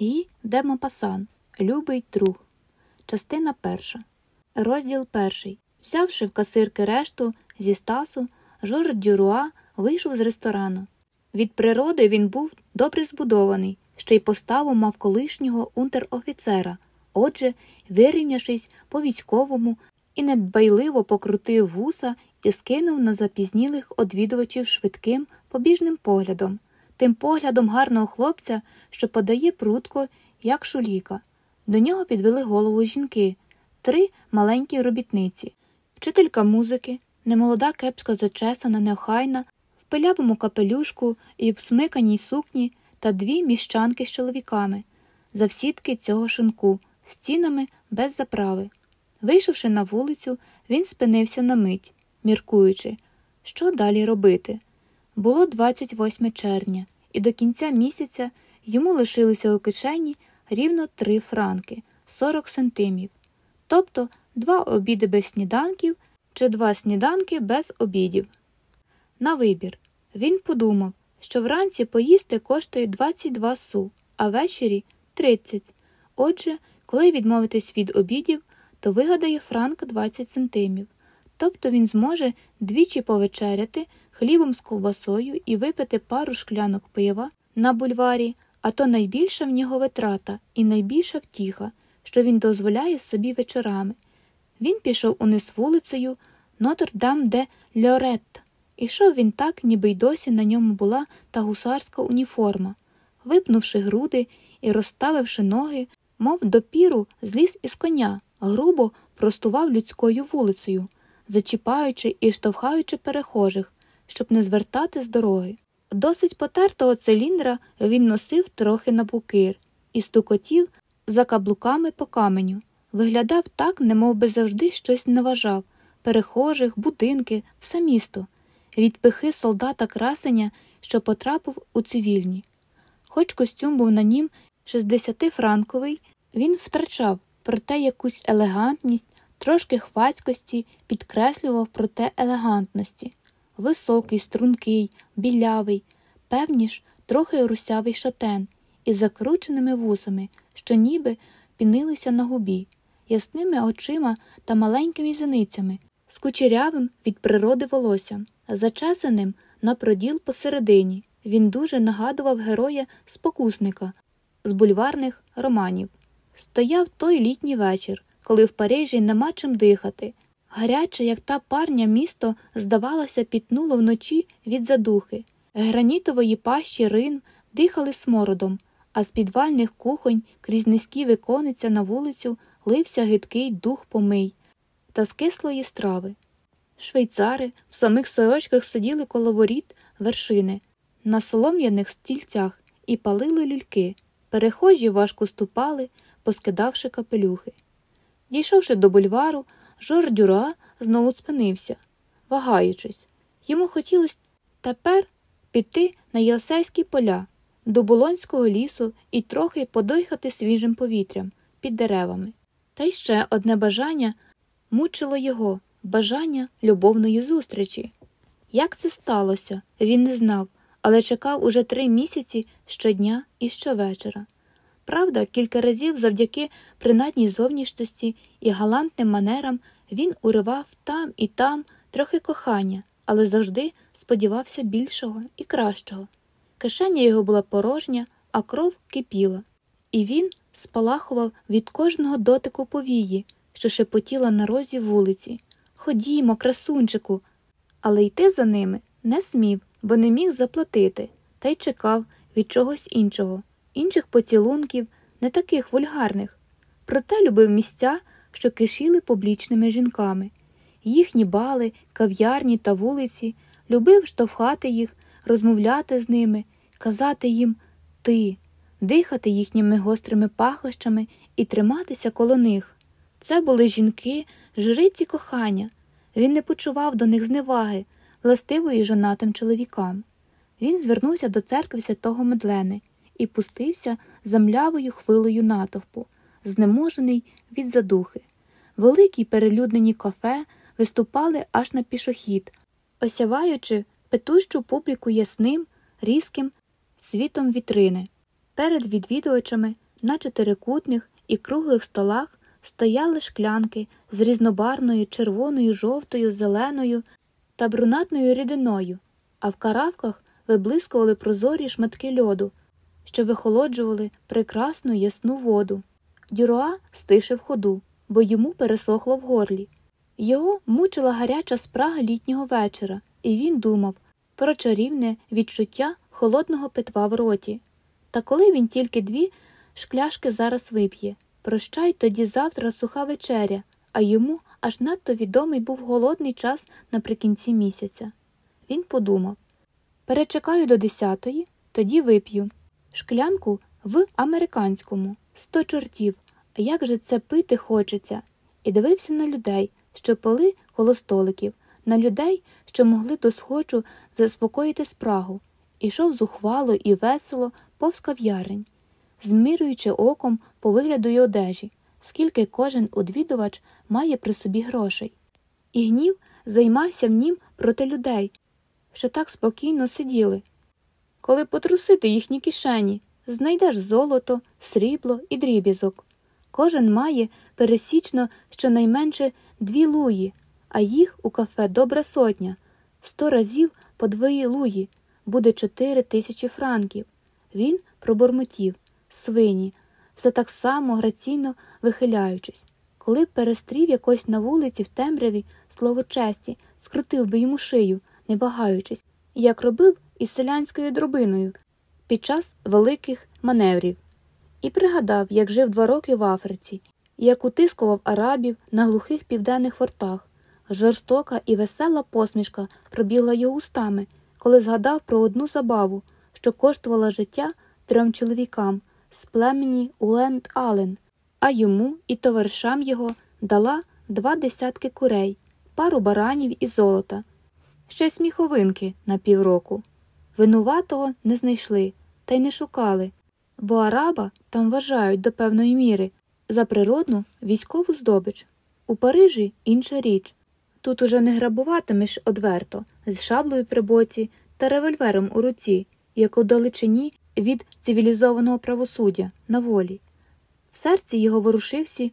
Гі де Мопасан, Любий друг. Частина перша. Розділ перший. Взявши в касирки решту зі стасу, Жорж Дюруа вийшов з ресторану. Від природи він був добре збудований, ще й поставу мав колишнього унтер-офіцера. Отже, вирівнявшись по військовому і недбайливо покрутив вуса і скинув на запізнілих одвідувачів швидким побіжним поглядом, тим поглядом гарного хлопця, що подає прутко, як шуліка. До нього підвели голову жінки, три маленькі робітниці, вчителька музики, немолода кепсько зачесана, неохайна, в пилявому капелюшку і в смиканій сукні та дві міщанки з чоловіками, завсідки цього шинку, стінами без заправи. Вийшовши на вулицю, він спинився на мить, міркуючи, що далі робити. Було 28 червня, і до кінця місяця йому лишилося у кишені рівно 3 франки 40 сантимів, тобто два обіди без сніданків чи два сніданки без обідів. На вибір він подумав, що вранці поїсти коштує 22 су, а ввечері 30. Отже, коли відмовитись від обідів, то вигадає франк 20 сантимів. Тобто він зможе двічі повечеряти хлібом з ковбасою і випити пару шклянок пива на бульварі, а то найбільша в нього витрата і найбільша втіха, що він дозволяє собі вечорами. Він пішов униз вулицею Нотр-Дам де Льоретт. Ішов він так, ніби й досі на ньому була та гусарська уніформа. Випнувши груди і розставивши ноги, мов допіру зліз із коня, грубо простував людською вулицею, зачіпаючи і штовхаючи перехожих, щоб не звертати з дороги. Досить потертого циліндра він носив трохи на букир і стукотів за каблуками по каменю. Виглядав так, немов би завжди щось не вважав перехожих, будинки, все місто, від пихи солдата красення, що потрапив у цивільні. Хоч костюм був на нім 60-франковий, він втрачав, проте якусь елегантність, трошки хвацькості підкреслював проте елегантності. Високий, стрункий, білявий, певніш, трохи русявий шатен із закрученими вусами, що ніби пінилися на губі, ясними очима та маленькими зіницями, з кучерявим від природи волоссям, зачесаним на проділ посередині. Він дуже нагадував героя спокусника з бульварних романів. Стояв той літній вечір, коли в Парижі нема чим дихати. Гаряче, як та парня, місто, здавалося, пітнуло вночі від задухи. Гранітової пащі рин дихали смородом, а з підвальних кухонь крізь низькі викониця на вулицю лився гидкий дух помий та з кислої страви. Швейцари в самих сорочках сиділи коло воріт вершини, на солом'яних стільцях і палили люльки. Перехожі важко ступали, поскидавши капелюхи. Дійшовши до бульвару, Жор Дюра знову спинився, вагаючись. Йому хотілося тепер піти на Єлсейські поля, до Булонського лісу і трохи подихати свіжим повітрям під деревами. Та й ще одне бажання мучило його бажання любовної зустрічі. Як це сталося, він не знав, але чекав уже три місяці щодня і щовечора. Правда, кілька разів завдяки принадній зовнішності і галантним манерам він уривав там і там трохи кохання, але завжди сподівався більшого і кращого. Кишеня його була порожня, а кров кипіла, і він спалахував від кожного дотику повії, що шепотіла на розі вулиці. Ходімо, красунчику. Але йти за ними не смів, бо не міг заплатити, та й чекав від чогось іншого інших поцілунків, не таких вульгарних, проте любив місця, що кишіли публічними жінками, їхні бали, кав'ярні та вулиці, любив штовхати їх, розмовляти з ними, казати їм ти, дихати їхніми гострими пахощами і триматися коло них. Це були жінки, жриці кохання. Він не почував до них зневаги, властивої жонатим чоловікам. Він звернувся до церкви святого Медлени і пустився за млявою хвилею натовпу, знеможений від задухи. Великі перелюднені кафе виступали аж на пішохід, осяваючи петущу публіку ясним, різким світом вітрини. Перед відвідувачами На чотирикутних і круглих столах стояли шклянки з різнобарною червоною, жовтою, зеленою та брунатною рідиною, а в каравках виблискували прозорі шматки льоду, що вихолоджували прекрасну ясну воду. Дюруа стишив ходу, бо йому пересохло в горлі. Його мучила гаряча спрага літнього вечора, і він думав про чарівне відчуття холодного питва в роті. Та коли він тільки дві шкляшки зараз вип'є, прощай тоді завтра суха вечеря, а йому аж надто відомий був голодний час наприкінці місяця. Він подумав перечекаю до десятої, тоді вип'ю. Шклянку в американському, сто чортів, як же це пити хочеться, і дивився на людей, що пили коло столиків, на людей, що могли до схочу заспокоїти спрагу, ішов зухвало і весело повз кав'ярень, змірюючи оком по вигляду й одежі, скільки кожен одвідувач має при собі грошей. І гнів займався в нім проти людей, що так спокійно сиділи. Коли потрусити їхні кишені, знайдеш золото, срібло і дріб'язок. Кожен має пересічно щонайменше дві луї, а їх у кафе добра сотня, сто разів по двої луї, буде чотири тисячі франків. Він пробормотів, свині, все так само граційно вихиляючись. Коли б перестрів якось на вулиці в темряві слово честі, скрутив би йому шию, не вагаючись, як робив із селянською дробиною під час великих маневрів, і пригадав, як жив два роки в Африці, як утискував арабів на глухих південних фортах. Жорстока і весела посмішка пробігла його устами, коли згадав про одну забаву, що коштувала життя трьом чоловікам з племені Уленд Ален, а йому і товаришам його дала два десятки курей, пару баранів і золота, ще сміховинки на півроку. Винуватого не знайшли та й не шукали, бо араба там вважають до певної міри за природну військову здобич. У Парижі інша річ. Тут уже не грабуватимеш одверто, з шаблею при боці та револьвером у руці, як у далечині від цивілізованого правосуддя на волі. В серці його ворушився,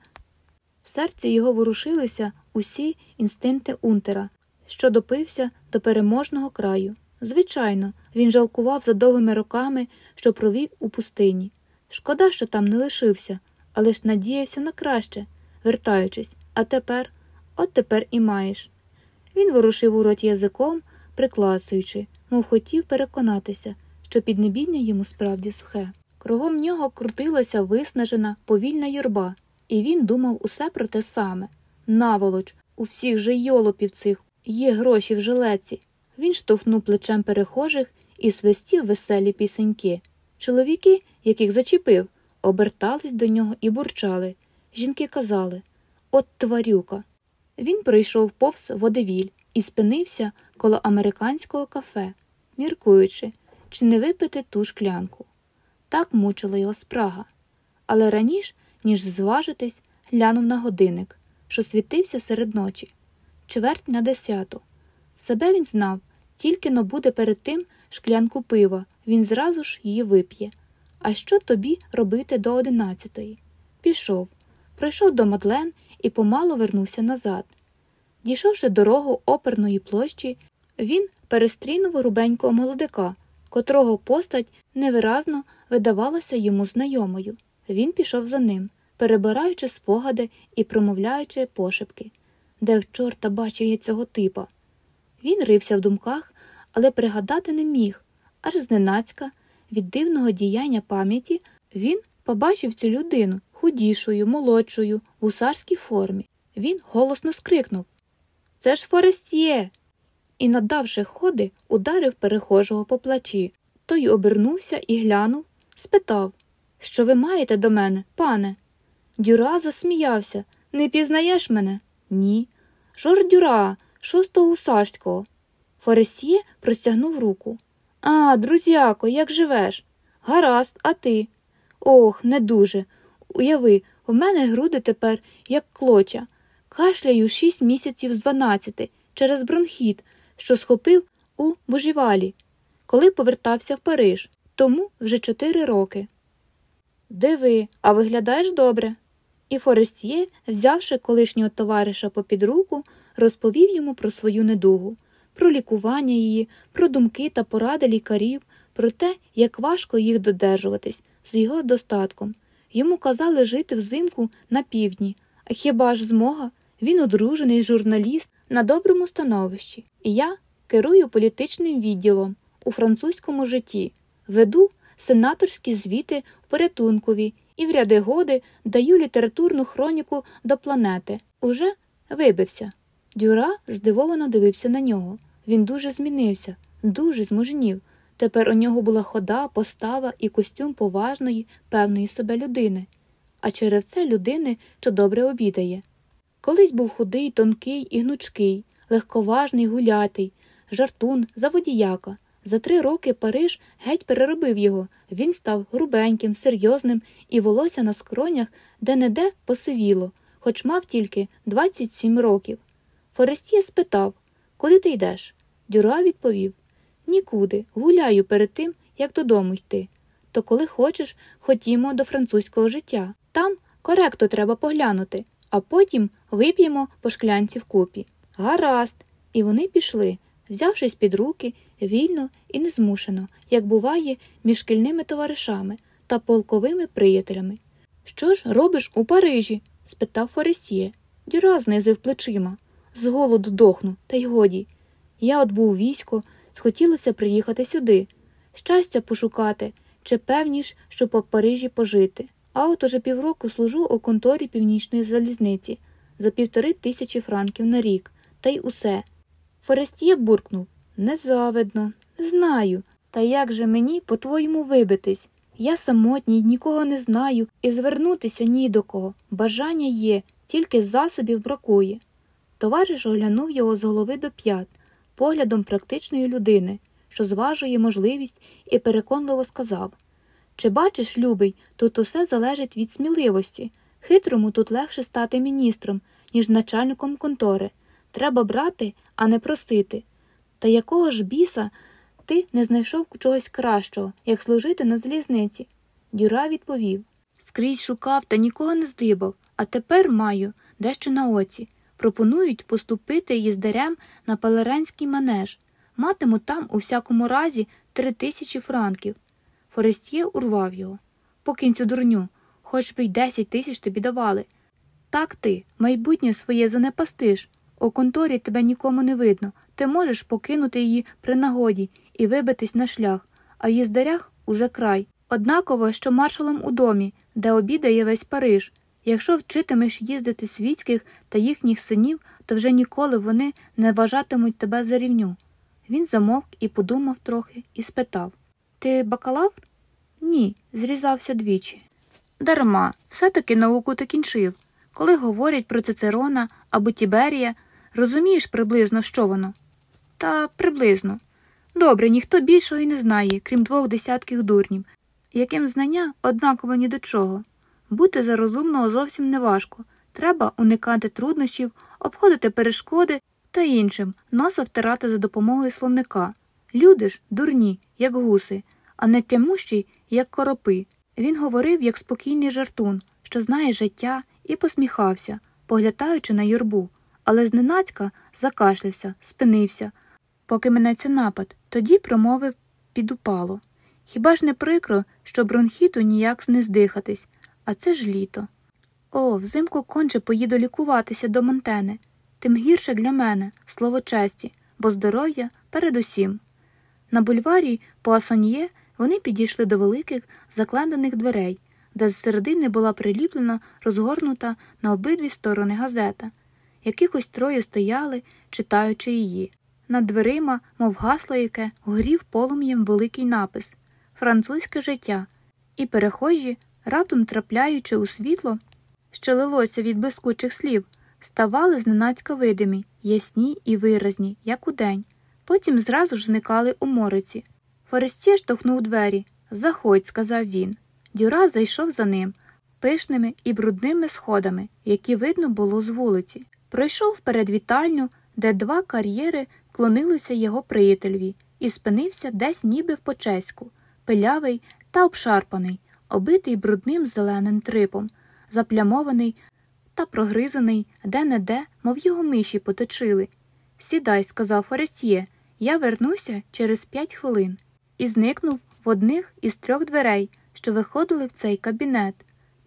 в серці його ворушилися усі інстинкти Унтера, що допився до переможного краю. Звичайно, він жалкував за довгими роками, що провів у пустині. Шкода, що там не лишився, але ж надіявся на краще, вертаючись, а тепер, от тепер і маєш. Він ворушив у роті язиком, приклацуючи, мов хотів переконатися, що піднебіння йому справді сухе. Кругом нього крутилася виснажена, повільна юрба, і він думав усе про те саме наволоч, у всіх же йолопів цих є гроші в жилеці. Він штовхнув плечем перехожих і свистів веселі пісеньки. Чоловіки, яких зачепив, обертались до нього і бурчали. Жінки казали От тварюка. Він пройшов повз водевіль і спинився коло американського кафе, міркуючи, чи не випити ту шклянку. Так мучила його спрага. Але раніше, ніж зважитись, глянув на годинник, що світився серед ночі, чверть на десяту. Себе він знав, тільки но буде перед тим шклянку пива, він зразу ж її вип'є. А що тобі робити до одинадцятої? Пішов, пройшов до Мадлен і помало вернувся назад. Дійшовши дорогу оперної площі, він перестрінув рубенького молодика, котрого постать невиразно видавалася йому знайомою. Він пішов за ним, перебираючи спогади і промовляючи пошепки. Де в чорта бачив я цього типа? Він рився в думках, але пригадати не міг, аж зненацька, від дивного діяння пам'яті, він побачив цю людину худішою, молодшою, в усарській формі. Він голосно скрикнув Це ж Форестіє. І, надавши ходи, ударив перехожого по плечі. Той обернувся і глянув, спитав Що ви маєте до мене, пане? Дюра засміявся. Не пізнаєш мене? Ні. Жор Дюра, шостого гусарського. Форестіє простягнув руку. А, друзяко, як живеш? Гаразд, а ти? Ох, не дуже. Уяви, у мене груди тепер, як клоча. Кашляю шість місяців з дванадцяти через бронхіт, що схопив у божівалі, коли повертався в Париж, тому вже чотири роки. Диви, а виглядаєш добре. І Форестіє, взявши колишнього товариша попід руку, розповів йому про свою недугу, про лікування її, про думки та поради лікарів, про те, як важко їх додержуватись з його достатком. Йому казали жити взимку на півдні, а хіба ж змога? Він одружений журналіст на доброму становищі, і я керую політичним відділом у французькому житті, веду сенаторські звіти в порятункові і в ряди годи даю літературну хроніку до планети. Уже вибився. Дюра здивовано дивився на нього. Він дуже змінився, дуже змужнів. Тепер у нього була хода, постава і костюм поважної, певної себе людини, а через це людини, що добре обідає. Колись був худий, тонкий і гнучкий, легковажний, гулятий, жартун, заводіяка. За три роки Париж геть переробив його. Він став грубеньким, серйозним і волосся на скронях де не де посивіло, хоч мав тільки 27 років. Форестіє спитав Куди ти йдеш? Дюра відповів Нікуди, гуляю перед тим, як додому йти. То коли хочеш, ходімо до французького життя. Там коректо треба поглянути, а потім вип'ємо по шклянці вкупі. Гаразд. І вони пішли, взявшись під руки, вільно і незмушено, як буває, між шкільними товаришами та полковими приятелями. Що ж робиш у Парижі? спитав Форесіє. Дюра знизив плечима. З голоду дохну, та й годі. Я от був військо, схотілося приїхати сюди, щастя пошукати, чи певніш, що по Парижі пожити. А от уже півроку служу у конторі північної залізниці за півтори тисячі франків на рік, та й усе. Форестіє буркнув Незавидно, знаю. Та як же мені, по-твоєму, вибитись? Я самотній, нікого не знаю, і звернутися ні до кого. Бажання є, тільки засобів бракує. Товариш оглянув його з голови до п'ят, поглядом практичної людини, що зважує можливість і переконливо сказав Чи бачиш, любий, тут усе залежить від сміливості. Хитрому тут легше стати міністром, ніж начальником контори. Треба брати, а не просити. Та якого ж біса ти не знайшов чогось кращого, як служити на залізниці? Дюра відповів Скрізь шукав та нікого не здибав, а тепер маю дещо на оці. Пропонують поступити їздарем на палеренський манеж. Матиму там у всякому разі три тисячі франків. Форестіє урвав його. Покинь цю дурню, хоч би й десять тисяч тобі давали. Так ти, майбутнє своє занепастиш. У конторі тебе нікому не видно, ти можеш покинути її при нагоді і вибитись на шлях, а в їздарях уже край. Однаково, що маршалом у домі, де обідає весь Париж. Якщо вчитимеш їздити світських та їхніх синів, то вже ніколи вони не вважатимуть тебе за рівню. Він замовк і подумав трохи і спитав Ти бакалавр? Ні, зрізався двічі. Дарма, все таки науку ти кінчив. Коли говорять про Цицерона або Тіберія, розумієш приблизно, що воно? Та приблизно. Добре, ніхто більшого й не знає, крім двох десятків дурнів, яким знання однаково ні до чого. Бути за розумного зовсім не важко. Треба уникати труднощів, обходити перешкоди та іншим, носа втирати за допомогою словника. Люди ж дурні, як гуси, а не тямущі, як коропи. Він говорив, як спокійний жартун, що знає життя, і посміхався, поглядаючи на юрбу, але зненацька закашлявся, спинився. Поки минеться напад, тоді промовив підупало. Хіба ж не прикро, що бронхіту ніяк не здихатись, а це ж літо. О, взимку конче поїду лікуватися до Монтени. Тим гірше для мене, слово честі, бо здоров'я передусім. На бульварі Пуасоньє вони підійшли до великих заклендених дверей, де з середини була приліплена, розгорнута на обидві сторони газета. Якихось троє стояли, читаючи її. Над дверима, мов гасло яке, горів полум'ям великий напис Французьке життя, і перехожі, раптом трапляючи у світло, що лилося від блискучих слів, ставали зненацька видимі, ясні і виразні, як удень. Потім зразу ж зникали у мориці. Форестє штовхнув двері. Заходь, сказав він. Дюра зайшов за ним, пишними і брудними сходами, які видно було з вулиці. Пройшов перед вітальню, де два кар'єри клонилися його приятельві, і спинився десь ніби в почеську, пилявий та обшарпаний, обитий брудним зеленим трипом, заплямований та прогризаний де-не-де, мов його миші поточили. Сідай, сказав Форестіє, я вернуся через п'ять хвилин, і зникнув в одних із трьох дверей, що виходили в цей кабінет.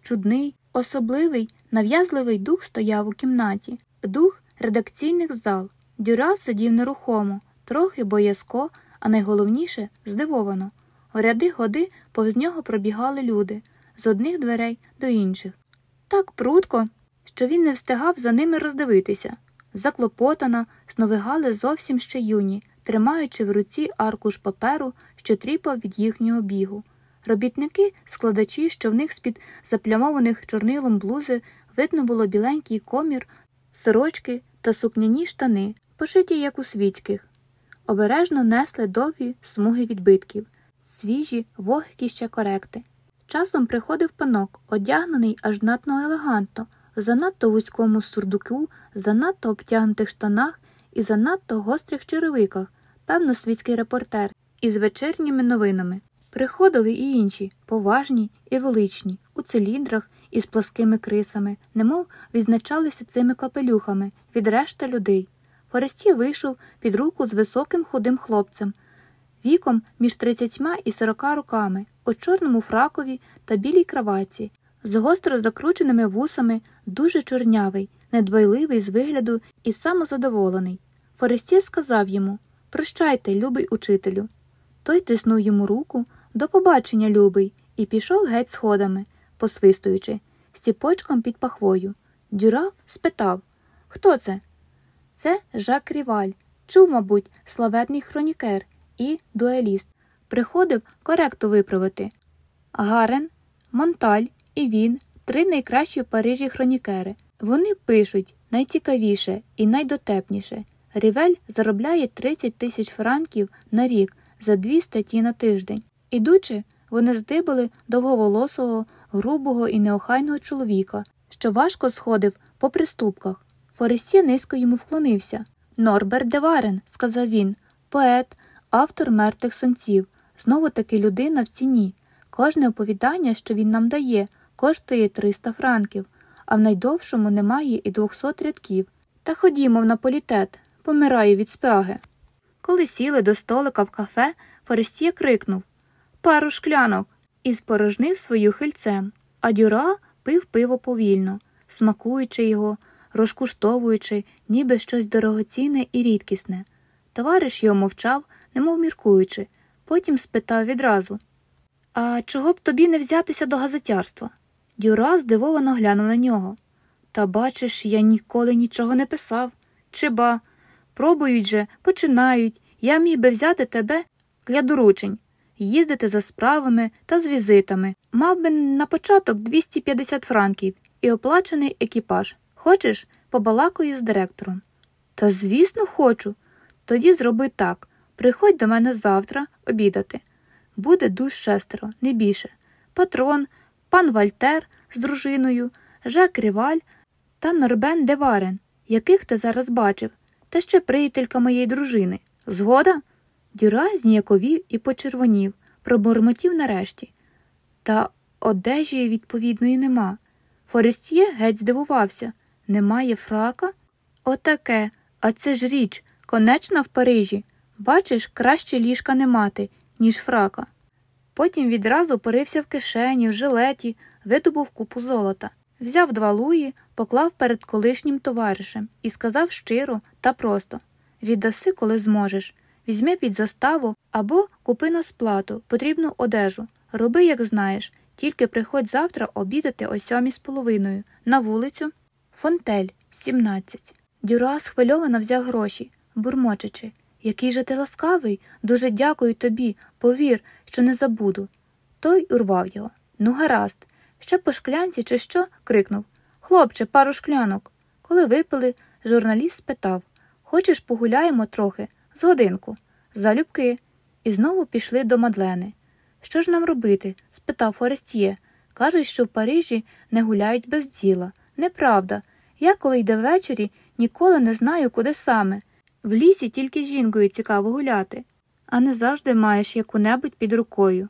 Чудний, особливий, нав'язливий дух стояв у кімнаті, дух редакційних зал. Дюра сидів нерухомо, трохи боязко, а найголовніше здивовано. Ряди годи повз нього пробігали люди з одних дверей до інших. Так прудко, що він не встигав за ними роздивитися. Заклопотана, сновигали зовсім ще юні, тримаючи в руці аркуш паперу, що тріпав від їхнього бігу. Робітники, складачі, що в них з-під заплямованих чорнилом блузи видно було біленький комір, сорочки та сукняні штани, пошиті, як у світських. Обережно несли довгі смуги відбитків, свіжі, вогкі ще коректи. Часом приходив панок, одягнений аж надто елегантно, в занадто вузькому сурдуку, занадто обтягнутих штанах і занадто гострих черевиках, певно, світський репортер, із вечірніми новинами. Приходили і інші, поважні і величні, у циліндрах із пласкими крисами, немов відзначалися цими капелюхами від решта людей. Форестій вийшов під руку з високим худим хлопцем, віком між тридцятьма і сорока роками, у чорному фракові та білій краваті, з гостро закрученими вусами, дуже чорнявий, недбайливий з вигляду і самозадоволений. Форестій сказав йому Прощайте, любий учителю. Той тиснув йому руку до побачення, любий, і пішов геть сходами, посвистуючи, з ціпочком під пахвою. Дюра спитав Хто це? Це Жак Ріваль. Чув, мабуть, славетний хронікер і дуеліст. Приходив коректу виправити. Гарен, Монталь і він три найкращі Парижі хронікери. Вони пишуть найцікавіше і найдотепніше. Рівель заробляє 30 тисяч франків на рік за дві статті на тиждень. Ідучи, вони здибали довговолосого, грубого і неохайного чоловіка, що важко сходив по приступках. Форесє низько йому вклонився. Норберт Деварен, сказав він, поет, автор мертвих сонців, знову таки людина в ціні. Кожне оповідання, що він нам дає, коштує 300 франків, а в найдовшому немає і 200 рядків. Та ходімо в наполітет, помираю від спраги. Коли сіли до столика в кафе, Форестє крикнув Пару шклянок і спорожнив свою хильцем, а дюра пив пиво повільно, смакуючи його, розкуштовуючи, ніби щось дорогоцінне і рідкісне. Товариш його мовчав, немов міркуючи, потім спитав відразу А чого б тобі не взятися до газетярства? Дюра здивовано глянув на нього. Та бачиш, я ніколи нічого не писав. Чи ба, пробують же, починають. Я міг би взяти тебе для доручень, їздити за справами та з візитами. Мав би на початок 250 франків і оплачений екіпаж. Хочеш, побалакаю з директором. Та, звісно, хочу. Тоді зроби так приходь до мене завтра обідати. Буде душ шестеро, не більше. Патрон, пан Вальтер з дружиною, Жак Ріваль та Норбер де Варен, яких ти зараз бачив, та ще приятелька моєї дружини. Згода? Дюра зніяковів і почервонів, пробурмотів нарешті. Та одежі відповідної нема. Форестіє геть здивувався. Немає фрака? Отаке, а це ж річ, конечна в Парижі. Бачиш, краще ліжка не мати, ніж фрака. Потім відразу порився в кишені, в жилеті, видобув купу золота, взяв два луї, поклав перед колишнім товаришем і сказав щиро та просто віддаси, коли зможеш. Візьми під заставу або купи на сплату, потрібну одежу. Роби, як знаєш, тільки приходь завтра обідати о сьомій з половиною на вулицю. Фонтель, 17. Дюра схвильовано взяв гроші, бурмочучи. Який же ти ласкавий, дуже дякую тобі, повір, що не забуду. Той урвав його. Ну, гаразд. Ще по шклянці, чи що? крикнув. Хлопче, пару шклянок. Коли випили, журналіст спитав Хочеш, погуляємо трохи? З годинку. Залюбки. І знову пішли до Мадлени. Що ж нам робити? спитав Форестіє. Кажуть, що в Парижі не гуляють без діла. Неправда. Я, коли йде ввечері, ніколи не знаю, куди саме. В лісі тільки з жінкою цікаво гуляти, а не завжди маєш яку небудь під рукою.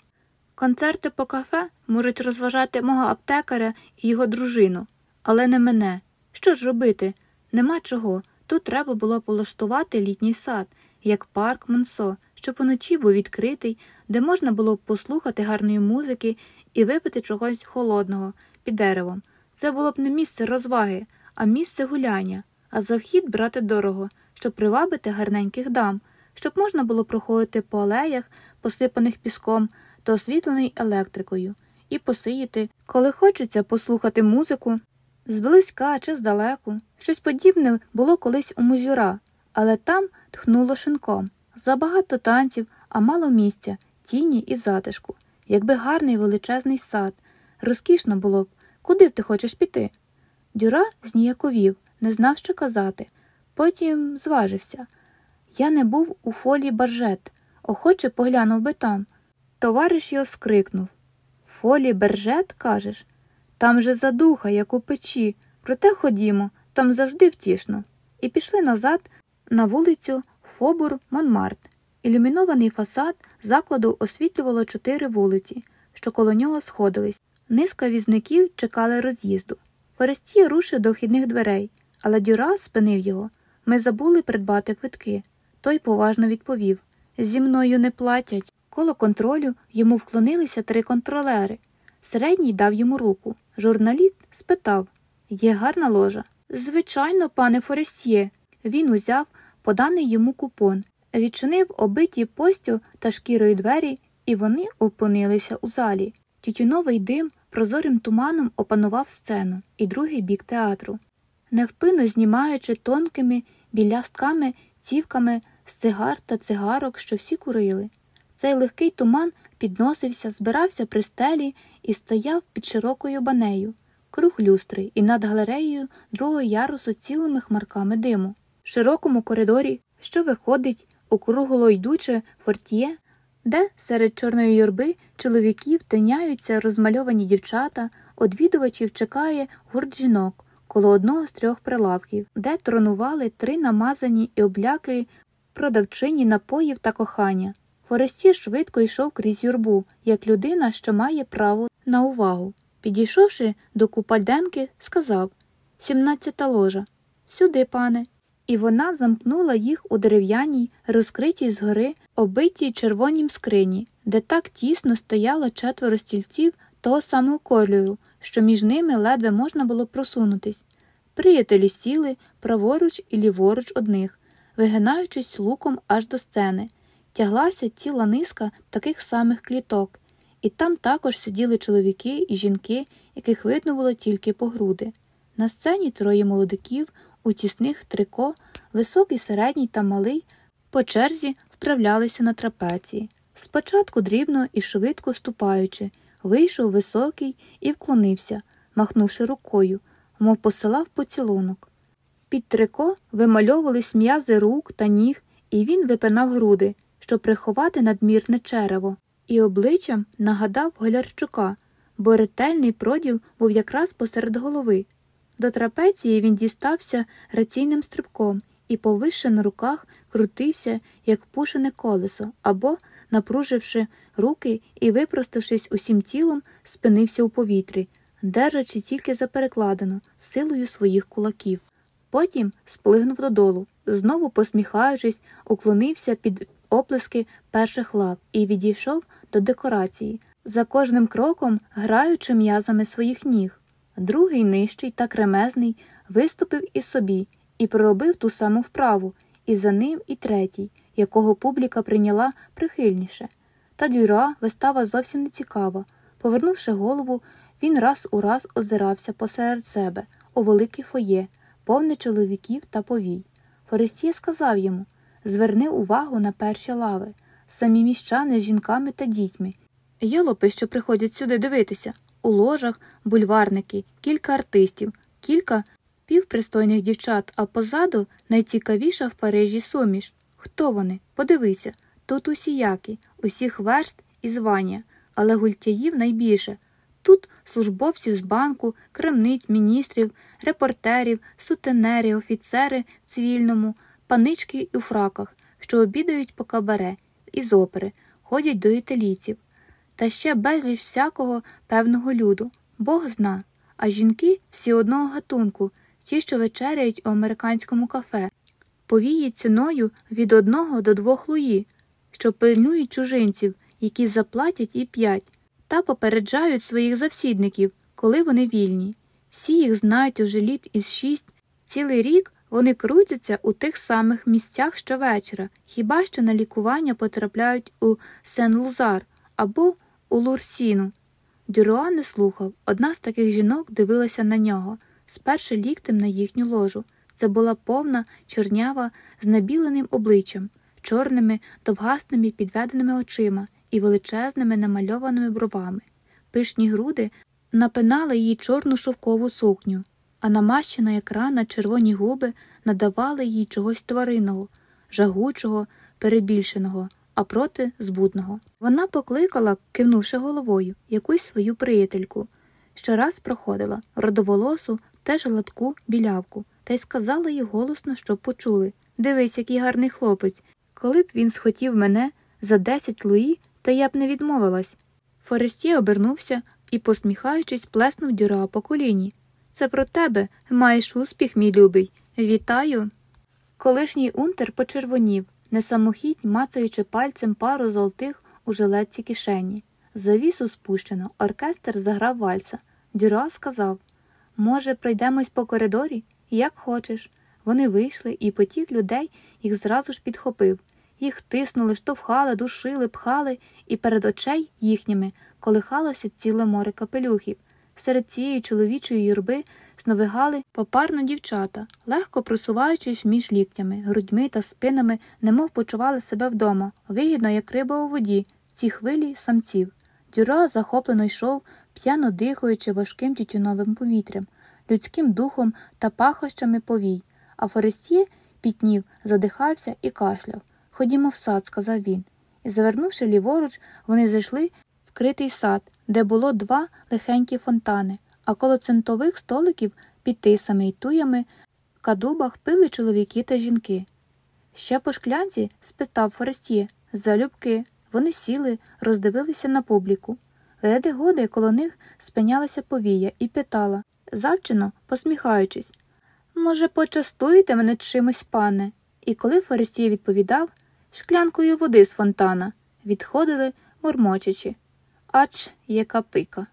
Концерти по кафе можуть розважати мого аптекаря і його дружину, але не мене. Що ж робити? Нема чого. Тут треба було полаштувати літній сад, як парк Монсо, що поночі був відкритий, де можна було б послухати гарної музики і випити чогось холодного під деревом. Це було б не місце розваги, а місце гуляння, а за вхід брати дорого, щоб привабити гарненьких дам, щоб можна було проходити по алеях, посипаних піском та освітлений електрикою, і посиїти, коли хочеться послухати музику. Зблизька чи здалеку. Щось подібне було колись у музюра, але там тхнуло шинком. Забагато танців, а мало місця, тіні і затишку. Якби гарний величезний сад. Розкішно було б, куди б ти хочеш піти? Дюра зніяковів, не знав, що казати. Потім зважився. Я не був у фолі баржет, охоче поглянув би там. Товариш його скрикнув Фолі бержет, кажеш? Там же задуха, як у печі, проте ходімо, там завжди втішно. І пішли назад на вулицю Фобур Монмарт. Ілюмінований фасад закладу освітлювало чотири вулиці, що коло нього сходились. Низка візників чекали роз'їзду. Форестій рушив до вхідних дверей, але Дюра спинив його. Ми забули придбати квитки. Той поважно відповів Зі мною не платять. Коло контролю йому вклонилися три контролери. Середній дав йому руку. Журналіст спитав Є гарна ложа? Звичайно, пане Форестіє. Він узяв поданий йому купон, відчинив обиті постю та шкірою двері, і вони опинилися у залі. Тютюновий дим прозорим туманом опанував сцену і другий бік театру, невпинно знімаючи тонкими білястками, цівками з цигар та цигарок, що всі курили. Цей легкий туман підносився, збирався при стелі і стояв під широкою банею, круг люстри і над галереєю другого ярусу цілими хмарками диму. В широкому коридорі, що виходить у кругло йдуче фортіє, де серед чорної юрби чоловіків тиняються розмальовані дівчата, одвідувачів чекає гурт жінок коло одного з трьох прилавків, де тронували три намазані і обляки продавчині напоїв та кохання. Форесті швидко йшов крізь юрбу, як людина, що має право на увагу. Підійшовши до купальденки, сказав Сімнадцята ложа. Сюди, пане. І вона замкнула їх у дерев'яній, розкритій згори, обитій червонім скрині, де так тісно стояло четверо стільців того самого кольору, що між ними ледве можна було просунутись. Приятелі сіли праворуч і ліворуч одних, вигинаючись луком аж до сцени тяглася ціла низка таких самих кліток, і там також сиділи чоловіки і жінки, яких видно було тільки по груди. На сцені троє молодиків у тісних трико, високий, середній та малий, по черзі вправлялися на трапеції. Спочатку дрібно і швидко ступаючи, вийшов високий і вклонився, махнувши рукою, мов посилав поцілунок. Під трико вимальовувались м'язи рук та ніг, і він випинав груди, щоб приховати надмірне черево, і обличчям нагадав Голярчука, бо ретельний проділ був якраз посеред голови. До трапеції він дістався раційним стрибком і, повище на руках, крутився, як пушене колесо, або, напруживши руки і випроставшись усім тілом, спинився у повітрі, держачи тільки за перекладину силою своїх кулаків. Потім сплигнув додолу, знову посміхаючись, уклонився під оплески перших лав і відійшов до декорації, за кожним кроком граючи м'язами своїх ніг. Другий нижчий та кремезний виступив і собі і проробив ту саму вправу, і за ним і третій, якого публіка прийняла прихильніше. Та дюра вистава зовсім не цікава. Повернувши голову, він раз у раз озирався посеред себе у велике фоє, повне чоловіків та повій. Форесіє сказав йому Зверни увагу на перші лави, самі міщани з жінками та дітьми. Йолопи, що приходять сюди дивитися, у ложах бульварники, кілька артистів, кілька півпристойних дівчат, а позаду найцікавіша в Парижі суміш. Хто вони? Подивися тут усіякі, усіх верст і звання, але гультяїв найбільше. Тут службовців з банку, кремниць, міністрів, репортерів, сутенери, офіцери в цивільному панички у фраках, що обідають по кабаре, із опери, ходять до італійців. та ще безліч всякого певного люду. Бог зна. А жінки всі одного гатунку, ті, що вечеряють у американському кафе, повіють ціною від одного до двох луї, що пильнують чужинців, які заплатять і п'ять, та попереджають своїх завсідників, коли вони вільні. Всі їх знають уже літ із шість, цілий рік вони крутяться у тих самих місцях щовечора, хіба що на лікування потрапляють у Сен-Лузар або у Лурсіну. Дюруа не слухав. Одна з таких жінок дивилася на нього, сперши ліктем на їхню ложу. Це була повна, чорнява, з набіленим обличчям, чорними, довгасними підведеними очима і величезними намальованими бровами. Пишні груди напинали їй чорну шовкову сукню, а намащена як рана червоні губи надавали їй чогось тваринного, жагучого, перебільшеного, а проти збудного. Вона покликала, кивнувши головою, якусь свою приятельку. Щораз проходила родоволосу, теж гладку білявку, та й сказала їй голосно, щоб почули Дивись, який гарний хлопець. Коли б він схотів мене за десять луї, то я б не відмовилась. Форестє обернувся і, посміхаючись, плеснув дюра по коліні. Це про тебе маєш успіх, мій любий. Вітаю. Колишній унтер почервонів, несамохідь мацаючи пальцем пару золотих у жилетці кишені. Завісу спущено, оркестр заграв вальса. Дюра сказав Може, пройдемось по коридорі? Як хочеш. Вони вийшли, і потік людей їх зразу ж підхопив. Їх тиснули, штовхали, душили, пхали, і перед очей їхніми колихалося ціле море капелюхів. Серед цієї чоловічої юрби сновигали попарно дівчата, легко просуваючись між ліктями, грудьми та спинами, немов почували себе вдома, вигідно, як риба у воді, в цій хвилі самців. Дюра захоплено йшов, п'яно дихаючи важким тютюновим повітрям, людським духом та пахощами повій, а Форестє пітнів, задихався і кашляв. Ходімо в сад, сказав він. І, завернувши ліворуч, вони зайшли в критий сад, де було два лихенькі фонтани, а коло центових столиків під тисами й туями кадубах пили чоловіки та жінки. Ще по шклянці спитав Форестє залюбки. Вони сіли, роздивилися на публіку. Леди годи коло них спинялася повія і питала, завчено, посміхаючись Може, почастуєте мене чимось, пане? І коли Фарисій відповідав шклянкою води з фонтана, відходили, мурмочачи. Ач, яка пика.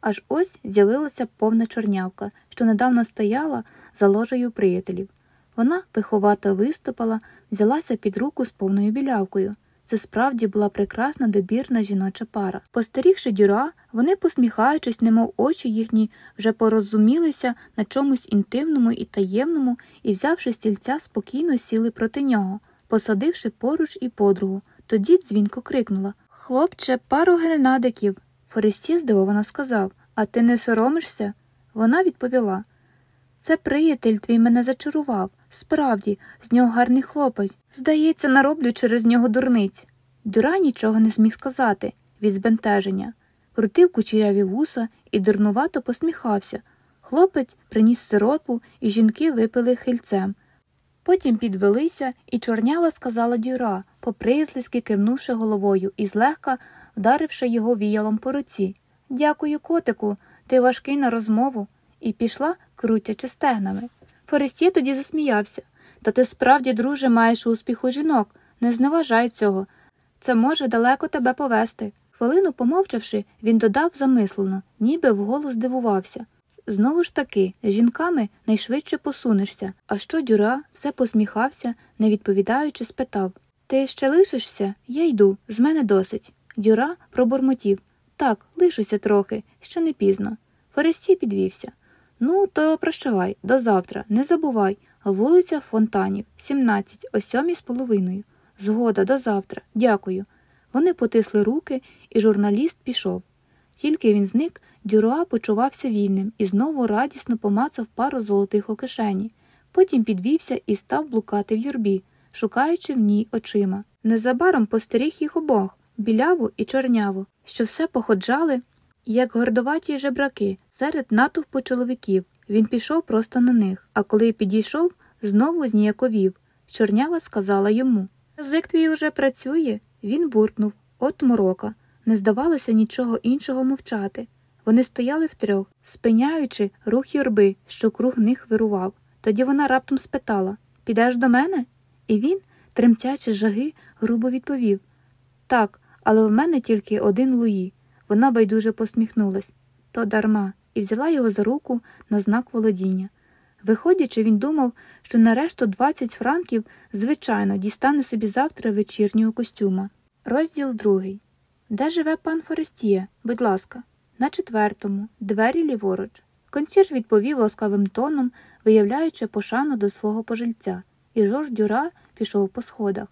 Аж ось з'явилася повна чорнявка, що недавно стояла за ложею приятелів. Вона пиховато виступала, взялася під руку з повною білявкою. Це справді була прекрасна добірна жіноча пара. Постерігши дюра, вони, посміхаючись, немов очі їхні, вже порозумілися на чомусь інтимному і таємному і, взявши стільця, спокійно сіли проти нього, посадивши поруч і подругу. Тоді дзвінко крикнула Хлопче, пару гренадиків. Форесті здивовано сказав А ти не соромишся? Вона відповіла Це приятель твій мене зачарував. Справді, з нього гарний хлопець. Здається, нароблю через нього дурниць. Дюра нічого не зміг сказати від збентеження. Крутив кучеряві вуса і дурнувато посміхався. Хлопець приніс сиропу, і жінки випили хильцем. Потім підвелися, і чорнява сказала дюра, поприязливськи кивнувши головою і злегка вдаривши його віялом по руці. Дякую, котику, ти важкий на розмову, і пішла, крутячи стегнами. Форестє тоді засміявся. Та ти справді, друже, маєш успіх у жінок, не зневажай цього. Це може далеко тебе повести. Хвилину помовчавши, він додав замислено, ніби вголос дивувався. Знову ж таки, з жінками найшвидше посунешся, а що дюра все посміхався, не відповідаючи, спитав Ти ще лишишся? Я йду, з мене досить. Дюра пробурмотів так, лишуся трохи, ще не пізно. Форестій підвівся. Ну, то прощавай, до завтра, не забувай. Вулиця Фонтанів, 17, о сьомій з половиною. Згода, до завтра, дякую. Вони потисли руки, і журналіст пішов. Тільки він зник, Дюруа почувався вільним і знову радісно помацав пару золотих у кишені. Потім підвівся і став блукати в юрбі, шукаючи в ній очима. Незабаром постеріг їх обох біляву і чорняву, що все походжали як гордоваті жебраки серед натовпу чоловіків, він пішов просто на них, а коли підійшов, знову зніяковів. Чорнява сказала йому Язик твій уже працює. Він буркнув От морока. не здавалося нічого іншого мовчати. Вони стояли втрьох, спиняючи рух юрби, що круг них вирував. Тоді вона раптом спитала Підеш до мене? І він, тремтячи жаги, грубо відповів Так, але в мене тільки один Луї. Вона байдуже посміхнулась то дарма, і взяла його за руку на знак володіння. Виходячи, він думав, що нарешту 20 франків, звичайно, дістане собі завтра вечірнього костюма. Розділ другий. Де живе пан Форестіє? Будь ласка, на четвертому, двері ліворуч. Консьєрж відповів ласкавим тоном, виявляючи пошану до свого пожильця, і Жорж Дюра пішов по сходах.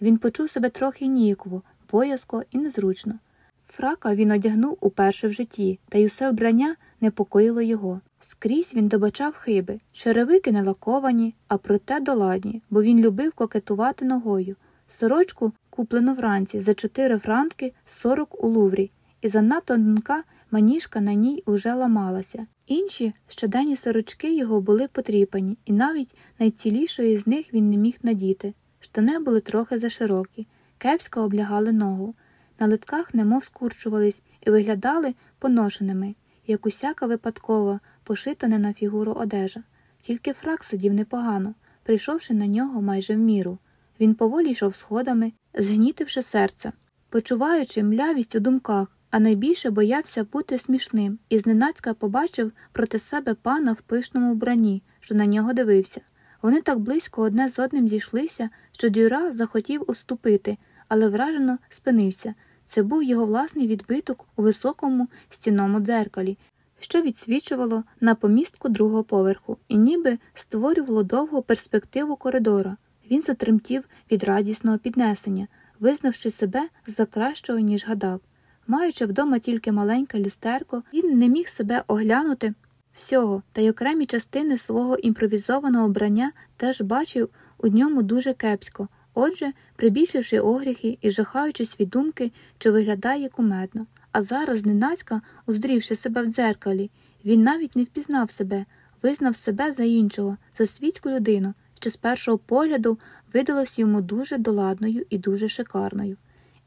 Він почув себе трохи ніяково, боязко і незручно. Фрака він одягнув уперше в житті, та й усе вбрання непокоїло його. Скрізь він добачав хиби, черевики не лаковані, а проте доладні, бо він любив кокетувати ногою. Сорочку куплено вранці за чотири франки сорок у луврі, і занадто тонка маніжка на ній уже ламалася. Інші щоденні сорочки його були потріпані, і навіть найцілішої з них він не міг надіти. Штани були трохи заширокі, кепсько облягали ногу. На литках немов скурчувались і виглядали поношеними, як усяка випадкова, пошита не на фігуру одежа. Тільки фрак сидів непогано, прийшовши на нього майже в міру. Він поволі йшов сходами, згнітивши серце, почуваючи млявість у думках, а найбільше боявся бути смішним і зненацька побачив проти себе пана в пишному вбранні, що на нього дивився. Вони так близько одне з одним зійшлися, що Дюра захотів уступити, але вражено спинився. Це був його власний відбиток у високому стінному дзеркалі, що відсвічувало на помістку другого поверху, і ніби створювало довгу перспективу коридора. Він затремтів від радісного піднесення, визнавши себе за кращого, ніж гадав. Маючи вдома тільки маленьке люстерко, він не міг себе оглянути всього, та й окремі частини свого імпровізованого обрання теж бачив у ньому дуже кепсько. Отже, прибільшивши огріхи і жахаючись від думки, що виглядає кумедно, а зараз, зненацька, уздрівши себе в дзеркалі, він навіть не впізнав себе, визнав себе за іншого, за світську людину, що з першого погляду видалось йому дуже доладною і дуже шикарною.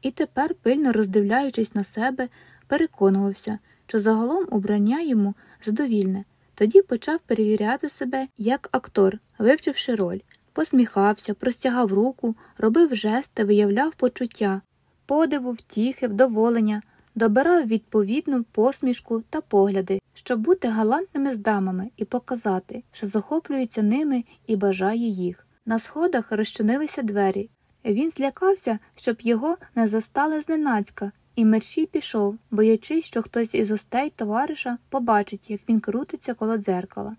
І тепер, пильно роздивляючись на себе, переконувався, що загалом убрання йому задовільне. Тоді почав перевіряти себе як актор, вивчивши роль, посміхався, простягав руку, робив жести, виявляв почуття, подиву, втіхи, вдоволення, добирав відповідну посмішку та погляди, щоб бути галантними з дамами і показати, що захоплюється ними і бажає їх. На сходах розчинилися двері. Він злякався, щоб його не застали зненацька, і мерщій пішов, боячись, що хтось із гостей товариша побачить, як він крутиться коло дзеркала.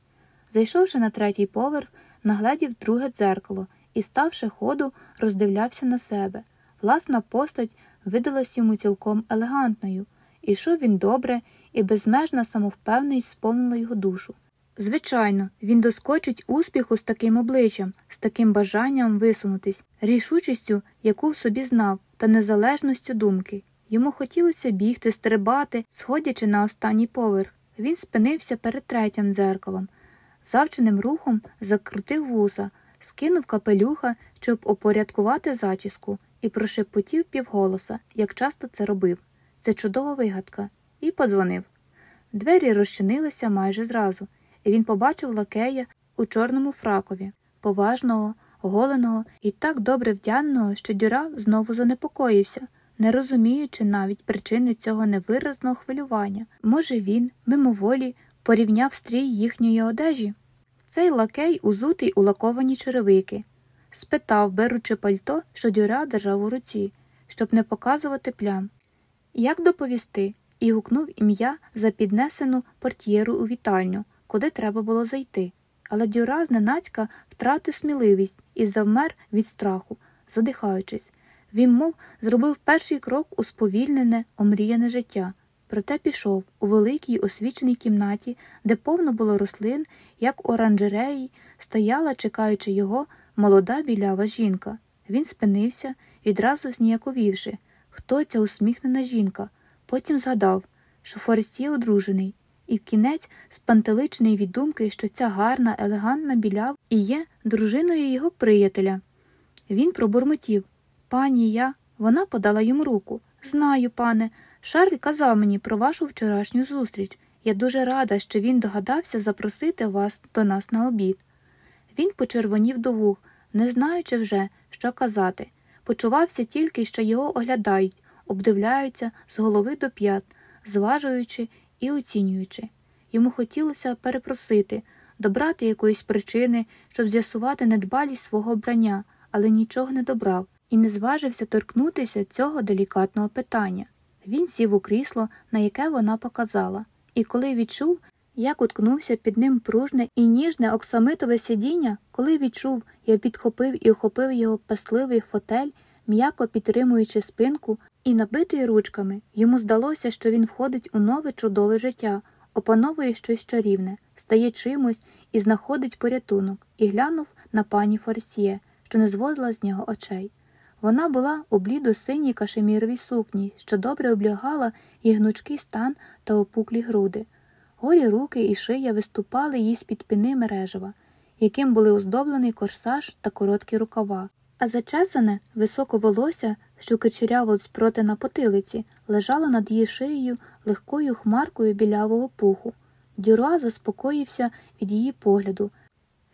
Зайшовши на третій поверх, наглядів друге дзеркало і, ставши ходу, роздивлявся на себе. Власна постать видалась йому цілком елегантною. Ішов він добре, і безмежна самовпевненість сповнила його душу. Звичайно, він доскочить успіху з таким обличчям, з таким бажанням висунутись, рішучістю, яку в собі знав, та незалежністю думки. Йому хотілося бігти, стрибати, сходячи на останній поверх. Він спинився перед третім дзеркалом, завченим рухом закрутив вуса, скинув капелюха, щоб опорядкувати зачіску, і прошепотів півголоса, як часто це робив. Це чудова вигадка, і подзвонив. Двері розчинилися майже зразу, і він побачив лакея у чорному фракові, поважного, голеного і так добре вдягненого, що Дюра знову занепокоївся, не розуміючи навіть причини цього невиразного хвилювання. Може, він, мимоволі, порівняв стрій їхньої одежі. Цей лакей узутий у лаковані черевики, спитав, беручи пальто, що дюра держав у руці, щоб не показувати плям. Як доповісти? і гукнув ім'я за піднесену портьєру у вітальню, куди треба було зайти. Але дюра зненацька втратив сміливість і завмер від страху, задихаючись. Він, мов, зробив перший крок у сповільнене, омріяне життя. Проте пішов у великій освіченій кімнаті, де повно було рослин, як оранжереї, стояла, чекаючи його, молода білява жінка. Він спинився, відразу зніяковівши, хто ця усміхнена жінка. Потім згадав, що Форестій одружений, і в кінець спантеличений від думки, що ця гарна, елегантна біляв і є дружиною його приятеля. Він пробурмотів Пані я, вона подала йому руку. Знаю, пане, Шарль казав мені про вашу вчорашню зустріч. Я дуже рада, що він догадався запросити вас до нас на обід. Він почервонів до вух, не знаючи вже, що казати. Почувався тільки, що його оглядають, обдивляються з голови до п'ят, зважуючи і оцінюючи. Йому хотілося перепросити, добрати якоїсь причини, щоб з'ясувати недбалість свого обрання, але нічого не добрав і не зважився торкнутися цього делікатного питання. Він сів у крісло, на яке вона показала, і коли відчув, як уткнувся під ним пружне і ніжне оксамитове сидіння, коли відчув, як підхопив і охопив його песливий фотель, м'яко підтримуючи спинку і набитий ручками, йому здалося, що він входить у нове чудове життя, опановує щось чарівне, стає чимось і знаходить порятунок, і глянув на пані Форсьє, що не зводила з нього очей. Вона була у блідо синій кашеміровій сукні, що добре облягала її гнучкий стан та опуклі груди. Голі руки і шия виступали їй з під піни мережева, яким були оздоблений корсаж та короткі рукава, а зачесане високо волосся, що кичеряво спроти на потилиці, лежало над її шиєю легкою хмаркою білявого пуху. Дюруа заспокоївся від її погляду,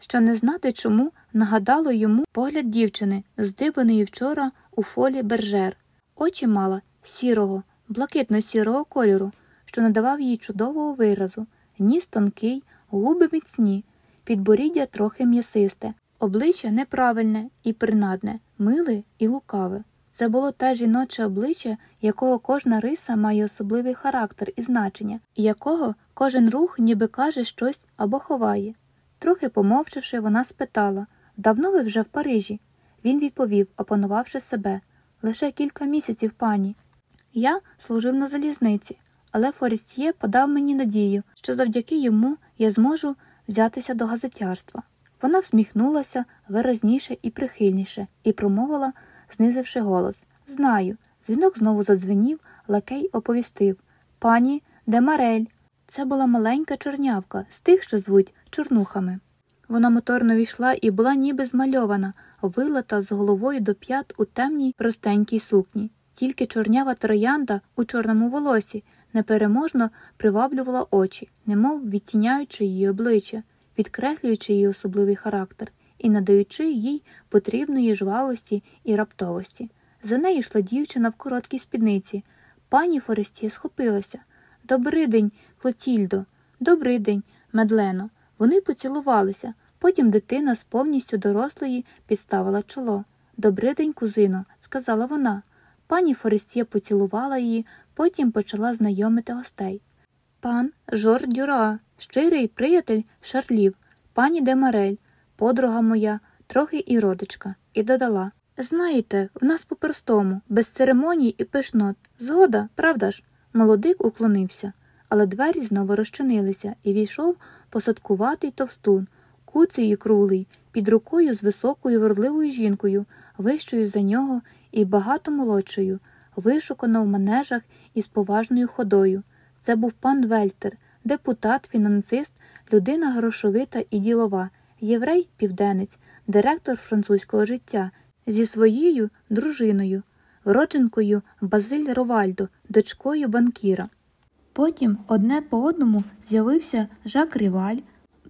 що не знати чому нагадало йому погляд дівчини, здибаної вчора у фолі бержер, очі мала сірого, блакитно-сірого кольору, що надавав їй чудового виразу, ніс тонкий, губи міцні, підборіддя трохи м'ясисте, обличчя неправильне і принадне, миле і лукаве. Це було те жіноче обличчя, якого кожна риса має особливий характер і значення, і якого кожен рух ніби каже щось або ховає. Трохи помовчавши, вона спитала Давно ви вже в Парижі? Він відповів, опанувавши себе лише кілька місяців, пані. Я служив на залізниці, але Форістіє подав мені надію, що завдяки йому я зможу взятися до газетярства. Вона всміхнулася виразніше і прихильніше і промовила, знизивши голос Знаю. Дзвінок знову задзвенів, лакей оповістив Пані Демарель. Це була маленька чорнявка з тих, що звуть чорнухами. Вона моторно війшла і була ніби змальована, вилата з головою до п'ят у темній простенькій сукні. Тільки чорнява троянда у чорному волосі непереможно приваблювала очі, немов відтіняючи її обличчя, підкреслюючи її особливий характер і надаючи їй потрібної жвавості і раптовості. За нею йшла дівчина в короткій спідниці. Пані Форестія схопилася. «Добрий день, Клотільдо, добрий день, Медлено. Вони поцілувалися, потім дитина з повністю дорослої підставила чоло. «Добрий день, кузино, сказала вона. Пані Форестія поцілувала її, потім почала знайомити гостей. Пан Жор Дюра, щирий приятель Шарлів, пані Демарель, подруга моя, трохи і родичка, і додала Знаєте, в нас по-простому, без церемоній і пишнот. Згода, правда ж? Молодик уклонився, але двері знову розчинилися і війшов посадкуватий товстун, куций і круглий, під рукою з високою вродливою жінкою, вищою за нього і багато молодшою, вишукано в манежах із поважною ходою. Це був пан Вельтер, депутат, фінансист, людина грошовита і ділова, єврей південець, директор французького життя зі своєю дружиною, вродженкою Базиль Ровальдо, дочкою банкіра. Потім одне по одному з'явився Жак Ріваль,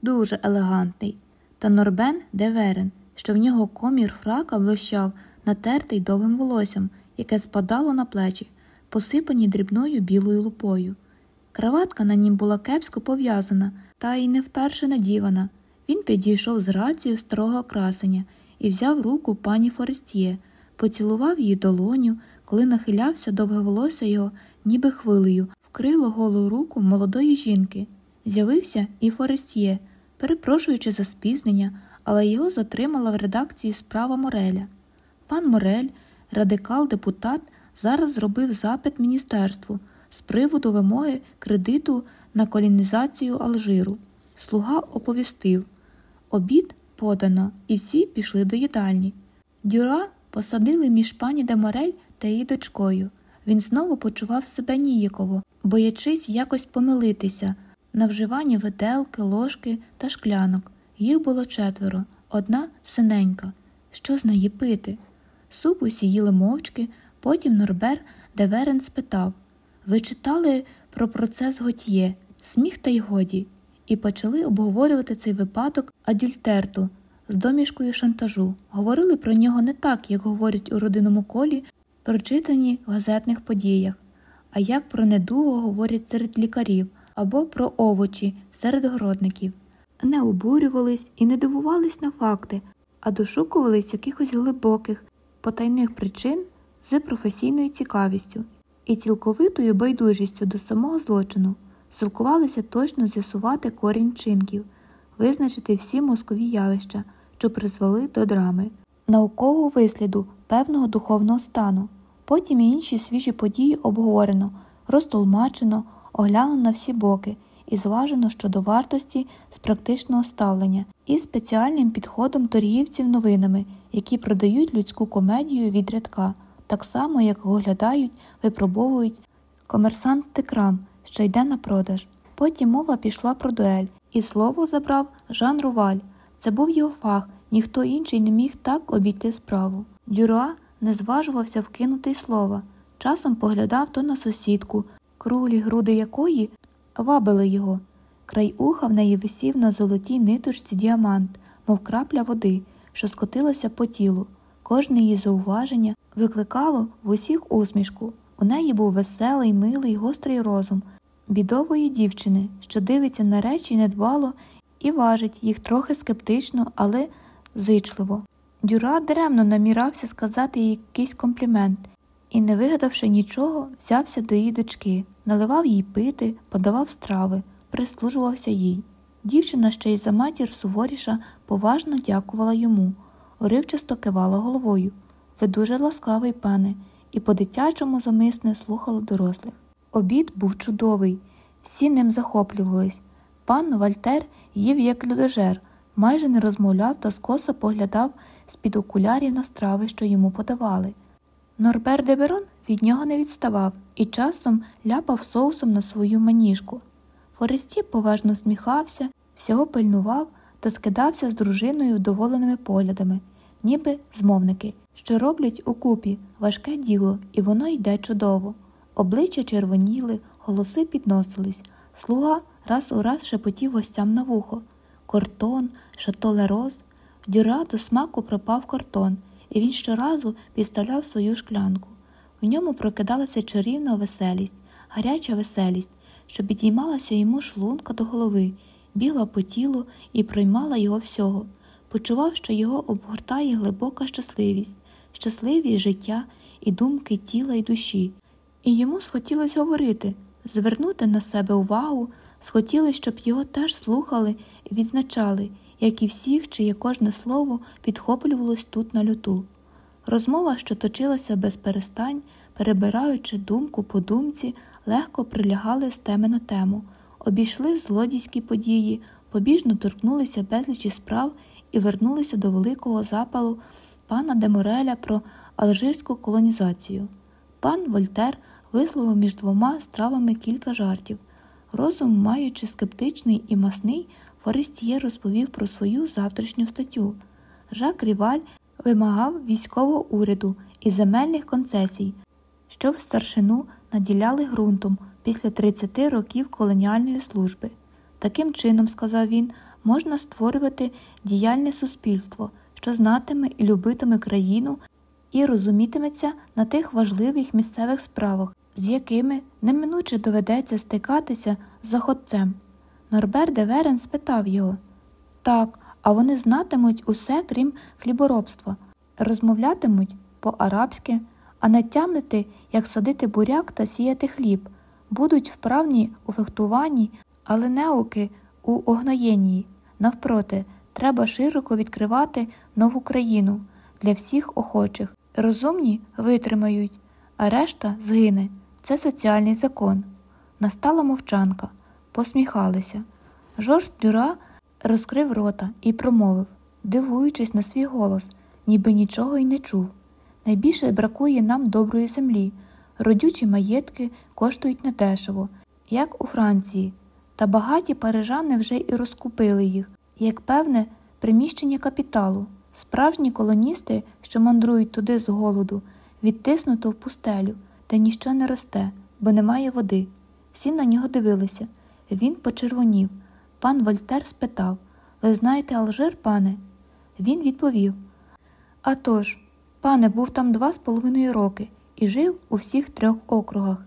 дуже елегантний, та Норбен Деверен, що в нього комір фрака влощав, натертий довгим волоссям, яке спадало на плечі, посипані дрібною білою лупою. Краватка на нім була кепсько пов'язана, та й не вперше надівана. Він підійшов з рацією старого красення і взяв руку пані Форестіє, поцілував її долоню, коли нахилявся довге волосся його, ніби хвилею, вкрило голу руку молодої жінки. З'явився і Форестіє, перепрошуючи за спізнення, але його затримала в редакції справа Мореля. Пан Морель, радикал-депутат, зараз зробив запит міністерству з приводу вимоги кредиту на колінізацію Алжиру. Слуга оповістив обід подано, і всі пішли до їдальні. Дюра посадили між пані Деморель та її дочкою. Він знову почував себе ніяково, боячись якось помилитися на вживанні виделки, ложки та шклянок. Їх було четверо, одна синенька. Що з неї пити? Суп усі їли мовчки, потім Норбер Деверен спитав Ви читали про процес Готьє, сміх та й годі, і почали обговорювати цей випадок адюльтерту з домішкою шантажу. Говорили про нього не так, як говорять у родинному колі, прочитані в газетних подіях, а як про недугу говорять серед лікарів або про овочі серед городників. Не обурювались і не дивувались на факти, а дошукувались якихось глибоких, потайних причин з професійною цікавістю і цілковитою байдужістю до самого злочину, силкувалися точно з'ясувати корінь вчинків, визначити всі мозкові явища, що призвели до драми, наукового висліду певного духовного стану. Потім і інші свіжі події обговорено, розтолмачено, оглянено на всі боки і зважено щодо вартості з практичного ставлення і спеціальним підходом торгівців новинами, які продають людську комедію від рядка, так само як оглядають, випробовують комерсанти крам, що йде на продаж. Потім мова пішла про дуель, і слово забрав Жан Руваль. Це був його фах, ніхто інший не міг так обійти справу. Дюруа не зважувався вкинути й слова, часом поглядав то на сусідку, круглі груди якої вабили його. Край уха в неї висів на золотій ниточці діамант, мов крапля води, що скотилася по тілу. Кожне її зауваження викликало в усіх усмішку. У неї був веселий, милий, гострий розум бідової дівчини, що дивиться на речі недбало і важить їх трохи скептично, але зичливо. Дюра даремно намірався сказати їй якийсь комплімент і, не вигадавши нічого, взявся до її дочки, наливав їй пити, подавав страви, прислужувався їй. Дівчина ще й за матір суворіша поважно дякувала йому, уривчасто кивала головою. Ви дуже ласкавий, пане, і по дитячому замисне слухала дорослих. Обід був чудовий, всі ним захоплювались. Пан Вальтер їв як людожер, майже не розмовляв та скоса поглядав з-під окулярів на страви, що йому подавали. Норбер де Берон від нього не відставав і часом ляпав соусом на свою маніжку. Форесті поважно сміхався, всього пильнував та скидався з дружиною вдоволеними поглядами, ніби змовники, що роблять укупі важке діло, і воно йде чудово. Обличчя червоніли, голоси підносились, слуга раз у раз шепотів гостям на вухо. Кортон, шатолероз, дюра до смаку пропав картон, і він щоразу підставляв свою шклянку. В ньому прокидалася чарівна веселість, гаряча веселість, що підіймалася йому шлунка до голови, бігла по тілу і проймала його всього. Почував, що його обгортає глибока щасливість, щасливість життя і думки тіла і душі. І йому схотілося говорити, звернути на себе увагу, схотілося, щоб його теж слухали і відзначали, як і всіх, чиє кожне слово підхоплювалось тут на люту. Розмова, що точилася без перестань, перебираючи думку по думці, легко прилягали з теми на тему, обійшли злодійські події, побіжно торкнулися безлічі справ і вернулися до великого запалу пана Демореля про алжирську колонізацію. Пан Вольтер висловив між двома стравами кілька жартів. Розум, маючи скептичний і масний, Форестіє розповів про свою завтрашню статтю. Жак Ріваль вимагав військового уряду і земельних концесій, щоб старшину наділяли ґрунтом після 30 років колоніальної служби. Таким чином, сказав він, можна створювати діяльне суспільство, що знатиме і любитиме країну і розумітиметься на тих важливих місцевих справах, з якими неминуче доведеться стикатися з заходцем. Норбер де Верен спитав його так, а вони знатимуть усе, крім хліборобства, розмовлятимуть по-арабськи, а не як садити буряк та сіяти хліб, будуть вправні у фехтуванні, але неуки у огноєнні. Навпроти, треба широко відкривати нову країну для всіх охочих. Розумні витримають, а решта згине. Це соціальний закон. Настала мовчанка, посміхалися. Жорж Дюра розкрив рота і промовив, дивуючись на свій голос, ніби нічого й не чув. Найбільше бракує нам доброї землі. Родючі маєтки коштують недешево, як у Франції, та багаті парижани вже і розкупили їх, як певне приміщення капіталу. Справжні колоністи, що мандрують туди з голоду, відтиснуто в пустелю, де ніщо не росте, бо немає води. Всі на нього дивилися. Він почервонів. Пан Вольтер спитав Ви знаєте Алжир, пане? Він відповів «А тож, пане, був там два з половиною роки і жив у всіх трьох округах.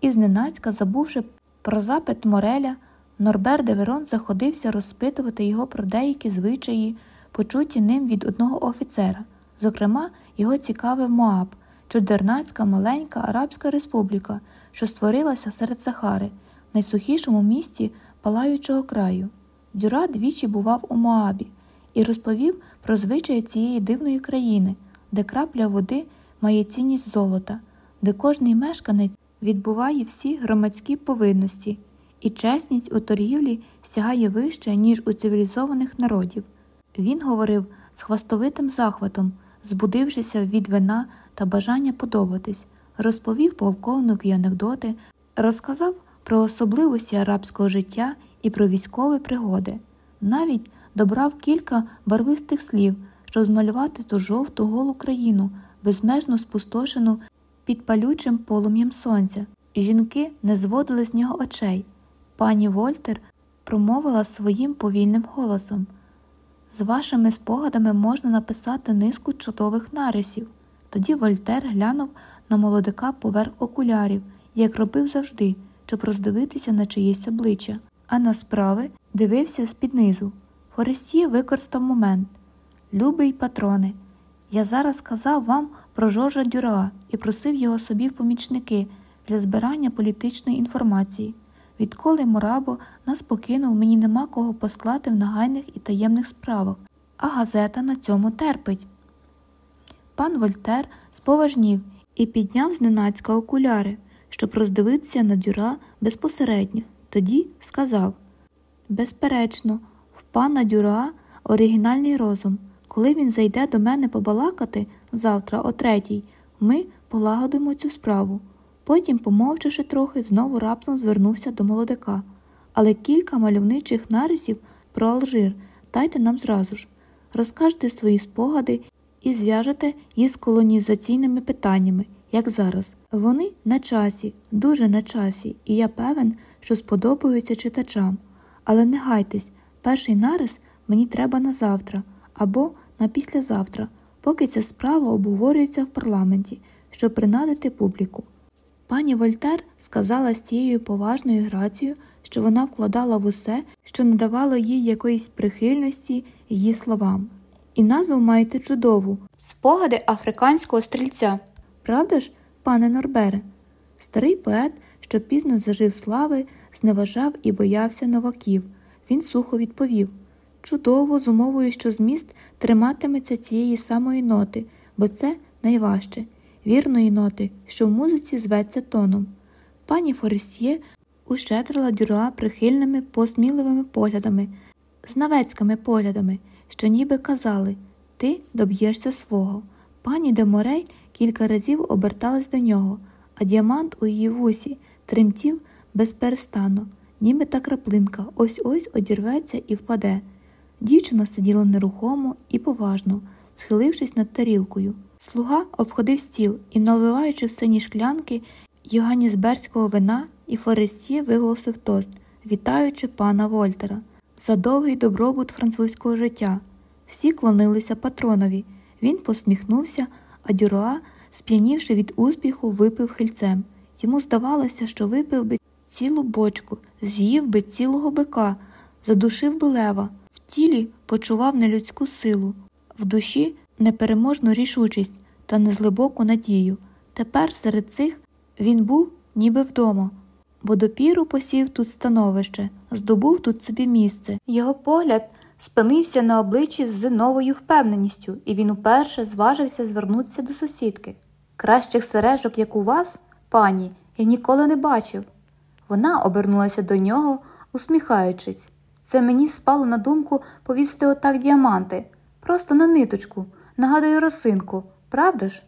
І зненацька, забувши про запит Мореля, Норбер де Верон заходився розпитувати його про деякі звичаї, почуті ним від одного офіцера. Зокрема, його цікавив Моаб, чудернацька маленька Арабська республіка, що створилася серед Сахари, в найсухішому місті палаючого краю. Дюра двічі бував у Моабі і розповів про звичаї цієї дивної країни, де крапля води має цінність золота, де кожний мешканець відбуває всі громадські повинності, і чесність у торгівлі сягає вище, ніж у цивілізованих народів. Він говорив з хвастовитим захватом, збудившися від вина та бажання подобатись, розповів полковникові анекдоти, розказав про особливості арабського життя і про військові пригоди, навіть добрав кілька барвистих слів, щоб змалювати ту жовту голу країну, безмежно спустошену під палючим полум'ям сонця. Жінки не зводили з нього очей. Пані Вольтер промовила своїм повільним голосом. З вашими спогадами можна написати низку чудових нарисів. Тоді Вольтер глянув на молодика поверх окулярів, як робив завжди, щоб роздивитися на чиєсь обличчя, а на справи дивився з-під низу. Форестіє використав момент. Любий патроне, я зараз сказав вам про Жоржа Дюра і просив його собі в помічники для збирання політичної інформації. Відколи Морабо нас покинув, мені нема кого послати в нагайних і таємних справах, а газета на цьому терпить. Пан Вольтер споважнів і підняв зненацька окуляри, щоб роздивитися на дюра безпосередньо. Тоді сказав Безперечно, в пана дюра оригінальний розум. Коли він зайде до мене побалакати завтра о третій, ми полагодимо цю справу. Потім, помовчавши трохи, знову раптом звернувся до молодика. Але кілька мальовничих нарисів про Алжир дайте нам зразу ж. Розкажете свої спогади і зв'яжете їх з колонізаційними питаннями, як зараз. Вони на часі, дуже на часі, і я певен, що сподобаються читачам. Але не гайтесь, перший нарис мені треба на завтра або на післязавтра, поки ця справа обговорюється в парламенті, щоб принадити публіку. Пані Вольтер сказала з цією поважною грацією, що вона вкладала в усе, що надавало їй якоїсь прихильності її словам. І назву маєте чудову спогади африканського стрільця. Правда ж, пане Норбере? Старий поет, що пізно зажив слави, зневажав і боявся новаків. Він сухо відповів Чудово, з умовою, що зміст триматиметься цієї самої ноти, бо це найважче вірної ноти, що в музиці зветься тоном. Пані Форесьє ущедрила дюра прихильними посміливими поглядами, знавецькими поглядами, що ніби казали Ти доб'єшся свого. Пані де Морей кілька разів оберталась до нього, а діамант у її вусі тремтів безперестанно, ніби та краплинка ось ось одірветься і впаде. Дівчина сиділа нерухомо і поважно, схилившись над тарілкою. Слуга обходив стіл і, наливаючи в сині шклянки йоганнісберського вина, і Форестє виголосив тост, вітаючи пана Вольтера, за довгий добробут французького життя. Всі клонилися патронові. Він посміхнувся, а Дюроа, сп'янівши від успіху, випив хильцем. Йому здавалося, що випив би цілу бочку, з'їв би цілого бика, задушив би лева, в тілі почував нелюдську силу, в душі непереможну рішучість та незглибоку надію. Тепер серед цих він був ніби вдома, бо допіру посів тут становище, здобув тут собі місце. Його погляд спинився на обличчі з новою впевненістю, і він уперше зважився звернутися до сусідки. Кращих сережок, як у вас, пані, я ніколи не бачив. Вона обернулася до нього, усміхаючись. Це мені спало на думку повісти отак діаманти, просто на ниточку, нагадую росинку, правда ж?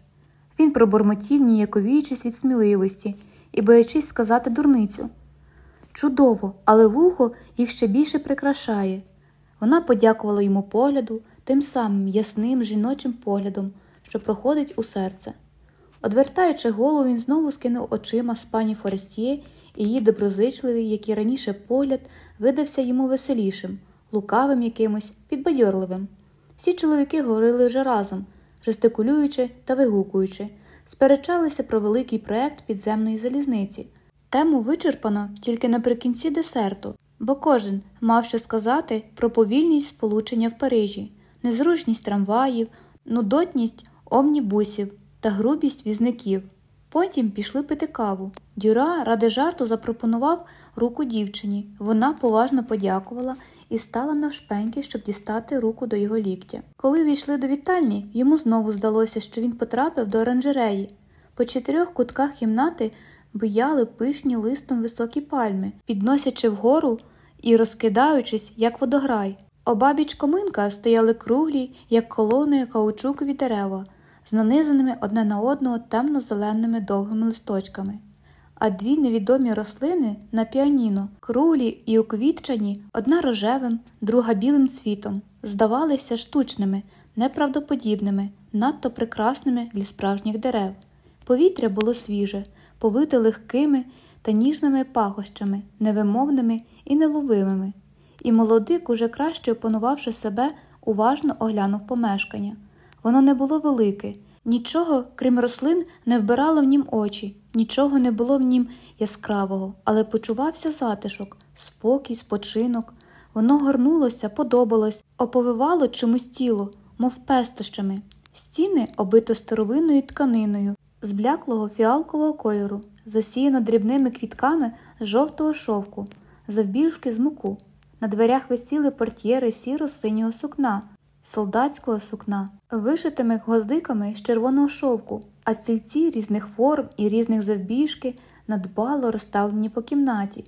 Він пробормотів, ніяковіючись від сміливості і боячись сказати дурницю. Чудово, але вухо їх ще більше прикрашає. Вона подякувала йому погляду тим самим ясним жіночим поглядом, що проходить у серце. Одвертаючи голову, він знову скинув очима з пані Форестіє, і її доброзичливий, як і раніше погляд, видався йому веселішим, лукавим якимось, підбадьорливим. Всі чоловіки говорили вже разом, жестикулюючи та вигукуючи, сперечалися про великий проект підземної залізниці. Тему вичерпано тільки наприкінці десерту, бо кожен мав ще сказати про повільність сполучення в Парижі, незручність трамваїв, нудотність омнібусів та грубість візників. Потім пішли пити каву. Дюра ради жарту запропонував руку дівчині. Вона поважно подякувала і стала навшпеньки, щоб дістати руку до його ліктя. Коли війшли до вітальні, йому знову здалося, що він потрапив до оранжереї. По чотирьох кутках кімнати буяли пишні листом високі пальми, підносячи вгору і розкидаючись, як водограй. Обабіч коминка стояли круглі, як колони каучукові дерева, з нанизаними одне на одного темно-зеленими довгими листочками. А дві невідомі рослини на піаніно, круглі і уквітчані, одна рожевим, друга білим цвітом, здавалися штучними, неправдоподібними, надто прекрасними для справжніх дерев. Повітря було свіже, повите легкими та ніжними пахощами, невимовними і неловимими, і молодик, уже краще опанувавши себе, уважно оглянув помешкання. Воно не було велике, нічого, крім рослин, не вбирало в нім очі, нічого не було в нім яскравого, але почувався затишок, спокій, спочинок. Воно горнулося, подобалось, оповивало чомусь тіло, мов пестощами, стіни обито старовинною тканиною, з бляклого фіалкового кольору, засіяно дрібними квітками жовтого шовку, завбільшки з муку. На дверях висіли портьєри сіро синього сукна, солдатського сукна, вишитими гвоздиками з червоного шовку, а стільці різних форм і різних завбільшки надбало розставлені по кімнаті,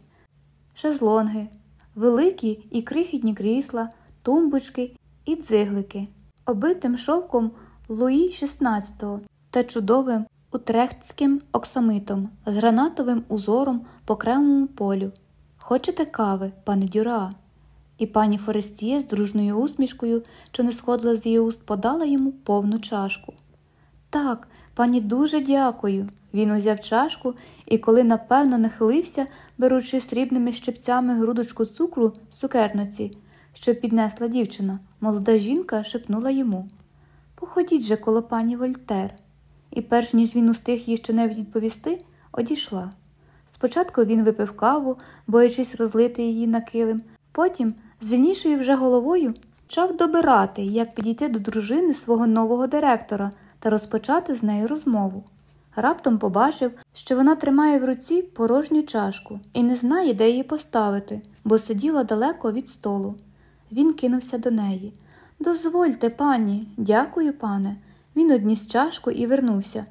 шезлонги, великі і крихітні крісла, тумбочки і дзиглики, обитим шовком Луї XVI та чудовим утрехтським оксамитом з гранатовим узором по кремовому полю. Хочете кави, пане Дюра? І пані Форестіє з дружною усмішкою, що не сходила з її уст, подала йому повну чашку. Так, пані дуже дякую. Він узяв чашку і, коли напевно нахилився, беручи срібними щепцями грудочку цукру з цукерноці, що піднесла дівчина, молода жінка шепнула йому Походіть же коло пані Вольтер. І, перш ніж він устиг їй щонебудь відповісти, одійшла. Спочатку він випив каву, боячись розлити її на килим, потім, з вільнішою вже головою, почав добирати, як підійти до дружини свого нового директора та розпочати з нею розмову. Раптом побачив, що вона тримає в руці порожню чашку і не знає, де її поставити, бо сиділа далеко від столу. Він кинувся до неї. Дозвольте, пані, дякую, пане. Він одніс чашку і вернувся.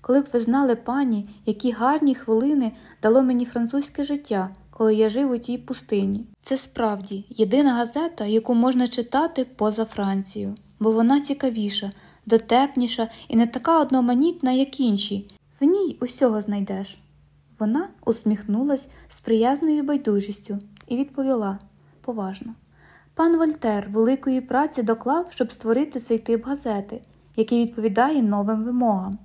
Коли б ви знали, пані, які гарні хвилини дало мені французьке життя, коли я жив у тій пустині. Це справді єдина газета, яку можна читати поза Францією, бо вона цікавіша, дотепніша і не така одноманітна, як інші. В ній усього знайдеш. Вона усміхнулась з приязною байдужістю і відповіла поважно. Пан Вольтер великої праці доклав, щоб створити цей тип газети, який відповідає новим вимогам.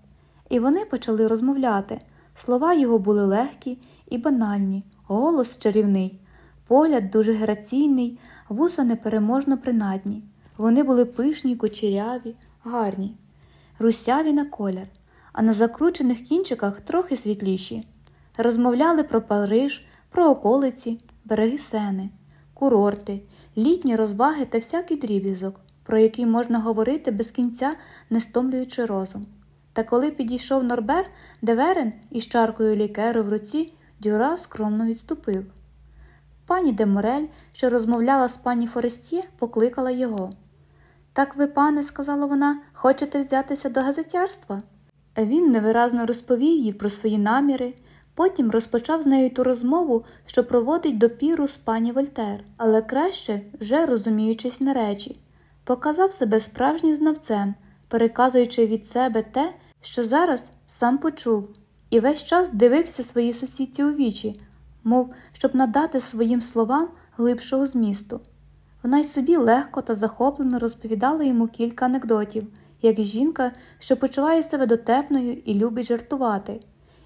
І вони почали розмовляти. Слова його були легкі і банальні, голос чарівний, погляд дуже граційний, вуса непереможно принадні. Вони були пишні, кучеряві, гарні, русяві на колір, а на закручених кінчиках трохи світліші. Розмовляли про Париж, про околиці, береги сени, курорти, літні розваги та всякий дріб'язок, про який можна говорити без кінця, не стомлюючи розум. Та коли підійшов Норбер, Деверен із чаркою лікеру в руці, Дюра скромно відступив. Пані Деморель, що розмовляла з пані Форестє, покликала його. Так ви, пане, сказала вона, хочете взятися до газетярства? Він невиразно розповів їй про свої наміри, потім розпочав з нею ту розмову, що проводить допіру з пані Вольтер, але краще, вже розуміючись на речі, показав себе справжнім знавцем, переказуючи від себе те, що зараз сам почув, і весь час дивився своїй сусідці у вічі, мов щоб надати своїм словам глибшого змісту. Вона й собі легко та захоплено розповідала йому кілька анекдотів, як жінка, що почуває себе дотепною і любить жартувати,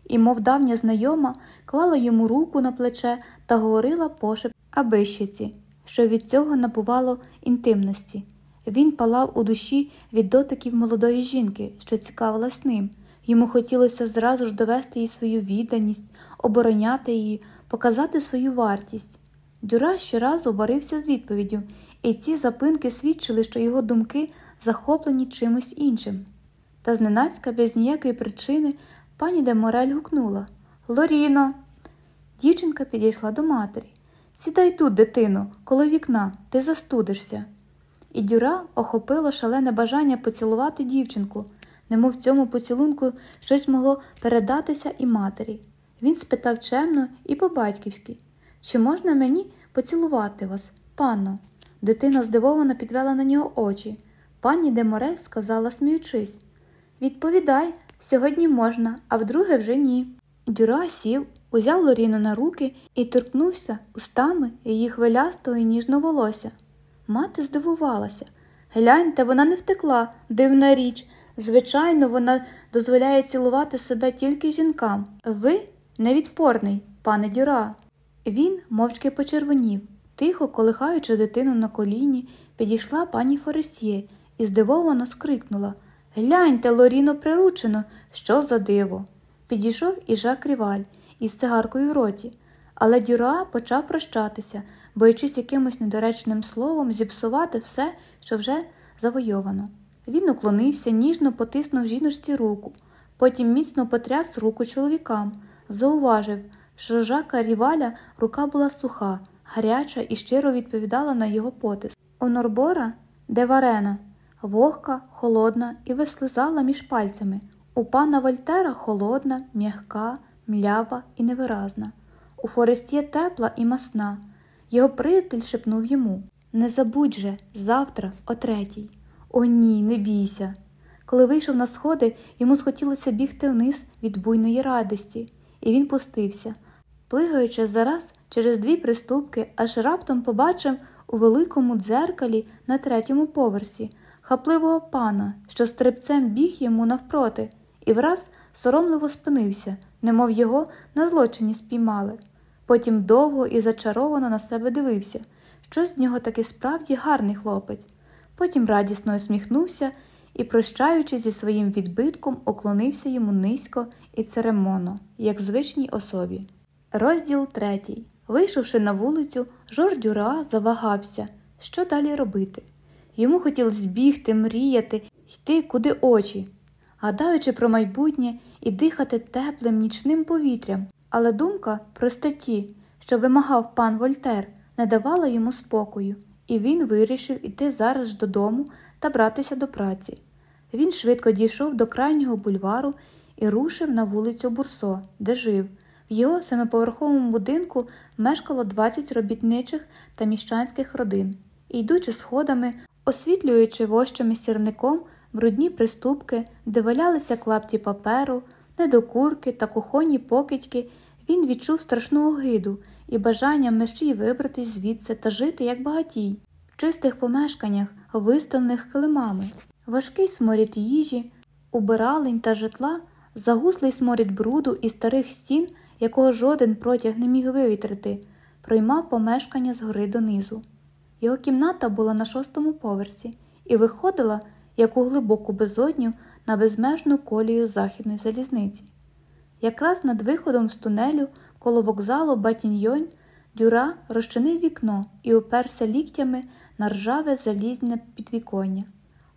і, мов давня знайома, клала йому руку на плече та говорила пошеп абищиці, що від цього набувало інтимності. Він палав у душі від дотиків молодої жінки, що цікавилась ним. Йому хотілося зразу ж довести їй свою відданість, обороняти її, показати свою вартість. Дюра щоразу борився з відповіддю, і ці запинки свідчили, що його думки захоплені чимось іншим. Та зненацька, без ніякої причини, пані де Морель гукнула Лоріно. Дівчинка підійшла до матері. Сідай тут, дитино, коло вікна, ти застудишся. І Дюра охопило шалене бажання поцілувати дівчинку, немов в цьому поцілунку щось могло передатися і матері. Він спитав чемно і по-батьківськи чи можна мені поцілувати вас, панно? Дитина здивовано підвела на нього очі. Пані Деморель сказала, сміючись Відповідай, сьогодні можна, а вдруге вже ні. Дюра сів, узяв Лоріну на руки і торкнувся устами її хвилястого і ніжного волосся. Мати здивувалася. Гляньте, вона не втекла, дивна річ. Звичайно, вона дозволяє цілувати себе тільки жінкам. Ви невідпорний, пане Дюра. Він мовчки почервонів. Тихо, колихаючи дитину на коліні, підійшла пані Форесьє і здивовано скрикнула Гляньте, Лоріно, приручено, що за диво. Підійшов і Жак Ріваль із цигаркою в роті, але Дюра почав прощатися, боячись якимось недоречним словом зіпсувати все, що вже завойовано. Він уклонився, ніжно потиснув жіночці руку, потім міцно потряс руку чоловікам, зауважив, що Жака Ріваля рука була суха, гаряча і щиро відповідала на його потиск. У Норбора, де варена, вогка, холодна і вислизала між пальцями. У пана Вольтера холодна, м'яка, млява і невиразна. У Форестє тепла і масна. Його приятель шепнув йому Не забудь же, завтра, о третій. О, ні, не бійся. Коли вийшов на сходи, йому схотілося бігти вниз від буйної радості, і він пустився. Плигаючи зараз через дві приступки, аж раптом побачив у великому дзеркалі на третьому поверсі хапливого пана, що стрибцем біг йому навпроти, і враз соромливо спинився, немов його на злочині спіймали. Потім довго і зачаровано на себе дивився, що з нього таки справді гарний хлопець. Потім радісно усміхнувся і, прощаючись зі своїм відбитком, уклонився йому низько і церемонно, як звичній особі. Розділ третій. Вийшовши на вулицю, Жорж Дюра завагався, що далі робити. Йому хотілося бігти, мріяти, йти куди очі, гадаючи про майбутнє і дихати теплим нічним повітрям, але думка про статті, що вимагав пан Вольтер, не давала йому спокою, і він вирішив іти зараз ж додому та братися до праці. Він швидко дійшов до крайнього бульвару і рушив на вулицю Бурсо, де жив. В його семиповерховому будинку мешкало 20 робітничих та міщанських родин, і, йдучи сходами, освітлюючи вощами сірником брудні приступки, де валялися клапті паперу, недокурки та кухонні покидьки, він відчув страшну огиду і бажання мерщій вибратись звідси та жити як багатій, в чистих помешканнях, виставлених килимами, важкий сморід їжі, убиралень та житла, загуслий сморід бруду і старих стін, якого жоден протяг не міг вивітрити, проймав помешкання згори донизу. Його кімната була на шостому поверсі і виходила, як у глибоку безодню, на безмежну колію західної залізниці. Якраз над виходом з тунелю коло вокзалу Батіньйонь Дюра розчинив вікно і уперся ліктями на ржаве залізне підвіконня.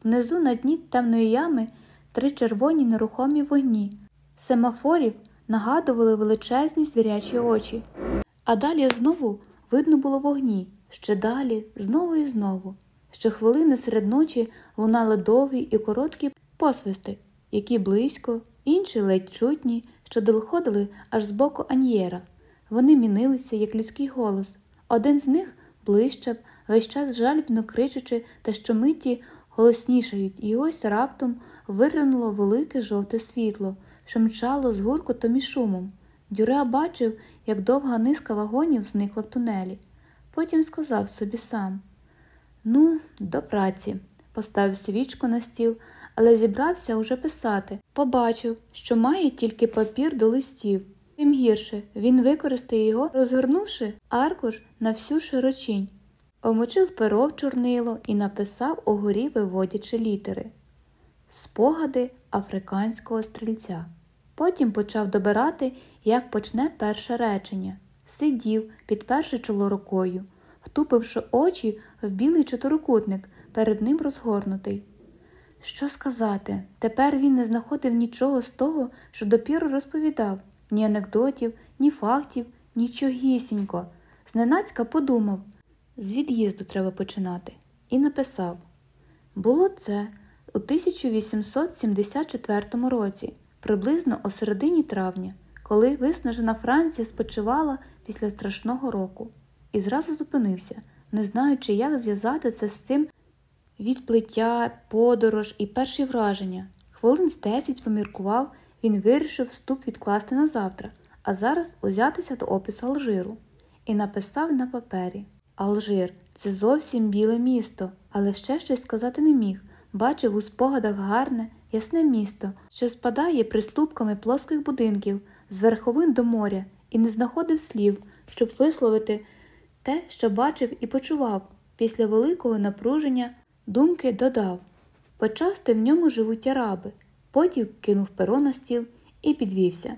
Внизу на дні темної ями три червоні нерухомі вогні, семафорів нагадували величезні звірячі очі, а далі знову видно було вогні, ще далі, знову і знову. Щохвилини серед ночі лунали довгі і короткі посвисти, які близько, інші ледь чутні, що доходили аж з боку аньєра. Вони мінилися, як людський голос. Один з них блищав, весь час жальбно кричачи та щомиті голоснішають, і ось раптом виринуло велике жовте світло, що мчало з гуркотом і шумом. Дюра бачив, як довга низка вагонів зникла в тунелі. Потім сказав собі сам Ну, до праці, поставив свічку на стіл, але зібрався уже писати. Побачив, що має тільки папір до листів. Тим гірше він використає його, розгорнувши аркуш на всю широчінь, омочив перо в чорнило і написав угорі, виводячи літери Спогади африканського стрільця. Потім почав добирати, як почне перше речення. Сидів, підперши чоло рукою, втупивши очі в білий чотирикутник, перед ним розгорнутий. Що сказати? Тепер він не знаходив нічого з того, що допіру розповідав. Ні анекдотів, ні фактів, нічогісінько. Зненацька подумав. З від'їзду треба починати, і написав. Було це у 1874 році, приблизно о середині травня, коли виснажена Франція спочивала після страшного року, і зразу зупинився, не знаючи, як зв'язати це з цим відплиття, подорож і перші враження. Хвилин з десять поміркував, він вирішив вступ відкласти на завтра, а зараз узятися до опису Алжиру, і написав на папері Алжир це зовсім біле місто, але ще щось сказати не міг. Бачив у спогадах гарне, ясне місто, що спадає приступками плоских будинків з верховин до моря, і не знаходив слів, щоб висловити те, що бачив і почував. Після великого напруження думки додав Почасти в ньому живуть араби, потім кинув перо на стіл і підвівся.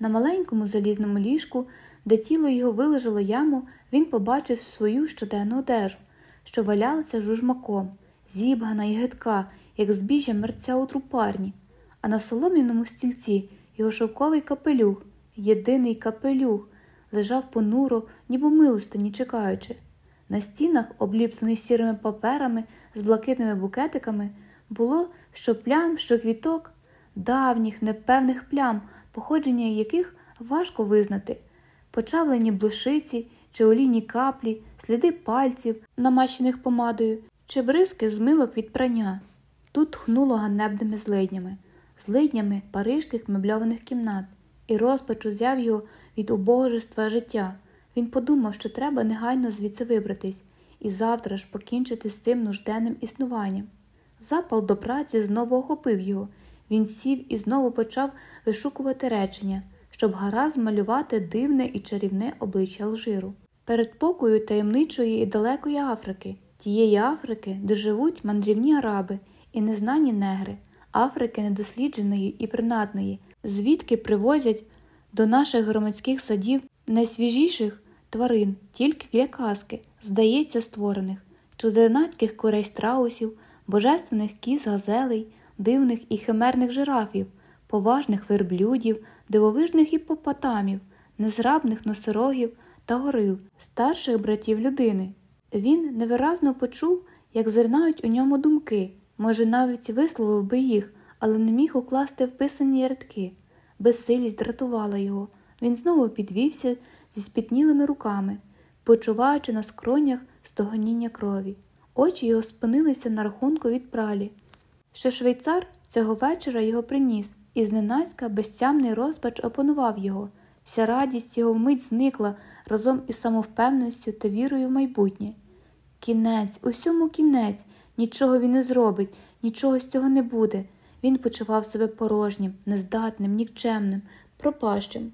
На маленькому залізному ліжку, де тіло його вилежало яму, він побачив свою щоденну одежу, що валялася жужмаком, зібгана і гидка, як збіжжя мерця у трупарні, а на солом'яному стільці його шовковий капелюх, єдиний капелюх, лежав понуро, ніби милостині чекаючи. На стінах, обліплених сірими паперами з блакитними букетиками, було що плям, що квіток, давніх, непевних плям, походження яких важко визнати, почавлені блошиці чи олійні каплі, сліди пальців, намащених помадою, чи бризки з милок від прання. Тут тхнуло ганебними злиднями, злиднями парижських мебльованих кімнат, і розпач узяв його від убожества життя. Він подумав, що треба негайно звідси вибратись і завтра ж покінчити з цим нужденним існуванням. Запал до праці знову охопив його. Він сів і знову почав вишукувати речення, щоб гаразд малювати дивне і чарівне обличчя Алжиру. Передпокою таємничої і далекої Африки, тієї Африки, де живуть мандрівні араби і незнані негри, Африки недослідженої і принадної, звідки привозять до наших громадських садів найсвіжіших тварин, тільки для казки, здається, створених, чудернацьких курей страусів, божественних кіз газелей, дивних і химерних жирафів, поважних верблюдів, дивовижних іпопотамів, незрабних носорогів та горил, старших братів людини. Він невиразно почув, як зернають у ньому думки, може, навіть висловив би їх, але не міг укласти вписані рядки. Безсилість дратувала його. Він знову підвівся зі спітнілими руками, почуваючи на скронях стогоніння крові. Очі його спинилися на рахунку від пралі. Ще швейцар цього вечора його приніс, і зненацька безсямний розпач опанував його. Вся радість його вмить зникла разом із самовпевненістю та вірою в майбутнє. Кінець, усьому кінець, нічого він не зробить, нічого з цього не буде. Він почував себе порожнім, нездатним, нікчемним, пропащим.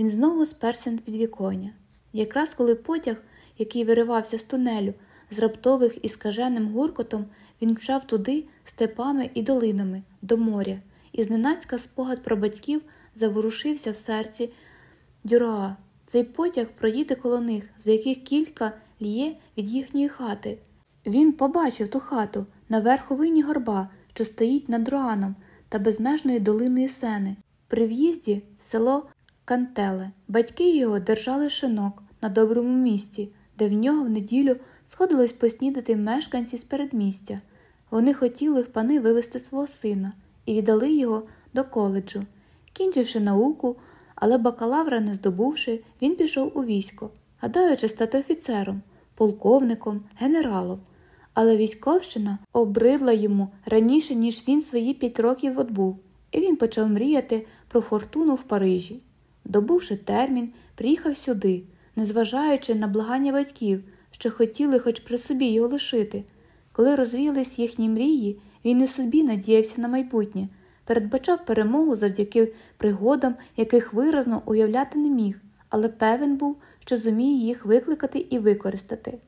Він знову сперся на підвіконня. Якраз коли потяг, який виривався з тунелю, з раптових і скаженим гуркотом, він мчав туди степами і долинами, до моря, і зненацька спогад про батьків заворушився в серці Дюроа. Цей потяг проїде коло них, за яких кілька лє від їхньої хати. Він побачив ту хату на верховині горба, що стоїть над Руаном та безмежної долиною сени. При в'їзді в село Кантеле батьки його держали шинок на доброму місці, де в нього в неділю сходились поснідати мешканці з передмістя. Вони хотіли в пани вивезти свого сина і віддали його до коледжу. Кінчивши науку, але бакалавра не здобувши, він пішов у військо, гадаючи стати офіцером, полковником, генералом. Але військовщина обридла йому раніше, ніж він свої п'ять років отбув, і він почав мріяти про фортуну в Парижі. Добувши термін, приїхав сюди, незважаючи на благання батьків, що хотіли хоч при собі його лишити. Коли розвіялись їхні мрії, він і собі надіявся на майбутнє, передбачав перемогу завдяки пригодам, яких виразно уявляти не міг, але певен був, що зуміє їх викликати і використати.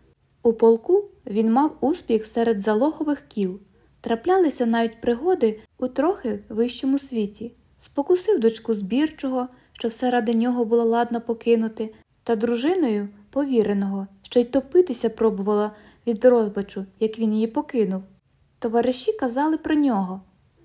У полку він мав успіх серед залогових кіл, траплялися навіть пригоди у трохи вищому світі, спокусив дочку збірчого, що все ради нього було ладно покинути, та дружиною повіреного, що й топитися пробувала від розбачу, як він її покинув. Товариші казали про нього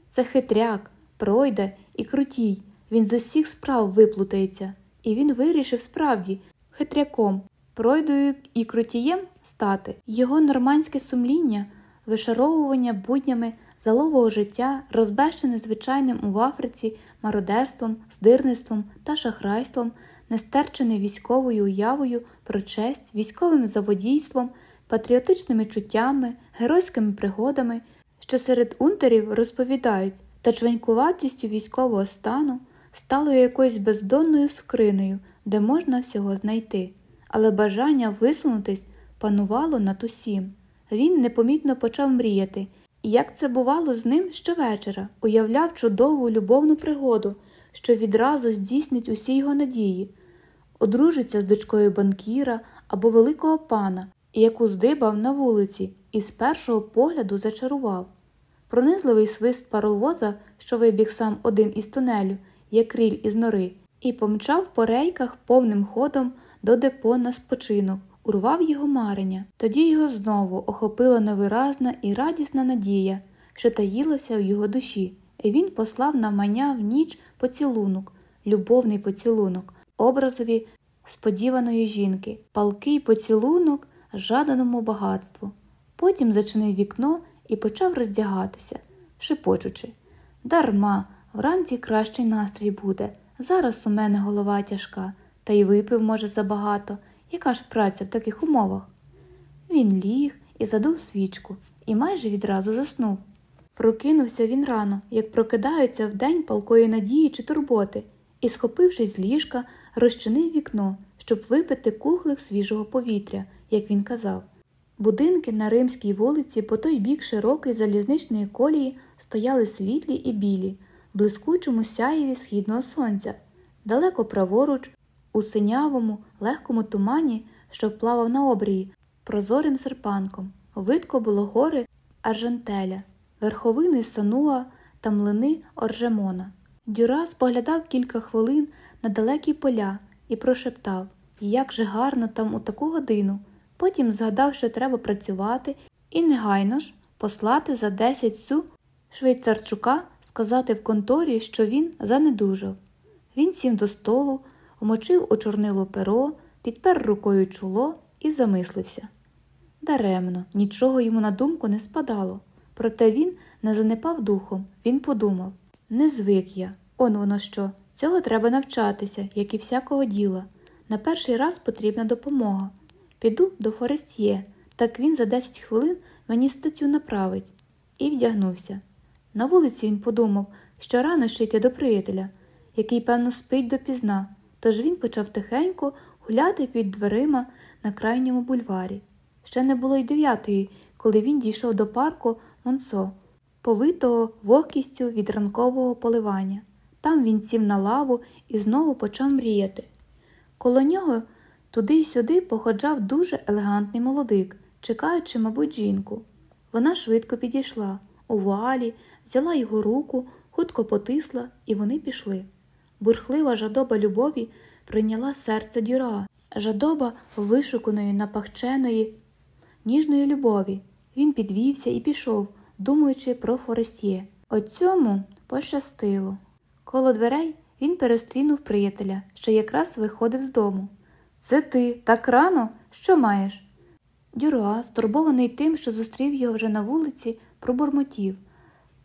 це хитряк, пройде і крутій, він з усіх справ виплутається, і він вирішив справді хитряком, пройдою і крутієм стати. Його нормандське сумління, вишаровування буднями залового життя, розбещене звичайним у Африці мародерством, здирництвом та шахрайством, нестерчене військовою уявою про честь, військовим заводійством, патріотичними чуттями, геройськими пригодами, що серед унтерів розповідають та чвенькуватістю військового стану стало якоюсь бездонною скринею, де можна всього знайти, але бажання висунутись панувало над усім. Він непомітно почав мріяти, і як це бувало з ним щовечора, уявляв чудову любовну пригоду, що відразу здійснить усі його надії, одружиться з дочкою банкіра або великого пана, яку здибав на вулиці, і з першого погляду зачарував. Пронизливий свист паровоза, що вибіг сам один із тунелю, як ріль із нори, і помчав по рейках повним ходом до депо на спочинок, урвав його марення. Тоді його знову охопила невиразна і радісна надія, що таїлася в його душі, і він послав на маня в ніч поцілунок, любовний поцілунок, образові сподіваної жінки, палкий поцілунок жаданому багатству. Потім зачинив вікно і почав роздягатися, шепочучи Дарма, вранці кращий настрій буде. Зараз у мене голова тяжка, та й випив, може, забагато. Яка ж праця в таких умовах? Він ліг і задув свічку і майже відразу заснув. Прокинувся він рано, як прокидаються в день палкої надії чи турботи, і, схопившись з ліжка, розчинив вікно, щоб випити кухлик свіжого повітря, як він казав. Будинки на римській вулиці по той бік широкої залізничної колії стояли світлі і білі, блискучому сяєві східного сонця, далеко праворуч, у синявому, легкому тумані, що плавав на обрії, прозорим серпанком, видко було гори Аржентеля, верховини Сануа та млини Оржемона. Дюра споглядав кілька хвилин на далекі поля і прошептав як же гарно там у таку годину. Потім згадав, що треба працювати, і негайно ж послати за 10 су швейцарчука сказати в конторі, що він занедужав. Він сів до столу, вмочив у чорнило перо, підпер рукою чоло і замислився. Даремно, нічого йому на думку не спадало. Проте він не занепав духом, він подумав не звик я, он воно що, цього треба навчатися, як і всякого діла. На перший раз потрібна допомога. Піду до Форестє, так він за 10 хвилин мені статтю направить, і вдягнувся. На вулиці він подумав, що рано йти до приятеля, який, певно, спить допізна, тож він почав тихенько гуляти під дверима на крайньому бульварі. Ще не було й дев'ятої, коли він дійшов до парку Монсо, повитого вогкістю від ранкового поливання. Там він сів на лаву і знову почав мріяти. Коло нього туди й сюди походжав дуже елегантний молодик, чекаючи, мабуть, жінку. Вона швидко підійшла у вуалі, взяла його руку, хутко потисла, і вони пішли. Бурхлива жадоба любові прийняла серце дюра, жадоба вишуканої, напахченої, ніжної любові. Він підвівся і пішов, думаючи про Форестє. От цьому пощастило. Коло дверей він перестрінув приятеля, що якраз виходив з дому. Це ти так рано? Що маєш? Дюруа, стурбований тим, що зустрів його вже на вулиці, пробурмотів.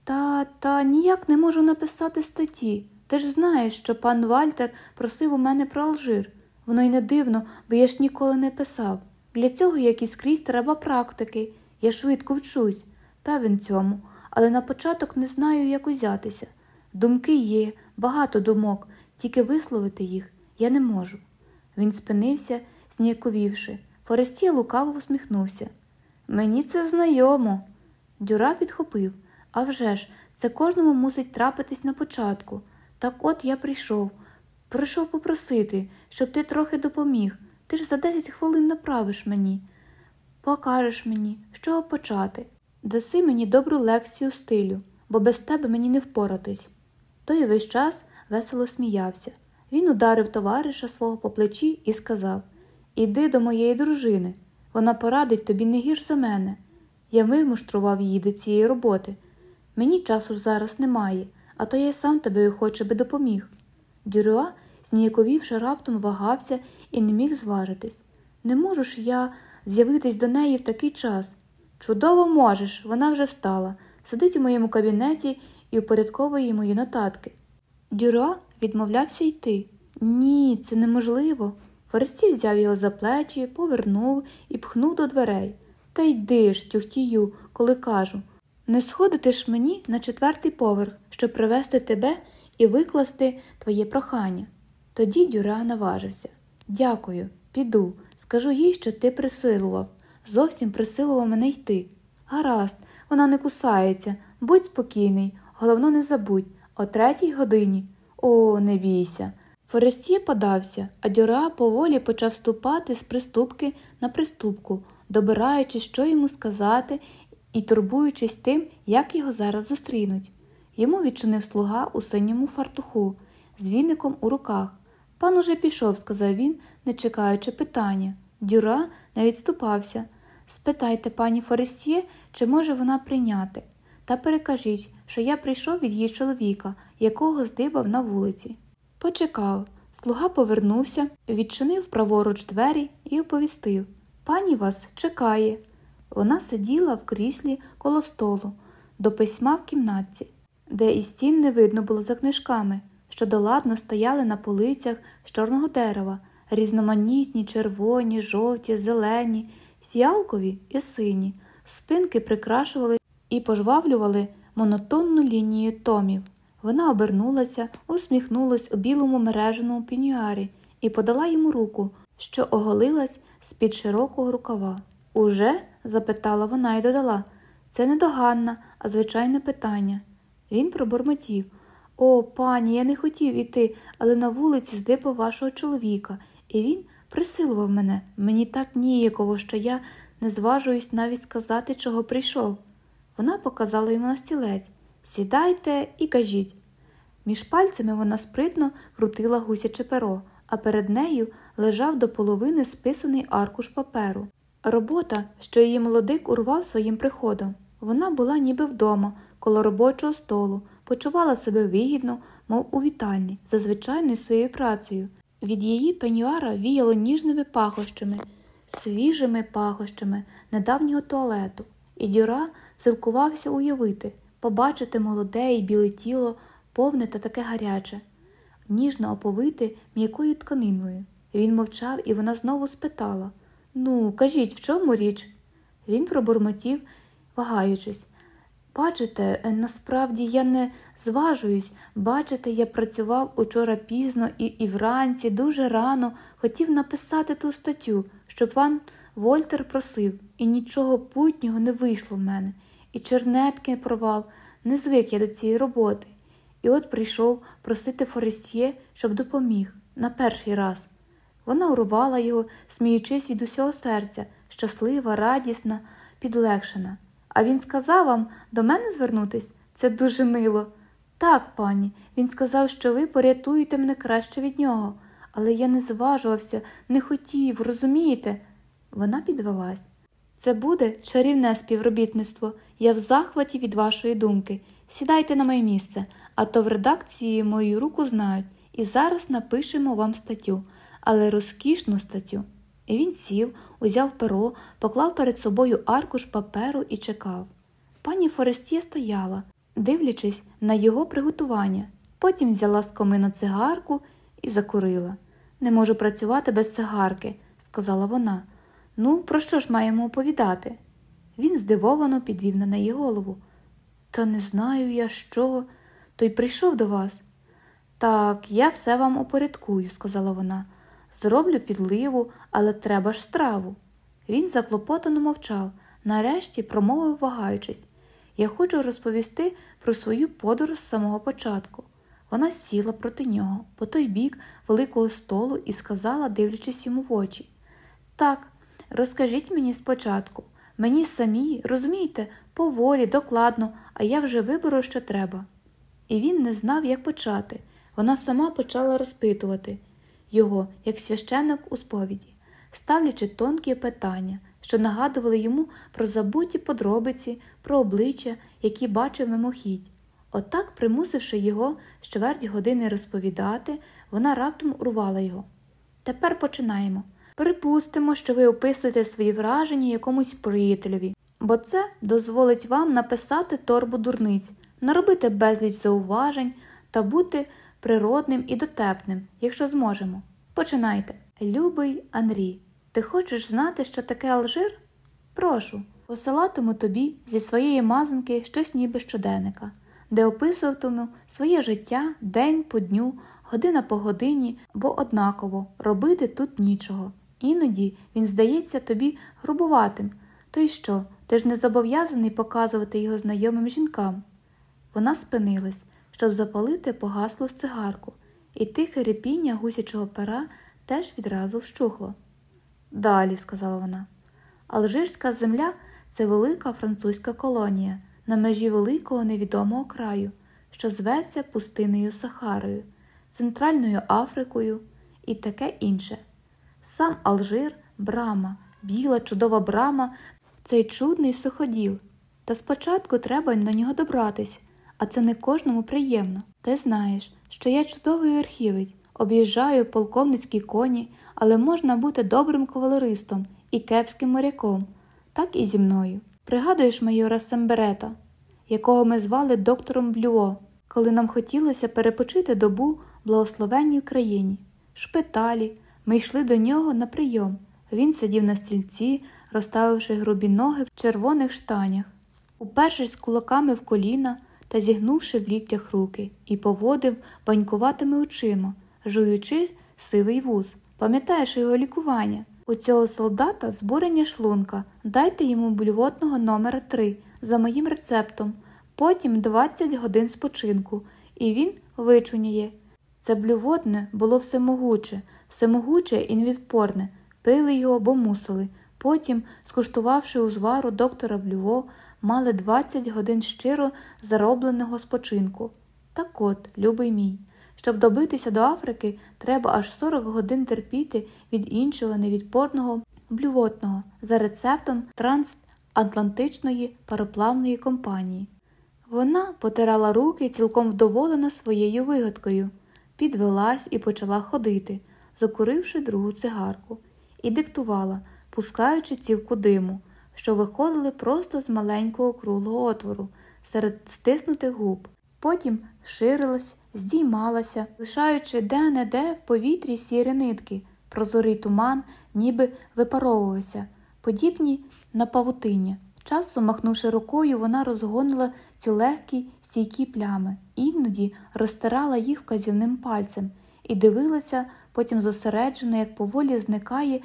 Та та ніяк не можу написати статті. Ти ж знаєш, що пан Вальтер просив у мене про Алжир. Воно й не дивно, бо я ж ніколи не писав. Для цього, як і скрізь, треба практики. Я швидко вчусь, певен цьому, але на початок не знаю, як узятися. Думки є, багато думок, тільки висловити їх я не можу. Він спинився, зніяковівши. Форестія лукаво усміхнувся. Мені це знайомо. Дюра підхопив. «А вже ж, це кожному мусить трапитись на початку. Так от я прийшов. Прийшов попросити, щоб ти трохи допоміг. Ти ж за 10 хвилин направиш мені. Покажеш мені, з чого почати. Даси мені добру лекцію стилю, бо без тебе мені не впоратись. Той весь час весело сміявся. Він ударив товариша свого по плечі і сказав Іди до моєї дружини. Вона порадить тобі не гірш за мене. Я вимуштрував її до цієї роботи. Мені часу ж зараз немає, а то я сам тобі охоче би допоміг. Дюруа, зніяковівши, раптом вагався і не міг зважитись. Не можу ж я з'явитись до неї в такий час. Чудово можеш, вона вже встала, сидить у моєму кабінеті і упорядковує мої нотатки. Дюра відмовлявся йти. Ні, це неможливо. Форестій взяв його за плечі, повернув і пхнув до дверей. Та йди ж, тюхтію, коли кажу. Не сходити ж мені на четвертий поверх, щоб привезти тебе і викласти твоє прохання. Тоді Дюра наважився. Дякую, піду. Скажу їй, що ти присилував. Зовсім присилував мене йти. Гаразд, вона не кусається, будь спокійний, головно, не забудь, о третій годині. О, не бійся. Форестіє подався, а Дюра поволі почав ступати з приступки на приступку, добираючи, що йому сказати, і турбуючись тим, як його зараз зустрінуть. Йому відчинив слуга у синьому фартуху, з віником у руках. Пан уже пішов, сказав він, не чекаючи питання. Дюра не відступався. Спитайте пані Форестіє, чи може вона прийняти, та перекажіть, що я прийшов від її чоловіка, якого здибав на вулиці. Почекав. Слуга повернувся, відчинив праворуч двері і оповістив Пані вас чекає. Вона сиділа в кріслі коло столу, до письма в кімнатці, де і стін не видно було за книжками, що доладно стояли на полицях з чорного дерева, різноманітні, червоні, жовті, зелені, фіалкові і сині, спинки прикрашували і пожвавлювали монотонну лінію томів. Вона обернулася, усміхнулась у білому мереженому пінюарі і подала йому руку, що оголилась з-під широкого рукава. Уже? Запитала вона і додала. Це не доганна, а звичайне питання. Він пробормотів. О, пані, я не хотів іти, але на вулиці здипав вашого чоловіка, і він присилував мене. Мені так ніяково, що я не зважуюсь навіть сказати, чого прийшов. Вона показала йому на стілець Сідайте і кажіть. Між пальцями вона спритно крутила гусяче перо, а перед нею лежав до половини списаний аркуш паперу. Робота, що її молодик урвав своїм приходом. Вона була ніби вдома, коло робочого столу, почувала себе вигідно, мов у вітальні, за звичайною своєю працею. Від її пенюара віяло ніжними пахощами, свіжими пахощами недавнього туалету, і Дюра силкувався уявити, побачити молоде і біле тіло, повне та таке гаряче, ніжно оповите м'якою тканиною. Він мовчав, і вона знову спитала Ну, кажіть, в чому річ? Він пробурмотів, вагаючись. Бачите, насправді я не зважуюсь. Бачите, я працював учора пізно і і вранці, дуже рано хотів написати ту статтю, щоб пан Вольтер просив, і нічого путнього не вийшло в мене, і чернетки провав, не звик я до цієї роботи. І от прийшов просити Форестіє, щоб допоміг на перший раз. Вона урвала його, сміючись від усього серця, щаслива, радісна, підлегшена. А він сказав вам до мене звернутись? Це дуже мило. Так, пані, він сказав, що ви порятуєте мене краще від нього, але я не зважувався, не хотів, розумієте? Вона підвелась. Це буде чарівне співробітництво. Я в захваті від вашої думки. Сідайте на моє місце, а то в редакції мою руку знають, і зараз напишемо вам статтю, але розкішну статтю. І він сів, узяв перо, поклав перед собою аркуш паперу і чекав. Пані Форестє стояла, дивлячись на його приготування, потім взяла з комина цигарку і закурила. Не можу працювати без цигарки, сказала вона. Ну, про що ж маємо оповідати? Він здивовано підвів на неї голову. Та не знаю я, що. То й прийшов до вас. Так, я все вам упорядкую, сказала вона. Зроблю підливу, але треба ж страву. Він заклопотано мовчав, нарешті промовив, вагаючись. Я хочу розповісти про свою подорож з самого початку. Вона сіла проти нього по той бік великого столу і сказала, дивлячись йому в очі Так, розкажіть мені спочатку. Мені самі, розумієте, поволі, докладно, а я вже виберу, що треба. І він не знав, як почати. Вона сама почала розпитувати його, як священник у сповіді, ставлячи тонкі питання, що нагадували йому про забуті подробиці, про обличчя, які бачив мимохідь. Отак, примусивши його з чверть години розповідати, вона раптом урвала його. Тепер починаємо. Припустимо, що ви описуєте свої враження якомусь приятелеві, бо це дозволить вам написати торбу дурниць, наробити безліч зауважень та бути природним і дотепним, якщо зможемо. Починайте. Любий Анрі, ти хочеш знати, що таке Алжир? Прошу, посилатиму тобі зі своєї мазанки щось ніби щоденника, де описуватиму своє життя день по дню, година по годині, бо однаково робити тут нічого. Іноді він здається тобі грубуватим. То й що, ти ж не зобов'язаний показувати його знайомим жінкам. Вона спинилась, щоб запалити погаслу з цигарку, і тихе репіння гусячого пера теж відразу вщухло. Далі, сказала вона, Алжирська земля це велика французька колонія на межі великого невідомого краю, що зветься пустиною Сахарою, Центральною Африкою і таке інше. Сам Алжир, брама, біла, чудова брама, цей чудний суходіл. Та спочатку треба до нього добратись, а це не кожному приємно. Ти знаєш, що я чудовий верхівець, об'їжджаю полковницькі коні, але можна бути добрим кавалеристом і кепським моряком, так і зі мною. Пригадуєш майора Семберета, якого ми звали доктором Блюо, коли нам хотілося перепочити добу благословенній країні, шпиталі. Ми йшли до нього на прийом. Він сидів на стільці, розставивши грубі ноги в червоних штанях, упершись кулаками в коліна та зігнувши в ліктях руки, і поводив банькуватими очима, жуючи сивий вуз. Пам'ятаєш його лікування? У цього солдата збурення шлунка. Дайте йому блювотного номера 3 за моїм рецептом, потім 20 годин спочинку, і він вичуняє. Це блювотне було всемогуче, всемогуче і невідпорне, пили його, бо мусили. Потім, скуштувавши узвару доктора Блюво, мали 20 годин щиро заробленого спочинку. Так от, любий мій, щоб добитися до Африки, треба аж 40 годин терпіти від іншого невідпорного блювотного за рецептом трансатлантичної пароплавної компанії. Вона потирала руки цілком вдоволена своєю вигадкою, підвелась і почала ходити, закуривши другу цигарку, і диктувала, пускаючи цівку диму, що виходили просто з маленького круглого отвору серед стиснутих губ. Потім ширилась, здіймалася, лишаючи де-не-де в повітрі сірі нитки, прозорий туман, ніби випаровувався, подібні на павутиння. Часом, махнувши рукою, вона розгонила ці легкі стійкі плями, іноді розтирала їх вказівним пальцем і дивилася, потім зосереджено, як поволі зникає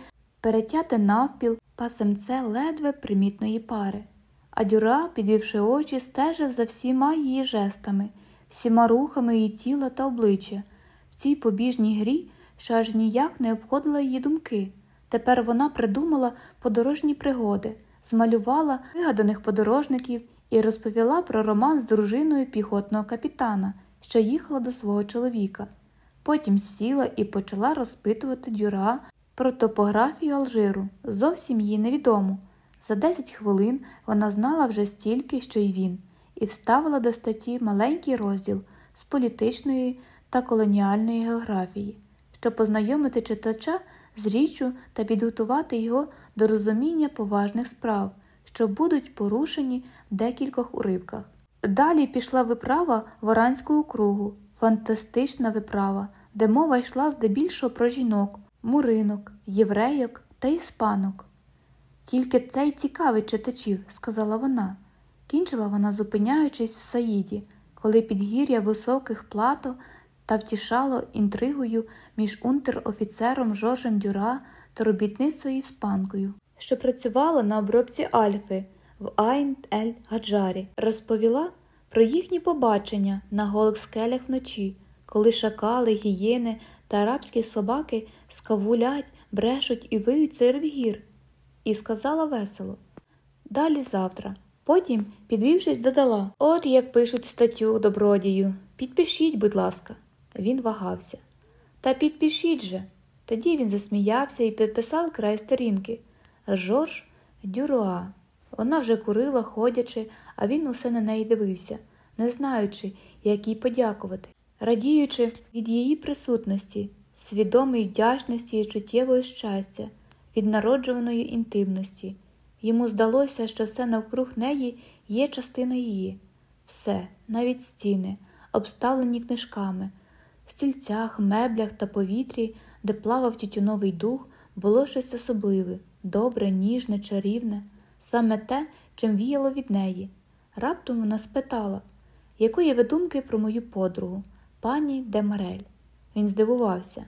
перетяте навпіл пасемце ледве примітної пари. А дюра, підвівши очі, стежив за всіма її жестами, всіма рухами її тіла та обличчя, в цій побіжній грі, що аж ніяк не обходила її думки. Тепер вона придумала подорожні пригоди, змалювала вигаданих подорожників і розповіла про роман з дружиною піхотного капітана, що їхала до свого чоловіка. Потім сіла і почала розпитувати дюра про топографію Алжиру, зовсім їй невідому. За 10 хвилин вона знала вже стільки, що й він, і вставила до статті маленький розділ з політичної та колоніальної географії, щоб познайомити читача з річчю та підготувати його до розуміння поважних справ, що будуть порушені в декількох уривках. Далі пішла виправа Воранського кругу, фантастична виправа, де мова йшла здебільшого про жінок, муринок, єврейок та іспанок. Тільки це й цікавить читачів, сказала вона. Кінчила вона, зупиняючись в Саїді, біля підгір'я високих плато та втішала інтригою між унтер-офіцером Жоржем Дюра та робітницею іспанкою, що працювала на обробці Альфи, в Айн Ель Гаджарі, розповіла про їхні побачення на голих скелях вночі, коли шакали, гієни та арабські собаки скавулять, брешуть і виють серед гір, і сказала весело Далі завтра. Потім, підвівшись, додала От як пишуть статтю добродію. Підпишіть, будь ласка. Він вагався. Та підпишіть же. Тоді він засміявся і підписав край сторінки Жорж Дюруа. Вона вже курила, ходячи, а він усе на неї дивився, не знаючи, як їй подякувати, радіючи від її присутності, свідомої вдячності і чуттєвого щастя, від народжуваної інтимності. Йому здалося, що все навкруг неї є частина її, все, навіть стіни, обставлені книжками, в стільцях, меблях та повітрі, де плавав тютюновий дух, було щось особливе, добре, ніжне, чарівне, саме те, чим віяло від неї. Раптом вона спитала, якої ви думки про мою подругу, пані Демарель. Він здивувався.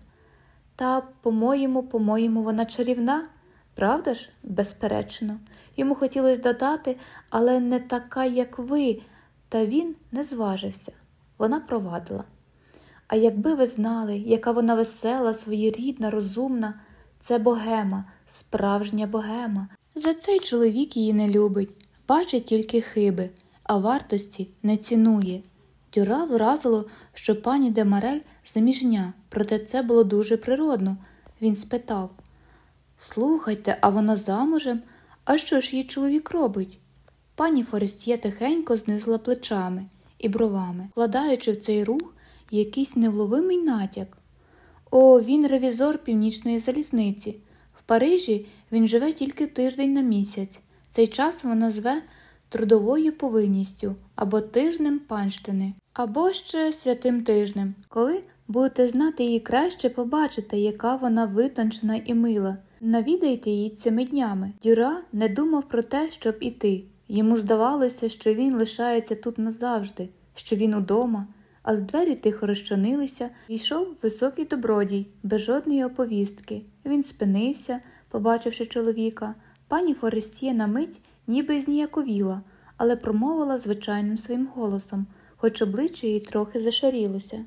Та, по-моєму, по-моєму, вона чарівна. Правда ж, безперечно, йому хотілося додати, але не така, як ви, та він не зважився. Вона провадила. А якби ви знали, яка вона весела, своєрідна, розумна, це богема, справжня богема. За цей чоловік її не любить, бачить тільки хиби, а вартості не цінує. Дюра вразило, що пані Демарель заміжня, проте це було дуже природно. Він спитав Слухайте, а вона замужем? А що ж її чоловік робить? Пані Форестє тихенько знизила плечами і бровами, вкладаючи в цей рух якийсь невловимий натяк. О, він ревізор північної залізниці. В Парижі він живе тільки тиждень на місяць. Цей час вона зве трудовою повинністю або тижнем панщини, або ще святим тижнем. Коли будете знати її краще, побачите, яка вона витончена і мила. Навідайте її цими днями. Дюра не думав про те, щоб іти. Йому здавалося, що він лишається тут назавжди, що він удома, але двері тихо розчинилися, війшов високий добродій, без жодної оповістки. Він спинився, побачивши чоловіка. Пані Форестіє на мить ніби зніяковіла, але промовила звичайним своїм голосом, хоч обличчя її трохи зашарілося.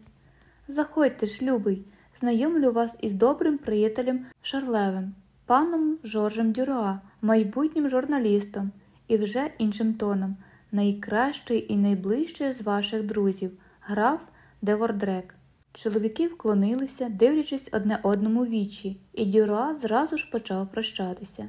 Заходьте ж, любий, знайомлю вас із добрим приятелем Шарлевим паном Жоржем Дюроа, майбутнім журналістом, і вже іншим тоном, найкращий і найближчий з ваших друзів, граф Девордрек. Чоловіки вклонилися, дивлячись одне одному вічі, і Дюроа зразу ж почав прощатися.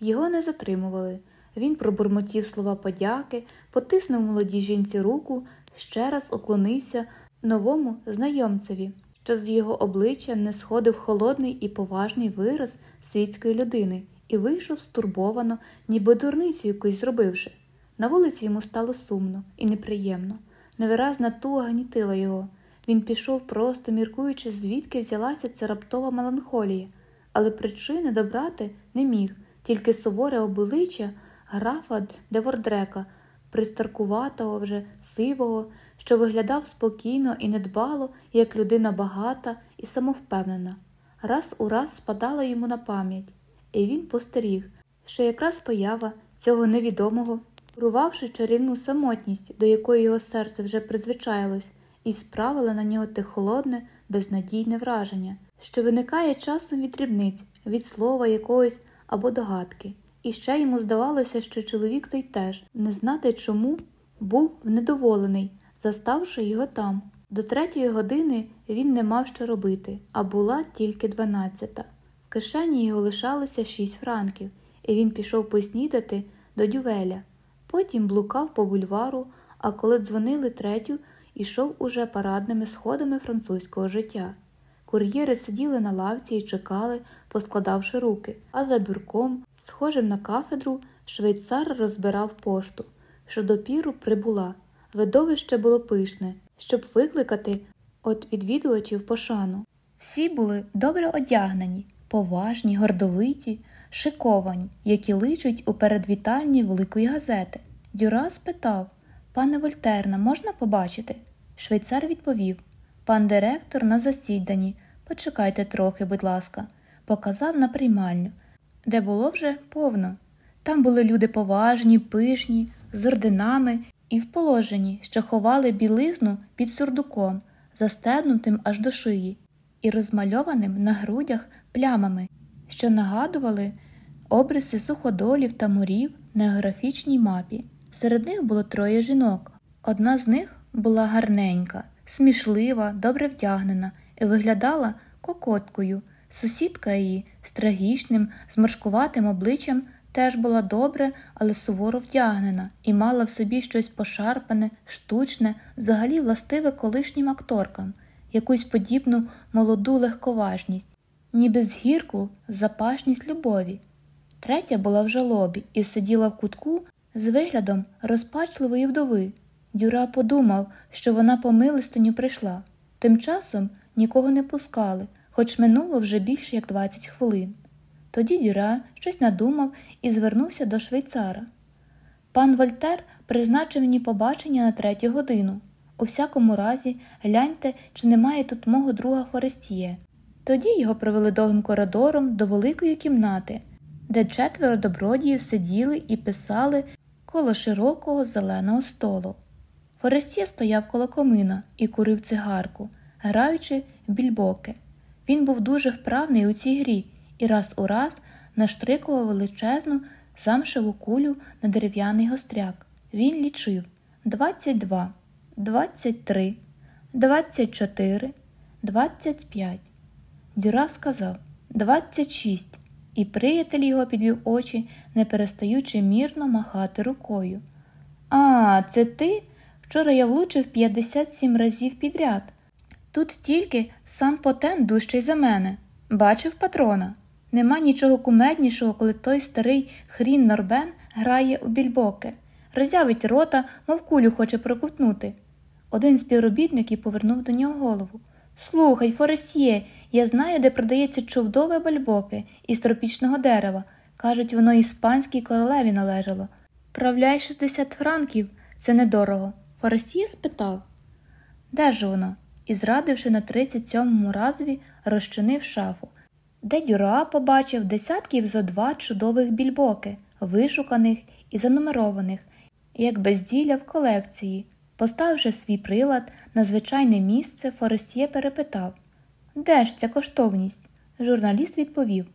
Його не затримували. Він пробурмотів слова подяки, потиснув молодій жінці руку, ще раз уклонився новому знайомцеві що з його обличчя не сходив холодний і поважний вираз світської людини і вийшов стурбовано, ніби дурницю якусь зробивши. На вулиці йому стало сумно і неприємно. Невиразна туга гнітила його. Він пішов просто, міркуючи, звідки взялася ця раптова меланхолія, але причини добрати не міг, тільки суворе обличчя графа Девордрека, пристаркуватого вже сивого, що виглядав спокійно і недбало, як людина багата і самовпевнена. Раз у раз спадала йому на пам'ять, і він постеріг, що якраз поява цього невідомого, урувавши чарівну самотність, до якої його серце вже призвичаїлось, і справила на нього те холодне, безнадійне враження, що виникає часом від дрібниць, від слова якогось або догадки. І ще йому здавалося, що чоловік той теж, не знати чому, був внедоволений, заставши його там. До третьої години він не мав що робити, а була тільки дванадцята. В кишені його лишалося шість франків, і він пішов поснідати до дювеля. Потім блукав по бульвару, а коли дзвонили третю, ішов уже парадними сходами французького життя. Кур'єри сиділи на лавці і чекали, поскладавши руки, а за бюрком, схожим на кафедру, швейцар розбирав пошту, що допіру прибула. Видовище було пишне, щоб викликати от відвідувачів пошану. Всі були добре одягнені, поважні, гордовиті, шиковані, які личуть у передвітальні великої газети. Дюра спитав Пане Вольтерна, можна побачити? Швейцар відповів Пан директор на засіданні. Почекайте трохи, будь ласка, показав на приймальню, де було вже повно. Там були люди поважні, пишні, з орденами і в положенні, що ховали білизну під сурдуком, застебнутим аж до шиї, і розмальованим на грудях плямами, що нагадували обриси суходолів та морів на географічній мапі. Серед них було троє жінок. Одна з них була гарненька, смішлива, добре вдягнена і виглядала кокоткою. Сусідка її з трагічним, зморшкуватим обличчям теж була добре, але суворо вдягнена і мала в собі щось пошарпане, штучне, взагалі властиве колишнім акторкам, якусь подібну молоду легковажність, ніби згірклу запашність любові. Третя була в жалобі і сиділа в кутку з виглядом розпачливої вдови. Дюра подумав, що вона по милостиню прийшла. Тим часом нікого не пускали, хоч минуло вже більше як 20 хвилин. Тоді Дюра щось надумав і звернувся до швейцара. Пан Вольтер призначив мені побачення на третю годину. У всякому разі, гляньте, чи немає тут мого друга Форестіє. Тоді його провели довгим коридором до великої кімнати, де четверо добродіїв сиділи і писали коло широкого зеленого столу. Форестіє стояв коло комина і курив цигарку, граючи в більбоки. Він був дуже вправний у цій грі і раз у раз наштрикував величезну замшеву кулю на дерев'яний гостряк. Він лічив 22, 23, 24, 25. Дюра сказав 26, і приятель його підвів очі, не перестаючи мірно махати рукою. А, це ти? Вчора я влучив 57 разів підряд. Тут тільки сан Потен дужчий за мене. Бачив патрона. Нема нічого кумеднішого, коли той старий хрін Норбен грає у більбоки, роззявить рота, мов кулю хоче прокутнути. Один з співробітників повернув до нього голову. Слухай, Форесьє, я знаю, де продається чудове бальбоке із тропічного дерева. Кажуть, воно іспанській королеві належало. Правляй 60 франків, це недорого. Форесьє спитав Де ж воно? І, зрадивши на 37-му разові, розчинив шафу де Дюра побачив десятків зо два чудових більбоки, вишуканих і занумерованих, як безділля в колекції. Поставивши свій прилад на звичайне місце, Форесьє перепитав Де ж ця коштовність? Журналіст відповів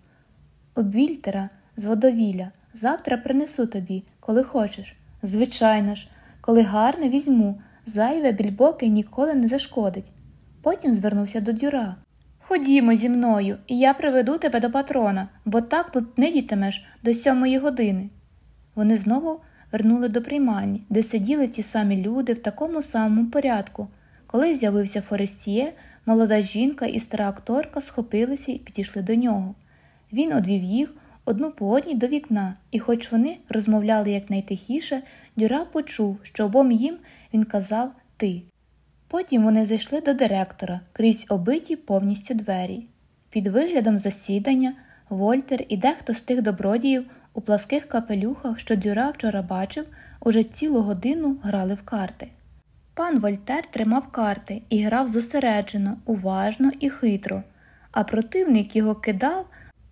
У Більтера з водовілля. Завтра принесу тобі, коли хочеш. Звичайно ж, коли гарне візьму, зайве більбоки ніколи не зашкодить. Потім звернувся до дюра. Ходімо зі мною, і я приведу тебе до патрона, бо так тут не дітимеш до сьомої години. Вони знову вернули до приймальні, де сиділи ті самі люди в такому самому порядку. Коли з'явився Форестіє, молода жінка і стара акторка схопилися і підійшли до нього. Він одвів їх одну по одній до вікна, і, хоч вони розмовляли якнайтихіше, Дюра почув, що обом їм він казав ти. Потім вони зайшли до директора крізь обиті повністю двері. Під виглядом засідання Вольтер і дехто з тих добродіїв у пласких капелюхах, що Дюра вчора бачив, уже цілу годину грали в карти. Пан Вольтер тримав карти і грав зосереджено, уважно і хитро, а противник його кидав,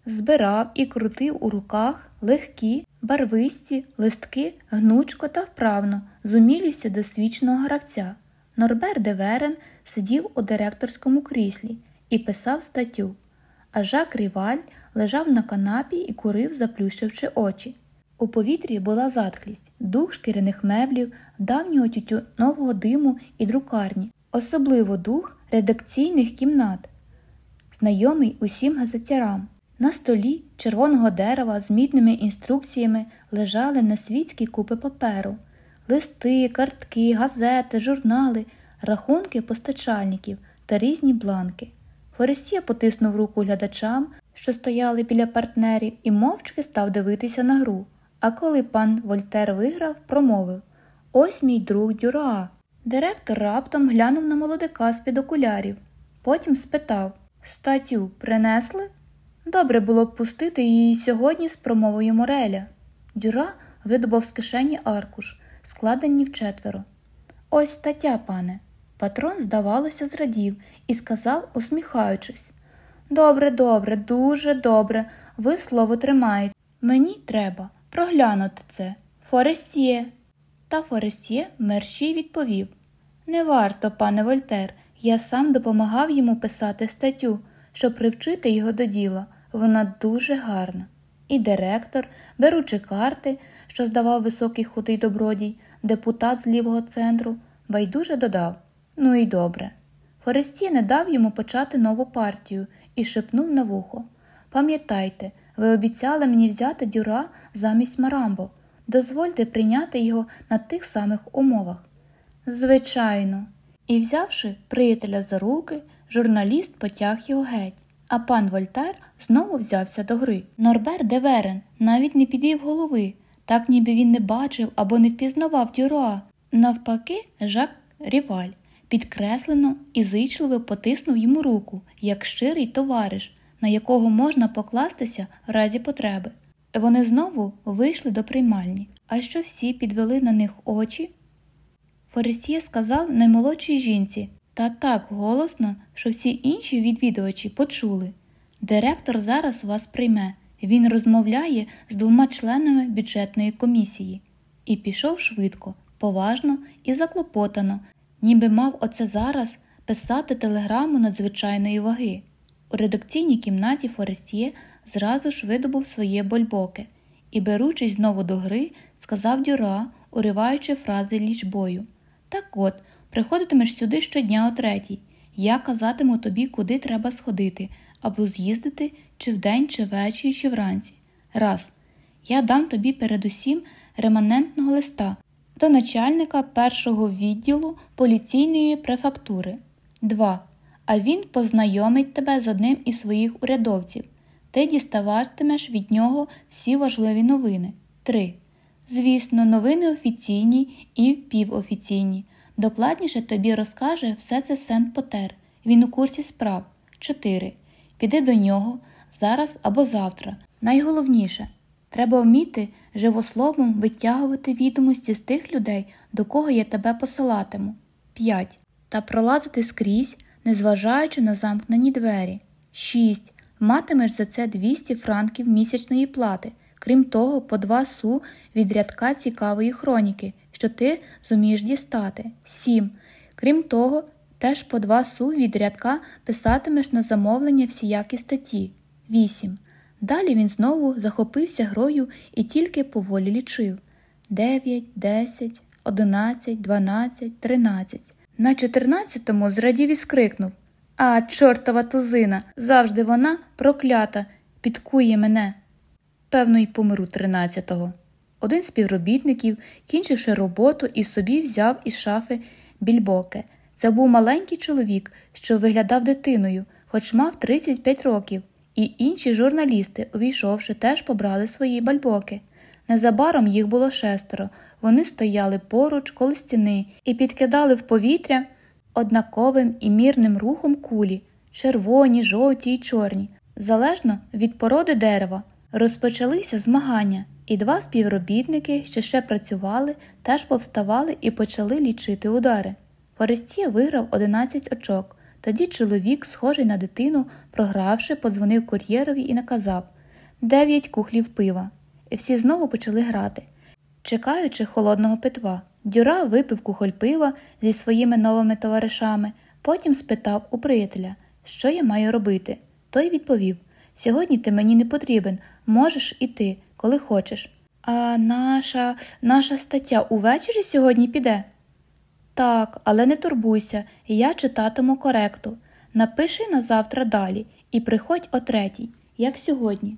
збирав і крутив у руках легкі, барвисті листки гнучко та вправно, з умілістю досвідченого гравця. Норбер де Верен сидів у директорському кріслі і писав статтю, а Жак Ріваль лежав на канапі і курив, заплющивши очі. У повітрі була затхлість, дух шкіряних меблів, давнього тютюнового диму і друкарні, особливо дух редакційних кімнат, знайомий усім газетярам. На столі червоного дерева з мідними інструкціями лежали на світські купи паперу листи, картки, газети, журнали, рахунки постачальників та різні бланки. Форесія потиснув руку глядачам, що стояли біля партнерів, і мовчки став дивитися на гру. А коли пан Вольтер виграв, промовив Ось мій друг Дюра. Директор раптом глянув на молодика з під окулярів. Потім спитав Статтю принесли? Добре було б пустити її сьогодні з промовою Мореля. Дюра видобав з кишені аркуш, складені вчетверо. Ось стаття, пане. Патрон, здавалося, зрадів і сказав, усміхаючись Добре, добре, дуже добре, ви слово тримаєте. Мені треба проглянути це. Форестіє. Та Форестіє мерщій відповів Не варто, пане Вольтер, я сам допомагав йому писати статтю, щоб привчити його до діла. Вона дуже гарна. І директор, беручи карти, що здавав високий худий добродій, депутат з лівого центру, байдуже додав Ну і добре. Форестіє не дав йому почати нову партію і шепнув на вухо Пам'ятайте, ви обіцяли мені взяти дюра замість Марамбо. Дозвольте прийняти його на тих самих умовах. Звичайно. І, взявши приятеля за руки, журналіст потяг його геть, а пан Вольтер знову взявся до гри. Норбер де Верен навіть не підвів голови, так ніби він не бачив або не впізнавав дюроа. Навпаки, Жак Ріваль підкреслено і зичливо потиснув йому руку, як щирий товариш, на якого можна покластися в разі потреби. Вони знову вийшли до приймальні, а що всі підвели на них очі. Фарисія сказав наймолодшій жінці та так голосно, що всі інші відвідувачі почули. Директор зараз вас прийме, він розмовляє з двома членами бюджетної комісії. І пішов швидко, поважно і заклопотано, ніби мав оце зараз писати телеграму надзвичайної ваги. У редакційній кімнаті Форестіє зразу ж видобув своє больбоке і, беручись знову до гри, сказав Дюра, уриваючи фрази лічбою. Так от, приходитимеш сюди щодня о третій. Я казатиму тобі, куди треба сходити, або з'їздити чи вдень, чи ввечері, чи вранці. Раз. Я дам тобі передусім реманентного листа до начальника першого відділу поліційної префектури. 2. А він познайомить тебе з одним із своїх урядовців. Ти діставатимеш від нього всі важливі новини. 3. Звісно, новини офіційні і півофіційні. Докладніше тобі розкаже все це Сент Потер. Він у курсі справ. 4. Піди до нього зараз або завтра. Найголовніше треба вміти живословом витягувати відомості з тих людей, до кого я тебе посилатиму. 5. Та пролазити скрізь, незважаючи на замкнені двері. 6. Матимеш за це 200 франків місячної плати, крім того, по два су від рядка цікавої хроніки, що ти зумієш дістати. 7. Крім того, теж по два су від рядка писатимеш на замовлення всіякі статті. 8. Далі він знову захопився грою і тільки поволі лічив 9, 10, 11, 12, 13. На 14-му зрадів і скрикнув А, чортова тузина, завжди вона проклята, підкує мене. Певно, й помиру 13-го. Один з співробітників, кінчивши роботу, і собі взяв із шафи більбоке. Це був маленький чоловік, що виглядав дитиною, хоч мав 35 років, і інші журналісти, увійшовши, теж побрали свої бальбоки. Незабаром їх було шестеро. Вони стояли поруч коло стіни і підкидали в повітря однаковим і мірним рухом кулі червоні, жовті й чорні, залежно від породи дерева. Розпочалися змагання, і два співробітники, що ще працювали, теж повставали і почали лічити удари. Форестія виграв 11 очок. Тоді чоловік, схожий на дитину, програвши, подзвонив кур'єрові і наказав дев'ять кухлів пива. І всі знову почали грати, чекаючи холодного питва. Дюра випив кухоль пива зі своїми новими товаришами, потім спитав у приятеля, що я маю робити. Той відповів Сьогодні ти мені не потрібен, можеш іти, коли хочеш. А наша наша стаття увечері сьогодні піде? Так, але не турбуйся, я читатиму коректу. Напиши на завтра далі і приходь о третій, як сьогодні.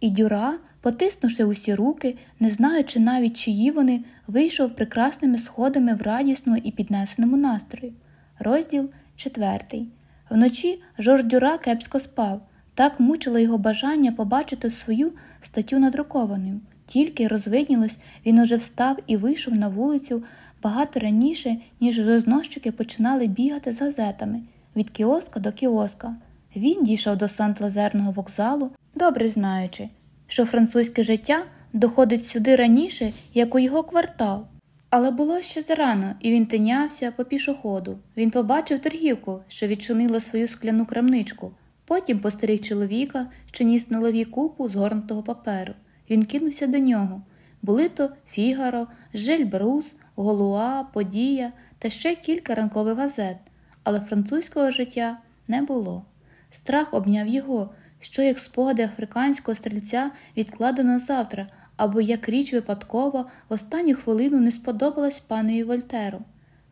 І Дюра, потиснувши усі руки, не знаючи навіть, чиї вони, вийшов прекрасними сходами в радісному і піднесеному настрої. Розділ четвертий. Вночі Жорж Дюра кепсько спав. Так мучило його бажання побачити свою статтю надрукованою. Тільки розвиднілось, він уже встав і вийшов на вулицю багато раніше, ніж рознощики починали бігати з газетами від кіоска до кіоска. Він дійшов до Сант-Лазерного вокзалу, добре знаючи, що французьке життя доходить сюди раніше, як у його квартал. Але було ще зарано, і він тинявся по пішоходу. Він побачив торгівку, що відчинила свою скляну крамничку. Потім постеріг чоловіка, що ніс на лові купу згорнутого паперу. Він кинувся до нього. Були то Фігаро, Жильбрус, Голуа, Подія та ще кілька ранкових газет, але французького життя не було. Страх обняв його, що як спогади африканського стрільця відкладено завтра, або як річ випадково в останню хвилину не сподобалась панові Вольтеру.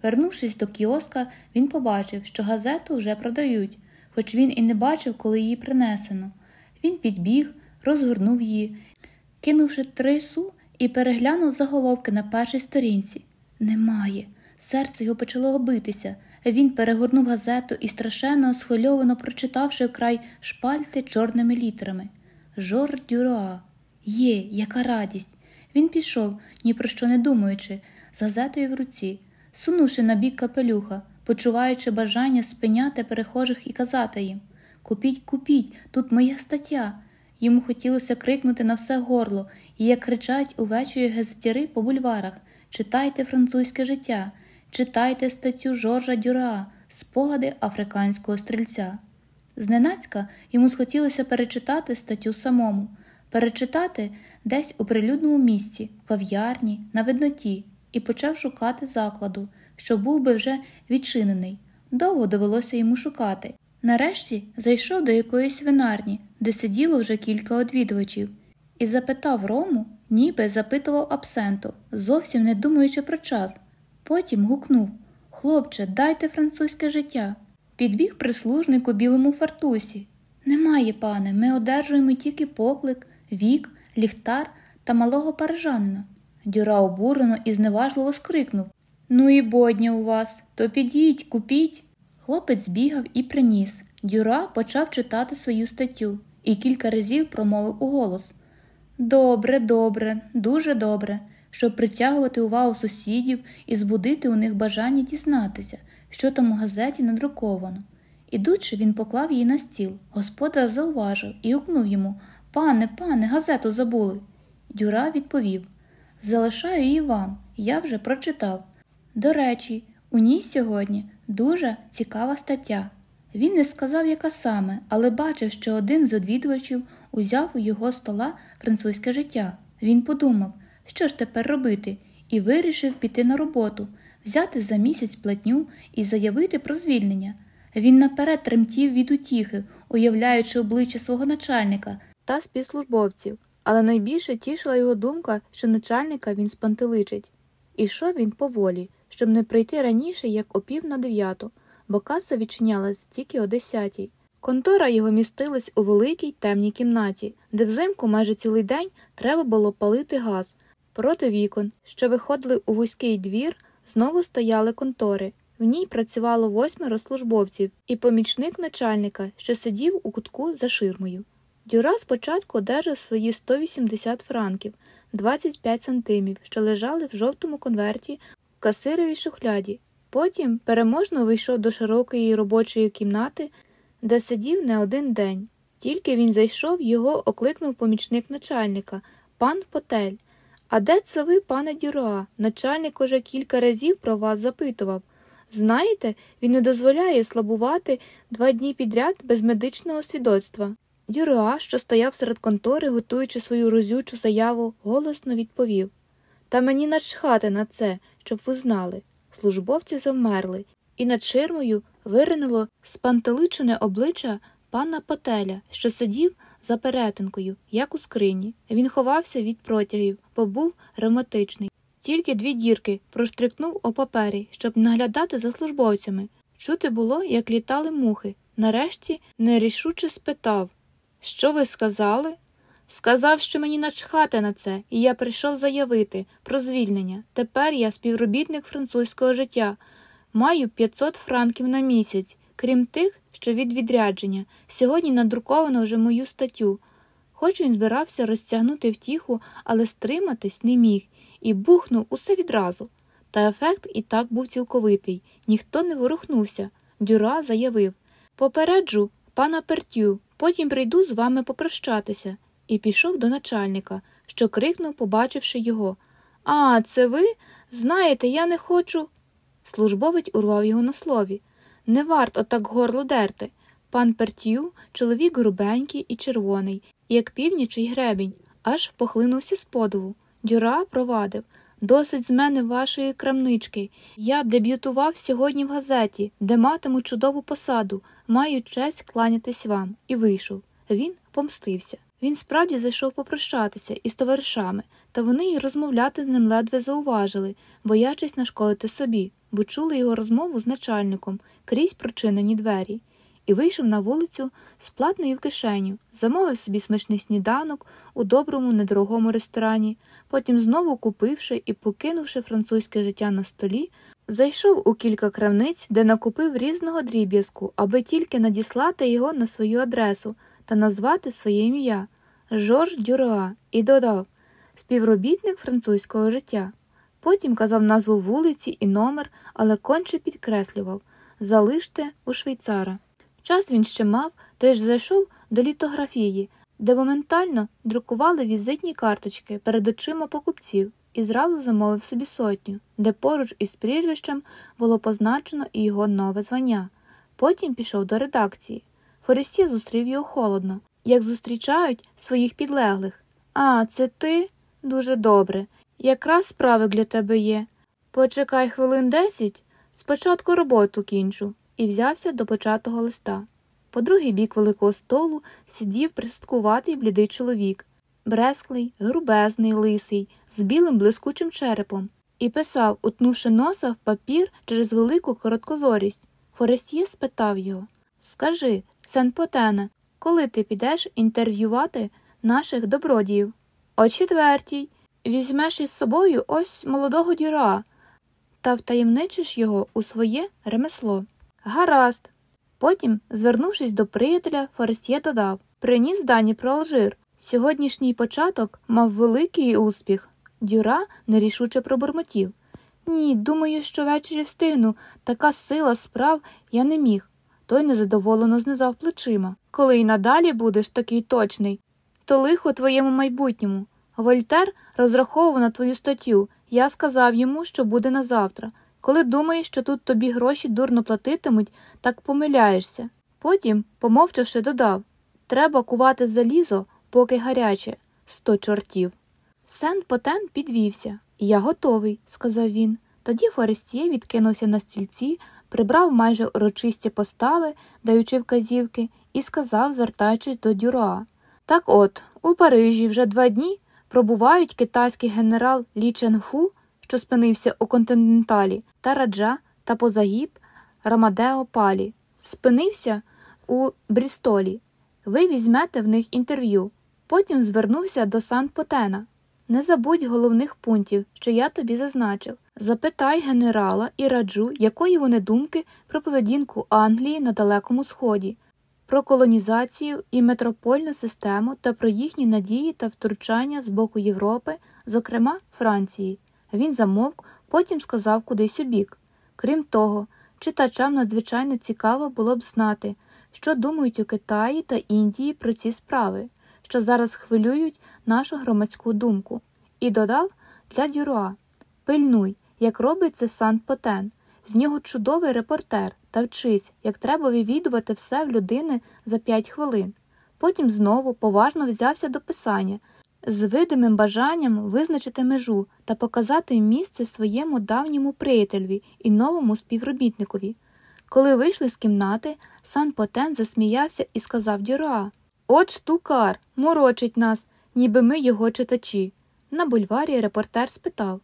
Вернувшись до кіоска, він побачив, що газету вже продають, хоч він і не бачив, коли її принесено. Він підбіг, розгорнув її, кинувши три су і переглянув заголовки на першій сторінці. Немає. Серце його почало битися. Він перегорнув газету і страшенно схвильовано прочитавши край шпальти чорними літерами. Жор Дюроа. Є, яка радість. Він пішов, ні про що не думаючи, з газетою в руці, сунувши на бік капелюха, почуваючи бажання спиняти перехожих і казати їм Купіть, купіть, тут моя стаття. Йому хотілося крикнути на все горло, і як кричать увечері газетяри по бульварах Читайте французьке життя, читайте статтю Жоржа Дюра, спогади африканського стрільця. Зненацька йому схотілося перечитати статтю самому, перечитати десь у прилюдному місці, кав'ярні, на видноті, і почав шукати закладу, що був би вже відчинений. Довго довелося йому шукати. Нарешті зайшов до якоїсь винарні, де сиділо вже кілька одвідувачів, і запитав Рому, ніби запитував абсенту, зовсім не думаючи про час. Потім гукнув Хлопче, дайте французьке життя. Підбіг прислужник у білому фартусі. Немає, пане, ми одержуємо тільки поклик, вік, ліхтар та малого парижанина. Дюра обурено і зневажливо скрикнув Ну і бодня у вас, то підіть, купіть. Хлопець збігав і приніс. Дюра почав читати свою статтю і кілька разів промовив у голос Добре, добре, дуже добре, щоб притягувати увагу сусідів і збудити у них бажання дізнатися, що там у газеті надруковано. Ідучи, він поклав її на стіл. Господар зауважив і гукнув йому Пане, пане, газету забули. Дюра відповів Залишаю її вам, я вже прочитав. До речі, у ній сьогодні дуже цікава стаття. Він не сказав, яка саме, але бачив, що один з одвідувачів узяв у його стола французьке життя. Він подумав, що ж тепер робити, і вирішив піти на роботу, взяти за місяць платню і заявити про звільнення. Він наперед тремтів від утіхи, уявляючи обличчя свого начальника та співслужбовців, але найбільше тішила його думка, що начальника він спантеличить. Ішов він поволі, щоб не прийти раніше, як о пів на дев'яту, бо каса відчинялась тільки о десятій. Контора його містилась у великій темній кімнаті, де взимку майже цілий день треба було палити газ. Проти вікон, що виходили у вузький двір, знову стояли контори. В ній працювало восьмеро службовців і помічник начальника, що сидів у кутку за ширмою. Дюра спочатку одержав свої 180 франків, 25 сантимів, що лежали в жовтому конверті в касировій шухляді. Потім переможно вийшов до широкої робочої кімнати, де сидів не один день. Тільки він зайшов, його окликнув помічник начальника, пан Потель. А де це ви, пане Дюра? Начальник уже кілька разів про вас запитував. Знаєте, він не дозволяє слабувати два дні підряд без медичного свідоцтва. Дюруа, що стояв серед контори, готуючи свою розючу заяву, голосно відповів Та мені начхати на це, щоб ви знали. Службовці завмерли, і над ширмою виринуло спантеличене обличчя пана Пателя, що сидів за перетинкою, як у скрині. Він ховався від протягів, бо був ревматичний. Тільки дві дірки проштрикнув у папері, щоб наглядати за службовцями. Чути було, як літали мухи. Нарешті нерішуче спитав Що ви сказали? Сказав, що мені начхати на це, і я прийшов заявити про звільнення. Тепер я співробітник французького життя, маю 500 франків на місяць, крім тих, що від відрядження. Сьогодні надруковано вже мою статтю. Хоч він збирався розтягнути втіху, але стриматись не міг і бухнув усе відразу. Та ефект і так був цілковитий, ніхто не ворухнувся. Дюра заявив Попереджу пана Пертю, потім прийду з вами попрощатися, і пішов до начальника, що крикнув, побачивши його. А, це ви? Знаєте, я не хочу. Службовець урвав його на слові. Не варт отак горло дерти. Пан Пертю чоловік грубенький і червоний, як північий гребінь, аж похлинувся з подову. Дюра провадив Досить з мене вашої крамнички. Я дебютував сьогодні в газеті, де матиму чудову посаду, маю честь кланятись вам, і вийшов. Він помстився. Він справді зайшов попрощатися із товаришами, та вони й розмовляти з ним ледве зауважили, боячись нашкодити собі, бо чули його розмову з начальником крізь прочинені двері, і вийшов на вулицю з платною в кишеню, замовив собі смачний сніданок у доброму, недорогому ресторані, потім знову купивши і покинувши французьке життя на столі, зайшов у кілька крамниць, де накупив різного дріб'язку, аби тільки надіслати його на свою адресу та назвати своє ім'я Жорж Дюроа, і додав співробітник французького життя. Потім казав назву вулиці і номер, але конче підкреслював залиште у швейцара. Час він ще мав, тож зайшов до літографії, де моментально друкували візитні карточки перед очима покупців і зразу замовив собі сотню, де поруч із прізвищем було позначено і його нове звання. Потім пішов до редакції. Форесті зустрів його холодно, як зустрічають своїх підлеглих. А, це ти? Дуже добре. Якраз справи для тебе є. Почекай хвилин десять, спочатку роботу кінчу, і взявся до початого листа. По другий бік великого столу сидів присткуватий блідий чоловік, бресклий, грубезний, лисий, з білим блискучим черепом, і писав, утнувши носа в папір через велику короткозорість. Форестіє спитав його Скажи, сен Потене, коли ти підеш інтерв'ювати наших добродіїв? О четвертій. Візьмеш із собою ось молодого дюра та втаємничиш його у своє ремесло. Гаразд. Потім, звернувшись до приятеля, Форестє додав Приніс дані про Алжир. Сьогоднішній початок мав великий успіх. Дюра нерішуче пробурмотів. Ні, думаю, що ввечері встигну. Така сила справ я не міг. Той незадоволено знизав плечима. Коли й надалі будеш такий точний, то лихо твоєму майбутньому. Вольтер розраховував на твою статтю. Я сказав йому, що буде на завтра. Коли думаєш, що тут тобі гроші дурно платитимуть, так помиляєшся. Потім, помовчавши, додав треба кувати залізо, поки гаряче, сто чортів. Сен Потен підвівся. Я готовий, сказав він. Тоді Форестіє відкинувся на стільці, прибрав майже урочисті постави, даючи вказівки, і сказав, звертаючись до Дюроа. Так от, у Парижі вже два дні пробувають китайський генерал Лі Ченфу, що спинився у континенталі, та раджа та позагіб Рамадео Палі. Спинився у Брістолі. Ви візьмете в них інтерв'ю. Потім звернувся до Сан Потена. Не забудь головних пунктів, що я тобі зазначив. Запитай генерала і раджу, якої вони думки про поведінку Англії на Далекому Сході, про колонізацію і метропольну систему та про їхні надії та втручання з боку Європи, зокрема Франції. Він замовк, потім сказав кудись у бік. Крім того, читачам надзвичайно цікаво було б знати, що думають у Китаї та Індії про ці справи, що зараз хвилюють нашу громадську думку, і додав для Дюруа Пильнуй, як робить це Сан Потен. З нього чудовий репортер та вчись, як треба вивідувати все в людини за п'ять хвилин. Потім знову поважно взявся до писання з видимим бажанням визначити межу та показати місце своєму давньому приятелеві і новому співробітникові. Коли вийшли з кімнати, сан Потен засміявся і сказав Дюра От штукар, морочить нас, ніби ми його читачі. На бульварі репортер спитав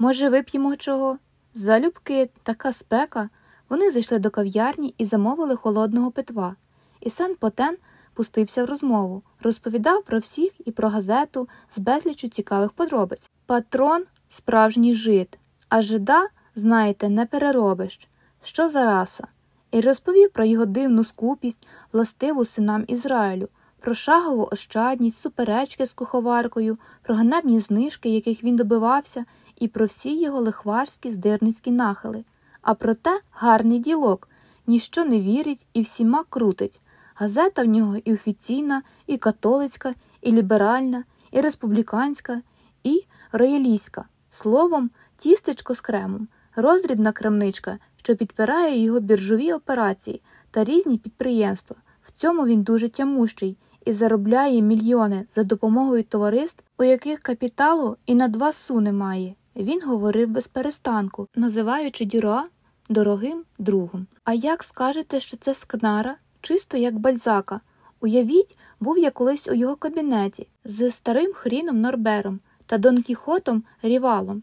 Може, вип'ємо чого? Залюбки, така спека. Вони зайшли до кав'ярні і замовили холодного питва. І сан Потен пустився в розмову, розповідав про всіх і про газету з безлічу цікавих подробиць. Патрон справжній жид, а жида, знаєте, не переробиш. Що за раса? І розповів про його дивну скупість, властиву синам Ізраїлю, про шагову ощадність, суперечки з куховаркою, про ганебні знижки, яких він добивався, і про всі його лихварські здирницькі нахили. А проте гарний ділок, ніщо не вірить і всіма крутить. Газета в нього і офіційна, і католицька, і ліберальна, і республіканська, і роялістська. Словом, тістечко з кремом, роздрібна крамничка, що підпирає його біржові операції та різні підприємства. В цьому він дуже тямущий і заробляє мільйони за допомогою товариств, у яких капіталу і на два су немає. Він говорив без перестанку, називаючи Дюра дорогим другом. А як скажете, що це скнара, чисто як бальзака? Уявіть, був я колись у його кабінеті з старим хріном Норбером та Дон Кіхотом Рівалом.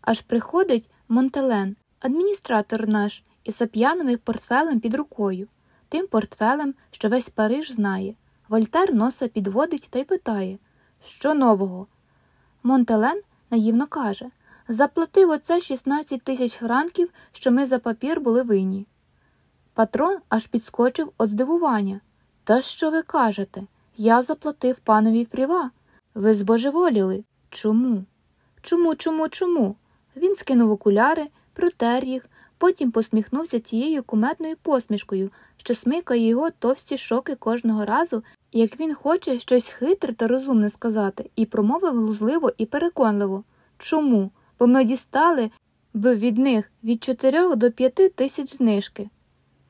Аж приходить Монтелен, адміністратор наш, із сап'яновим портфелем під рукою, тим портфелем, що весь Париж знає. Вольтер носа підводить та й питає Що нового? Монтелен наївно каже Заплатив оце 16 тисяч франків, що ми за папір були винні. Патрон аж підскочив від здивування. Та що ви кажете? Я заплатив панові прива. Ви збожеволіли. Чому? Чому, чому, чому? Він скинув окуляри, протер їх, потім посміхнувся тією куметною посмішкою, що смикає його товсті шоки кожного разу, як він хоче щось хитре та розумне сказати, і промовив глузливо і переконливо. Чому? Бо ми дістали б від них від 4 до 5 тисяч знижки.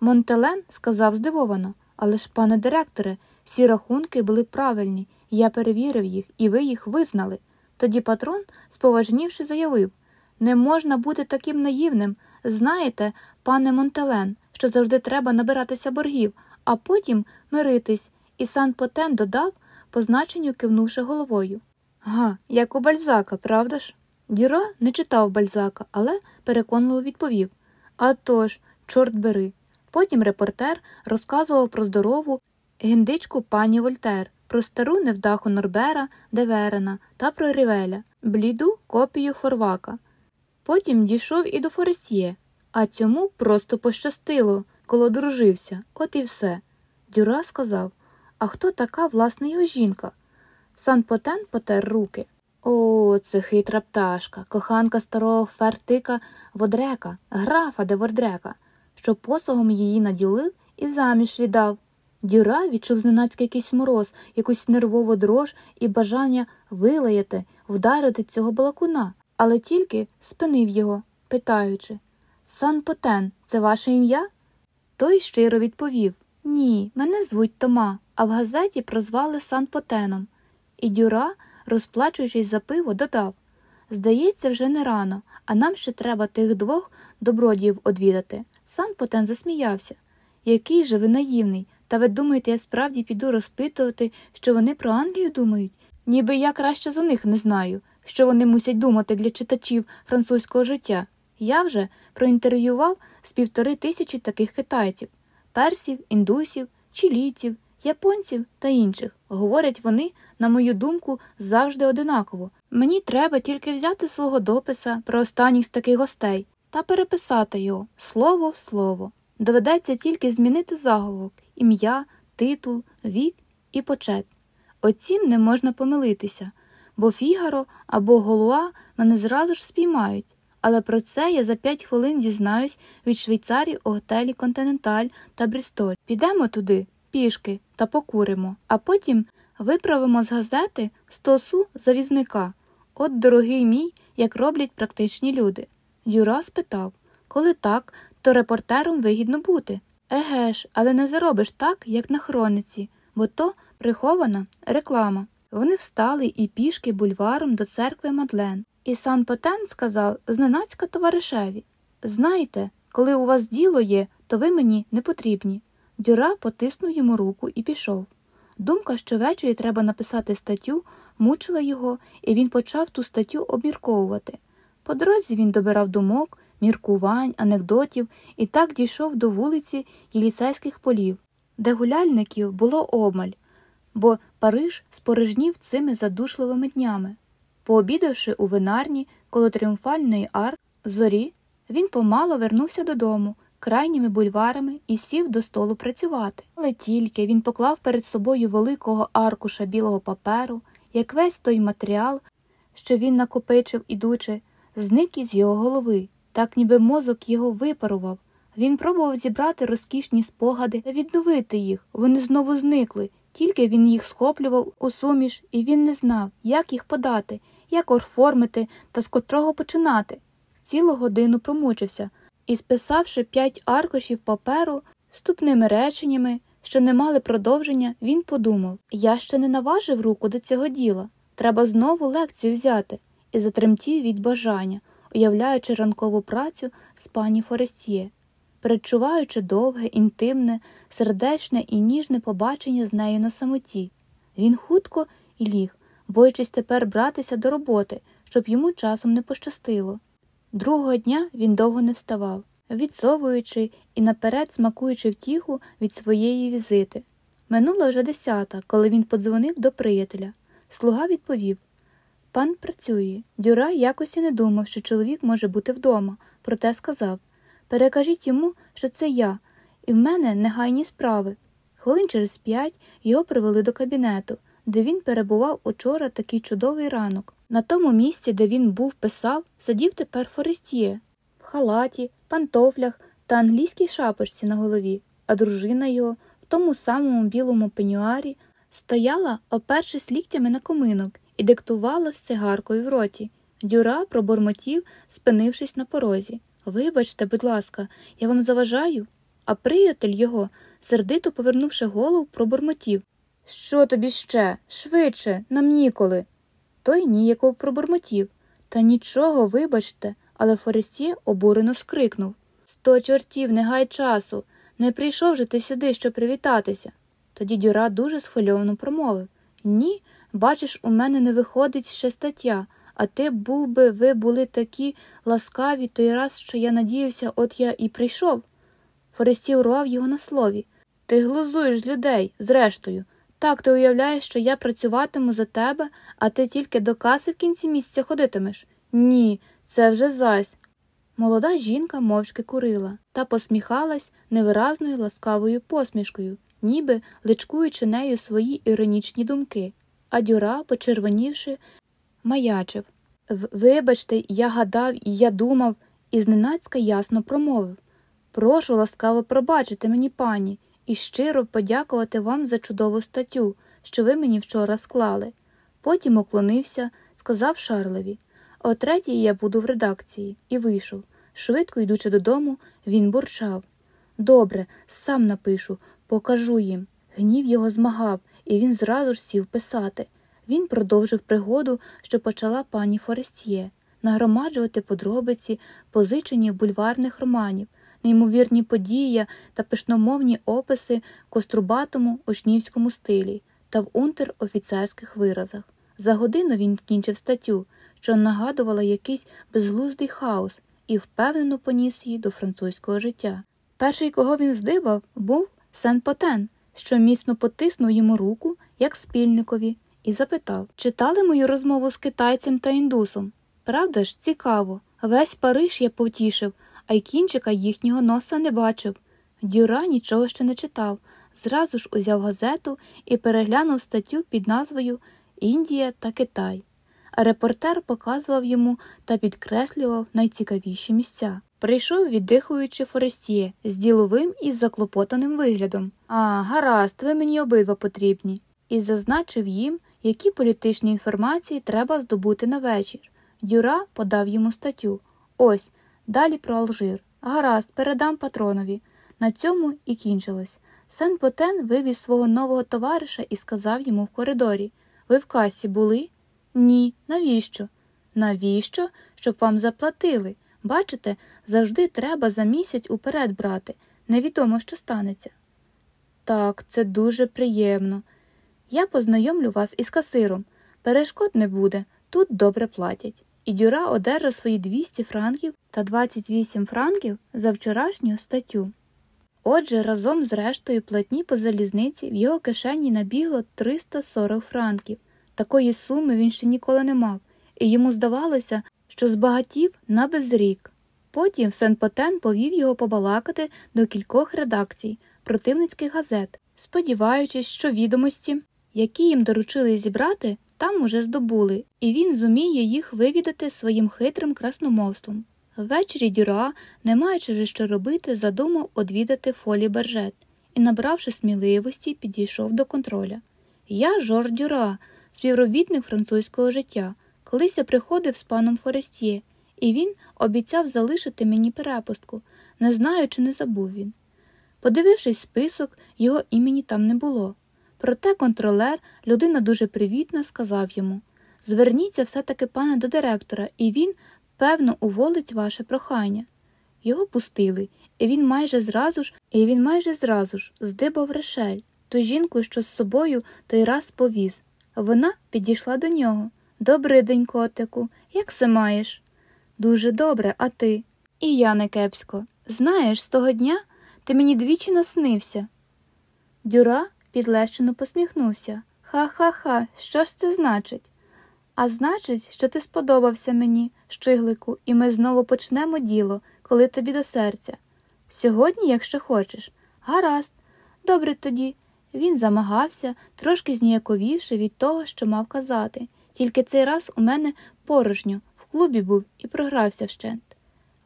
Монтелен сказав здивовано, але ж, пане директоре, всі рахунки були правильні, я перевірив їх, і ви їх визнали. Тоді патрон, споважнівши, заявив не можна бути таким наївним. Знаєте, пане Монтелен, що завжди треба набиратися боргів, а потім миритись, і сан Потен додав, по значенню кивнувши головою. Га, як у бальзака, правда ж? Дюро не читав бальзака, але переконливо відповів «А тож, чорт бери. Потім репортер розказував про здорову гендичку пані Вольтер, про стару невдаху Норбера, Деверена та про Рівеля, бліду копію Хорвака. Потім дійшов і до Форесьє, а цьому просто пощастило, коли одружився, от і все. Дюра сказав А хто така власне його жінка? Сан Потен потер руки. О, це хитра пташка, коханка старого фертика Водрека, графа де Вордрека, що посогом її наділив і заміж віддав. Дюра відчув зненацька якийсь мороз, якусь нервову дрож і бажання вилаяти, вдарити цього балакуна, але тільки спинив його, питаючи Сан Потен, це ваше ім'я? Той щиро відповів Ні, мене звуть Тома, а в газеті прозвали Сан Потеном. І Дюра, розплачуючись за пиво, додав Здається, вже не рано, а нам ще треба тих двох добродіїв одвідати. Сан Потен засміявся. Який же ви наївний, та ви думаєте, я справді піду розпитувати, що вони про Англію думають? Ніби я краще за них не знаю, що вони мусять думати для читачів французького життя. Я вже проінтерв'ював з півтори тисячі таких китайців персів, індусів, чилійців, японців та інших. Говорять вони, на мою думку, завжди одинаково. Мені треба тільки взяти свого дописа про останніх з таких гостей та переписати його слово в слово. Доведеться тільки змінити заголовок, ім'я, титул, вік і почет. Оцім не можна помилитися, бо Фігаро або Голуа мене зразу ж спіймають. Але про це я за п'ять хвилин дізнаюсь від швейцарів у готелі Континенталь та Брістоль. Підемо туди, пішки, та покуримо, а потім виправимо з газети стосу завізника. От, дорогий мій, як роблять практичні люди. Юра спитав коли так, то репортером вигідно бути. Еге ж, але не заробиш так, як на хрониці, бо то прихована реклама. Вони встали і пішки бульваром до церкви Мадлен. І сан Потен сказав зненацька товаришеві Знаєте, коли у вас діло є, то ви мені не потрібні. Дюра потиснув йому руку і пішов. Думка, що ввечері треба написати статтю, мучила його, і він почав ту статтю обмірковувати. По дорозі він добирав думок, міркувань, анекдотів і так дійшов до вулиці і ліцейських полів, де гуляльників було обмаль, бо Париж спорожнів цими задушливими днями. Пообідавши у винарні коло тріумфальної арки зорі, він помало вернувся додому крайніми бульварами і сів до столу працювати. Але тільки він поклав перед собою великого аркуша білого паперу, як весь той матеріал, що він накопичив, ідучи, зник із його голови, так ніби мозок його випарував. Він пробував зібрати розкішні спогади та відновити їх. Вони знову зникли, тільки він їх схоплював у суміш, і він не знав, як їх подати, як оформити та з котрого починати. Цілу годину промучився і, списавши п'ять аркушів паперу ступними реченнями, що не мали продовження, він подумав я ще не наважив руку до цього діла. Треба знову лекцію взяти, і затремтів від бажання, уявляючи ранкову працю з пані Форестіє, передчуваючи довге, інтимне, сердечне і ніжне побачення з нею на самоті. Він хутко і ліг, боячись тепер братися до роботи, щоб йому часом не пощастило. Другого дня він довго не вставав, відсовуючи і наперед смакуючи втіху від своєї візити. Минула вже десята, коли він подзвонив до приятеля. Слуга відповів Пан працює. Дюра якось і не думав, що чоловік може бути вдома, проте сказав Перекажіть йому, що це я, і в мене негайні справи. Хвилин через п'ять його привели до кабінету, де він перебував учора такий чудовий ранок. На тому місці, де він був писав, сидів тепер Форестіє, в халаті, пантофлях та англійській шапочці на голові, а дружина його в тому самому білому пенюарі стояла, опершись ліктями на коминок, і диктувала з цигаркою в роті. Дюра пробормотів, спинившись на порозі. Вибачте, будь ласка, я вам заважаю. А приятель його, сердито повернувши голову, пробормотів. Що тобі ще? Швидше, нам ніколи. Той ніяково пробормотів. Та нічого, вибачте, але Форесє обурено скрикнув Сто чортів, не гай часу. Не прийшов же ти сюди, щоб привітатися. Тоді Дюра дуже схвильовано промовив Ні, бачиш, у мене не виходить ще стаття, а ти був би, ви були такі ласкаві той раз, що я надіявся, от я і прийшов. Форесті урвав його на слові. Ти глузуєш з людей, зрештою. Так ти уявляєш, що я працюватиму за тебе, а ти тільки до каси в кінці місяця ходитимеш? Ні, це вже зась. Молода жінка мовчки курила та посміхалась невиразною ласкавою посмішкою, ніби личкуючи нею свої іронічні думки, а дюра, почервонівши, маячив. Вибачте, я гадав і я думав, і зненацька ясно промовив Прошу ласкаво пробачити мені, пані, і щиро подякувати вам за чудову статтю, що ви мені вчора склали. Потім уклонився, сказав Шарлеві О третій я буду в редакції, і вийшов. Швидко йдучи додому, він бурчав. Добре, сам напишу, покажу їм. Гнів його змагав, і він зразу ж сів писати. Він продовжив пригоду, що почала пані Форестіє, нагромаджувати подробиці, позичені бульварних романів, неймовірні події та пишномовні описи в кострубатому учнівському стилі та в унтер-офіцерських виразах. За годину він кінчив статтю, що нагадувала якийсь безглуздий хаос, і впевнено поніс її до французького життя. Перший, кого він здибав, був Сен Потен, що міцно потиснув йому руку, як спільникові, і запитав читали мою розмову з китайцем та індусом? Правда ж, цікаво. Весь Париж я повтішив, а й кінчика їхнього носа не бачив. Дюра нічого ще не читав, зразу ж узяв газету і переглянув статтю під назвою Індія та Китай. А репортер показував йому та підкреслював найцікавіші місця. Прийшов, віддихуючи Форестіє з діловим і заклопотаним виглядом. А, гаразд, ви мені обидва потрібні, і зазначив їм, які політичні інформації треба здобути на вечір. Дюра подав йому статтю. Ось, далі про Алжир. Гаразд, передам патронові. На цьому і кінчилось. Сен Потен вивіз свого нового товариша і сказав йому в коридорі Ви в касі були? Ні. Навіщо? Навіщо? Щоб вам заплатили. Бачите, завжди треба за місяць уперед брати. Невідомо, що станеться. Так, це дуже приємно. Я познайомлю вас із касиром. Перешкод не буде, тут добре платять. І Дюра одержав свої 200 франків та 28 франків за вчорашню статтю. Отже, разом з рештою платні по залізниці в його кишені набігло 340 франків. Такої суми він ще ніколи не мав, і йому здавалося, що збагатів на безрік. Потім Сен-Потен повів його побалакати до кількох редакцій, противницьких газет, сподіваючись, що відомості, які їм доручили зібрати, там уже здобули, і він зуміє їх вивідати своїм хитрим красномовством. Ввечері Дюра, не маючи вже що робити, задумав одвідати фолі Бержет і, набравши сміливості, підійшов до контроля. Я Жорж Дюра, співробітник французького життя. Колись я приходив з паном Форестіє, і він обіцяв залишити мені перепустку, не знаю, чи не забув він. Подивившись список, його імені там не було. Проте контролер, людина дуже привітна, сказав йому Зверніться все-таки, пане, до директора, і він, певно, уволить ваше прохання. Його пустили, і він майже зразу ж, і він майже зразу ж здибав решель, ту жінку, що з собою той раз повіз. Вона підійшла до нього. «Добрий день, котику, як се маєш? Дуже добре, а ти? І я не кепсько. Знаєш, з того дня ти мені двічі наснився. Дюра підлещено посміхнувся. Ха-ха-ха, що ж це значить? А значить, що ти сподобався мені, щиглику, і ми знову почнемо діло, коли тобі до серця. Сьогодні, якщо хочеш, гаразд, добре тоді. Він замагався, трошки зніяковівши від того, що мав казати, тільки цей раз у мене порожньо, в клубі був і програвся вщент.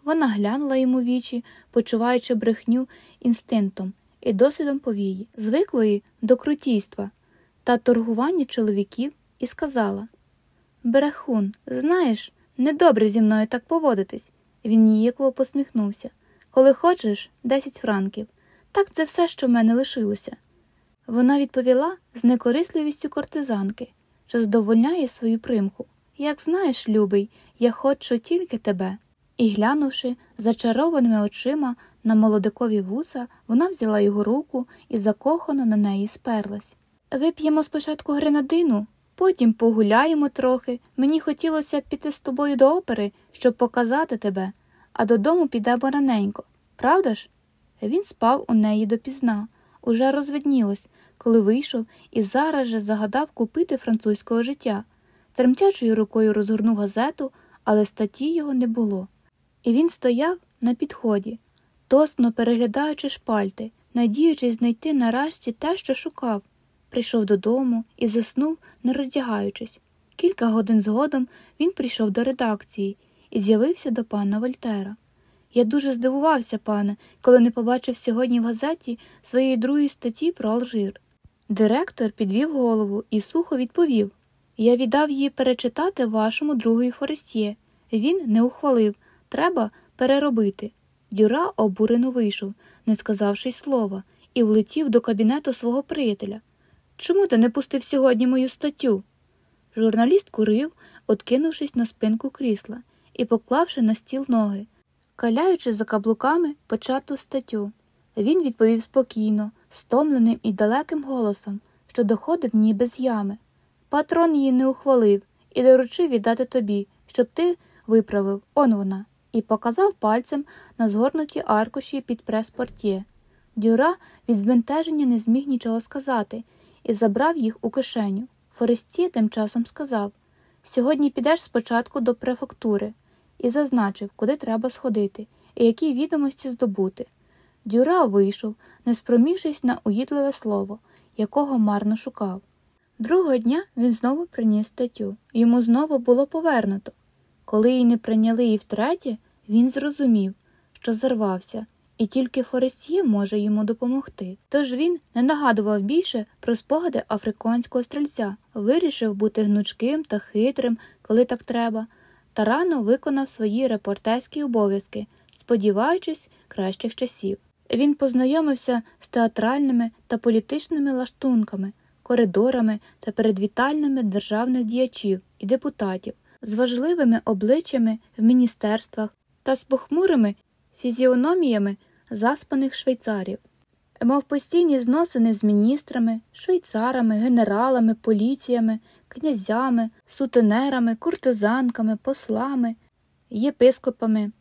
Вона глянула йому вічі, почуваючи брехню інстинктом і досвідом повії, звиклої до крутійства та торгування чоловіків, і сказала Брехун, знаєш, недобре зі мною так поводитись. Він ніяково посміхнувся. Коли хочеш, десять франків. Так це все, що в мене лишилося. Вона відповіла з некорисливістю кортизанки, що задовольняє свою примху. Як знаєш, любий, я хочу тільки тебе. І, глянувши зачарованими очима на молодикові вуса, вона взяла його руку і закохано на неї сперлась. Вип'ємо спочатку гренадину, потім погуляємо трохи. Мені хотілося піти з тобою до опери, щоб показати тебе, а додому підемо раненько. Правда ж? Він спав у неї допізна. Уже розвиднілось, коли вийшов і зараз же загадав купити французького життя. Тремтячою рукою розгорнув газету, але статті його не було. І він стояв на підході, тосно переглядаючи шпальти, надіючись знайти нарешті те, що шукав. Прийшов додому і заснув, не роздягаючись. Кілька годин згодом він прийшов до редакції і з'явився до пана Вольтера. Я дуже здивувався, пане, коли не побачив сьогодні в газеті своєї другої статті про Алжир. Директор підвів голову і сухо відповів Я віддав її перечитати вашому другові Форестє. Він не ухвалив. Треба переробити. Дюра обурено вийшов, не сказавши й слова, і влетів до кабінету свого приятеля. Чому ти не пустив сьогодні мою статтю? Журналіст курив, откинувшись на спинку крісла і поклавши на стіл ноги, каляючи за каблуками почату статтю. Він відповів спокійно, стомленим і далеким голосом, що доходив ніби з ями. Патрон її не ухвалив і доручив віддати тобі, щоб ти виправив он вона і показав пальцем на згорнуті аркуші під прес-портє. Дюра від збентеження не зміг нічого сказати і забрав їх у кишеню. Форестє тим часом сказав Сьогодні підеш спочатку до префектури і зазначив, куди треба сходити і які відомості здобути. Дюра вийшов, не спромігшись на уїдливе слово, якого марно шукав. Другого дня він знову приніс статтю, йому знову було повернуто. Коли її не прийняли і втретє, він зрозумів, що зарвався, і тільки Форесьє може йому допомогти. Тож він не нагадував більше про спогади африканського стрільця, вирішив бути гнучким та хитрим, коли так треба, та рано виконав свої репортерські обов'язки, сподіваючись кращих часів. Він познайомився з театральними та політичними лаштунками, коридорами та передвітальними державних діячів і депутатів з важливими обличчями в міністерствах та з похмурими фізіономіями заспаних швейцарів, мав постійні зносини з міністрами, швейцарами, генералами, поліціями, князями, сутенерами, куртизанками, послами, єпископами,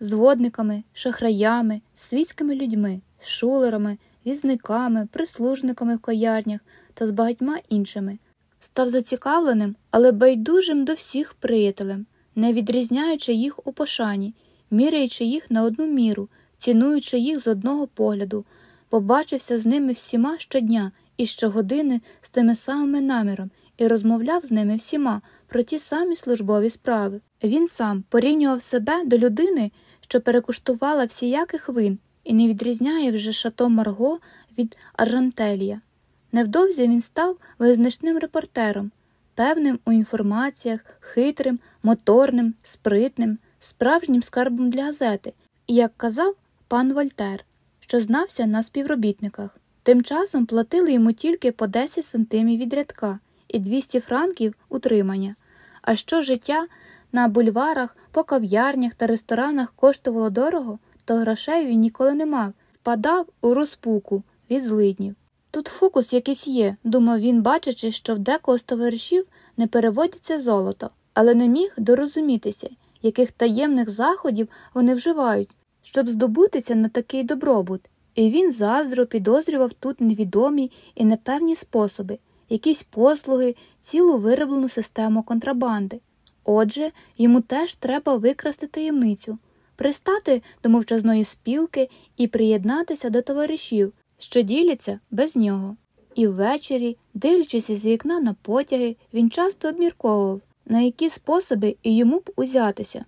зводниками, шахраями, світськими людьми, шулерами, візниками, прислужниками в каярнях та з багатьма іншими став зацікавленим, але байдужим до всіх приятелем, не відрізняючи їх у пошані, міряючи їх на одну міру, цінуючи їх з одного погляду, побачився з ними всіма щодня і щогодини з тими самими наміром і розмовляв з ними всіма про ті самі службові справи. Він сам порівнював себе до людини, що перекуштувала всіяких вин і не відрізняє вже шато Марго від Аржантелія. Невдовзі він став визначним репортером, певним у інформаціях, хитрим, моторним, спритним, справжнім скарбом для газети, і, як казав пан Вольтер, що знався на співробітниках. Тим часом платили йому тільки по 10 сантимів від рядка і 200 франків утримання. А що життя на бульварах, по кав'ярнях та ресторанах коштувало дорого, то грошей він ніколи не мав, впадав у розпуку від злиднів. Тут фокус якийсь є, думав він, бачачи, що в декого з товаришів не переводиться золото, але не міг дорозумітися, яких таємних заходів вони вживають, щоб здобутися на такий добробут. І він заздро підозрював тут невідомі і непевні способи, якісь послуги, цілу вироблену систему контрабанди. Отже, йому теж треба викрасти таємницю, пристати до мовчазної спілки і приєднатися до товаришів, що діляться без нього. І ввечері, дивлячись із вікна на потяги, він часто обмірковував, на які способи і йому б узятися.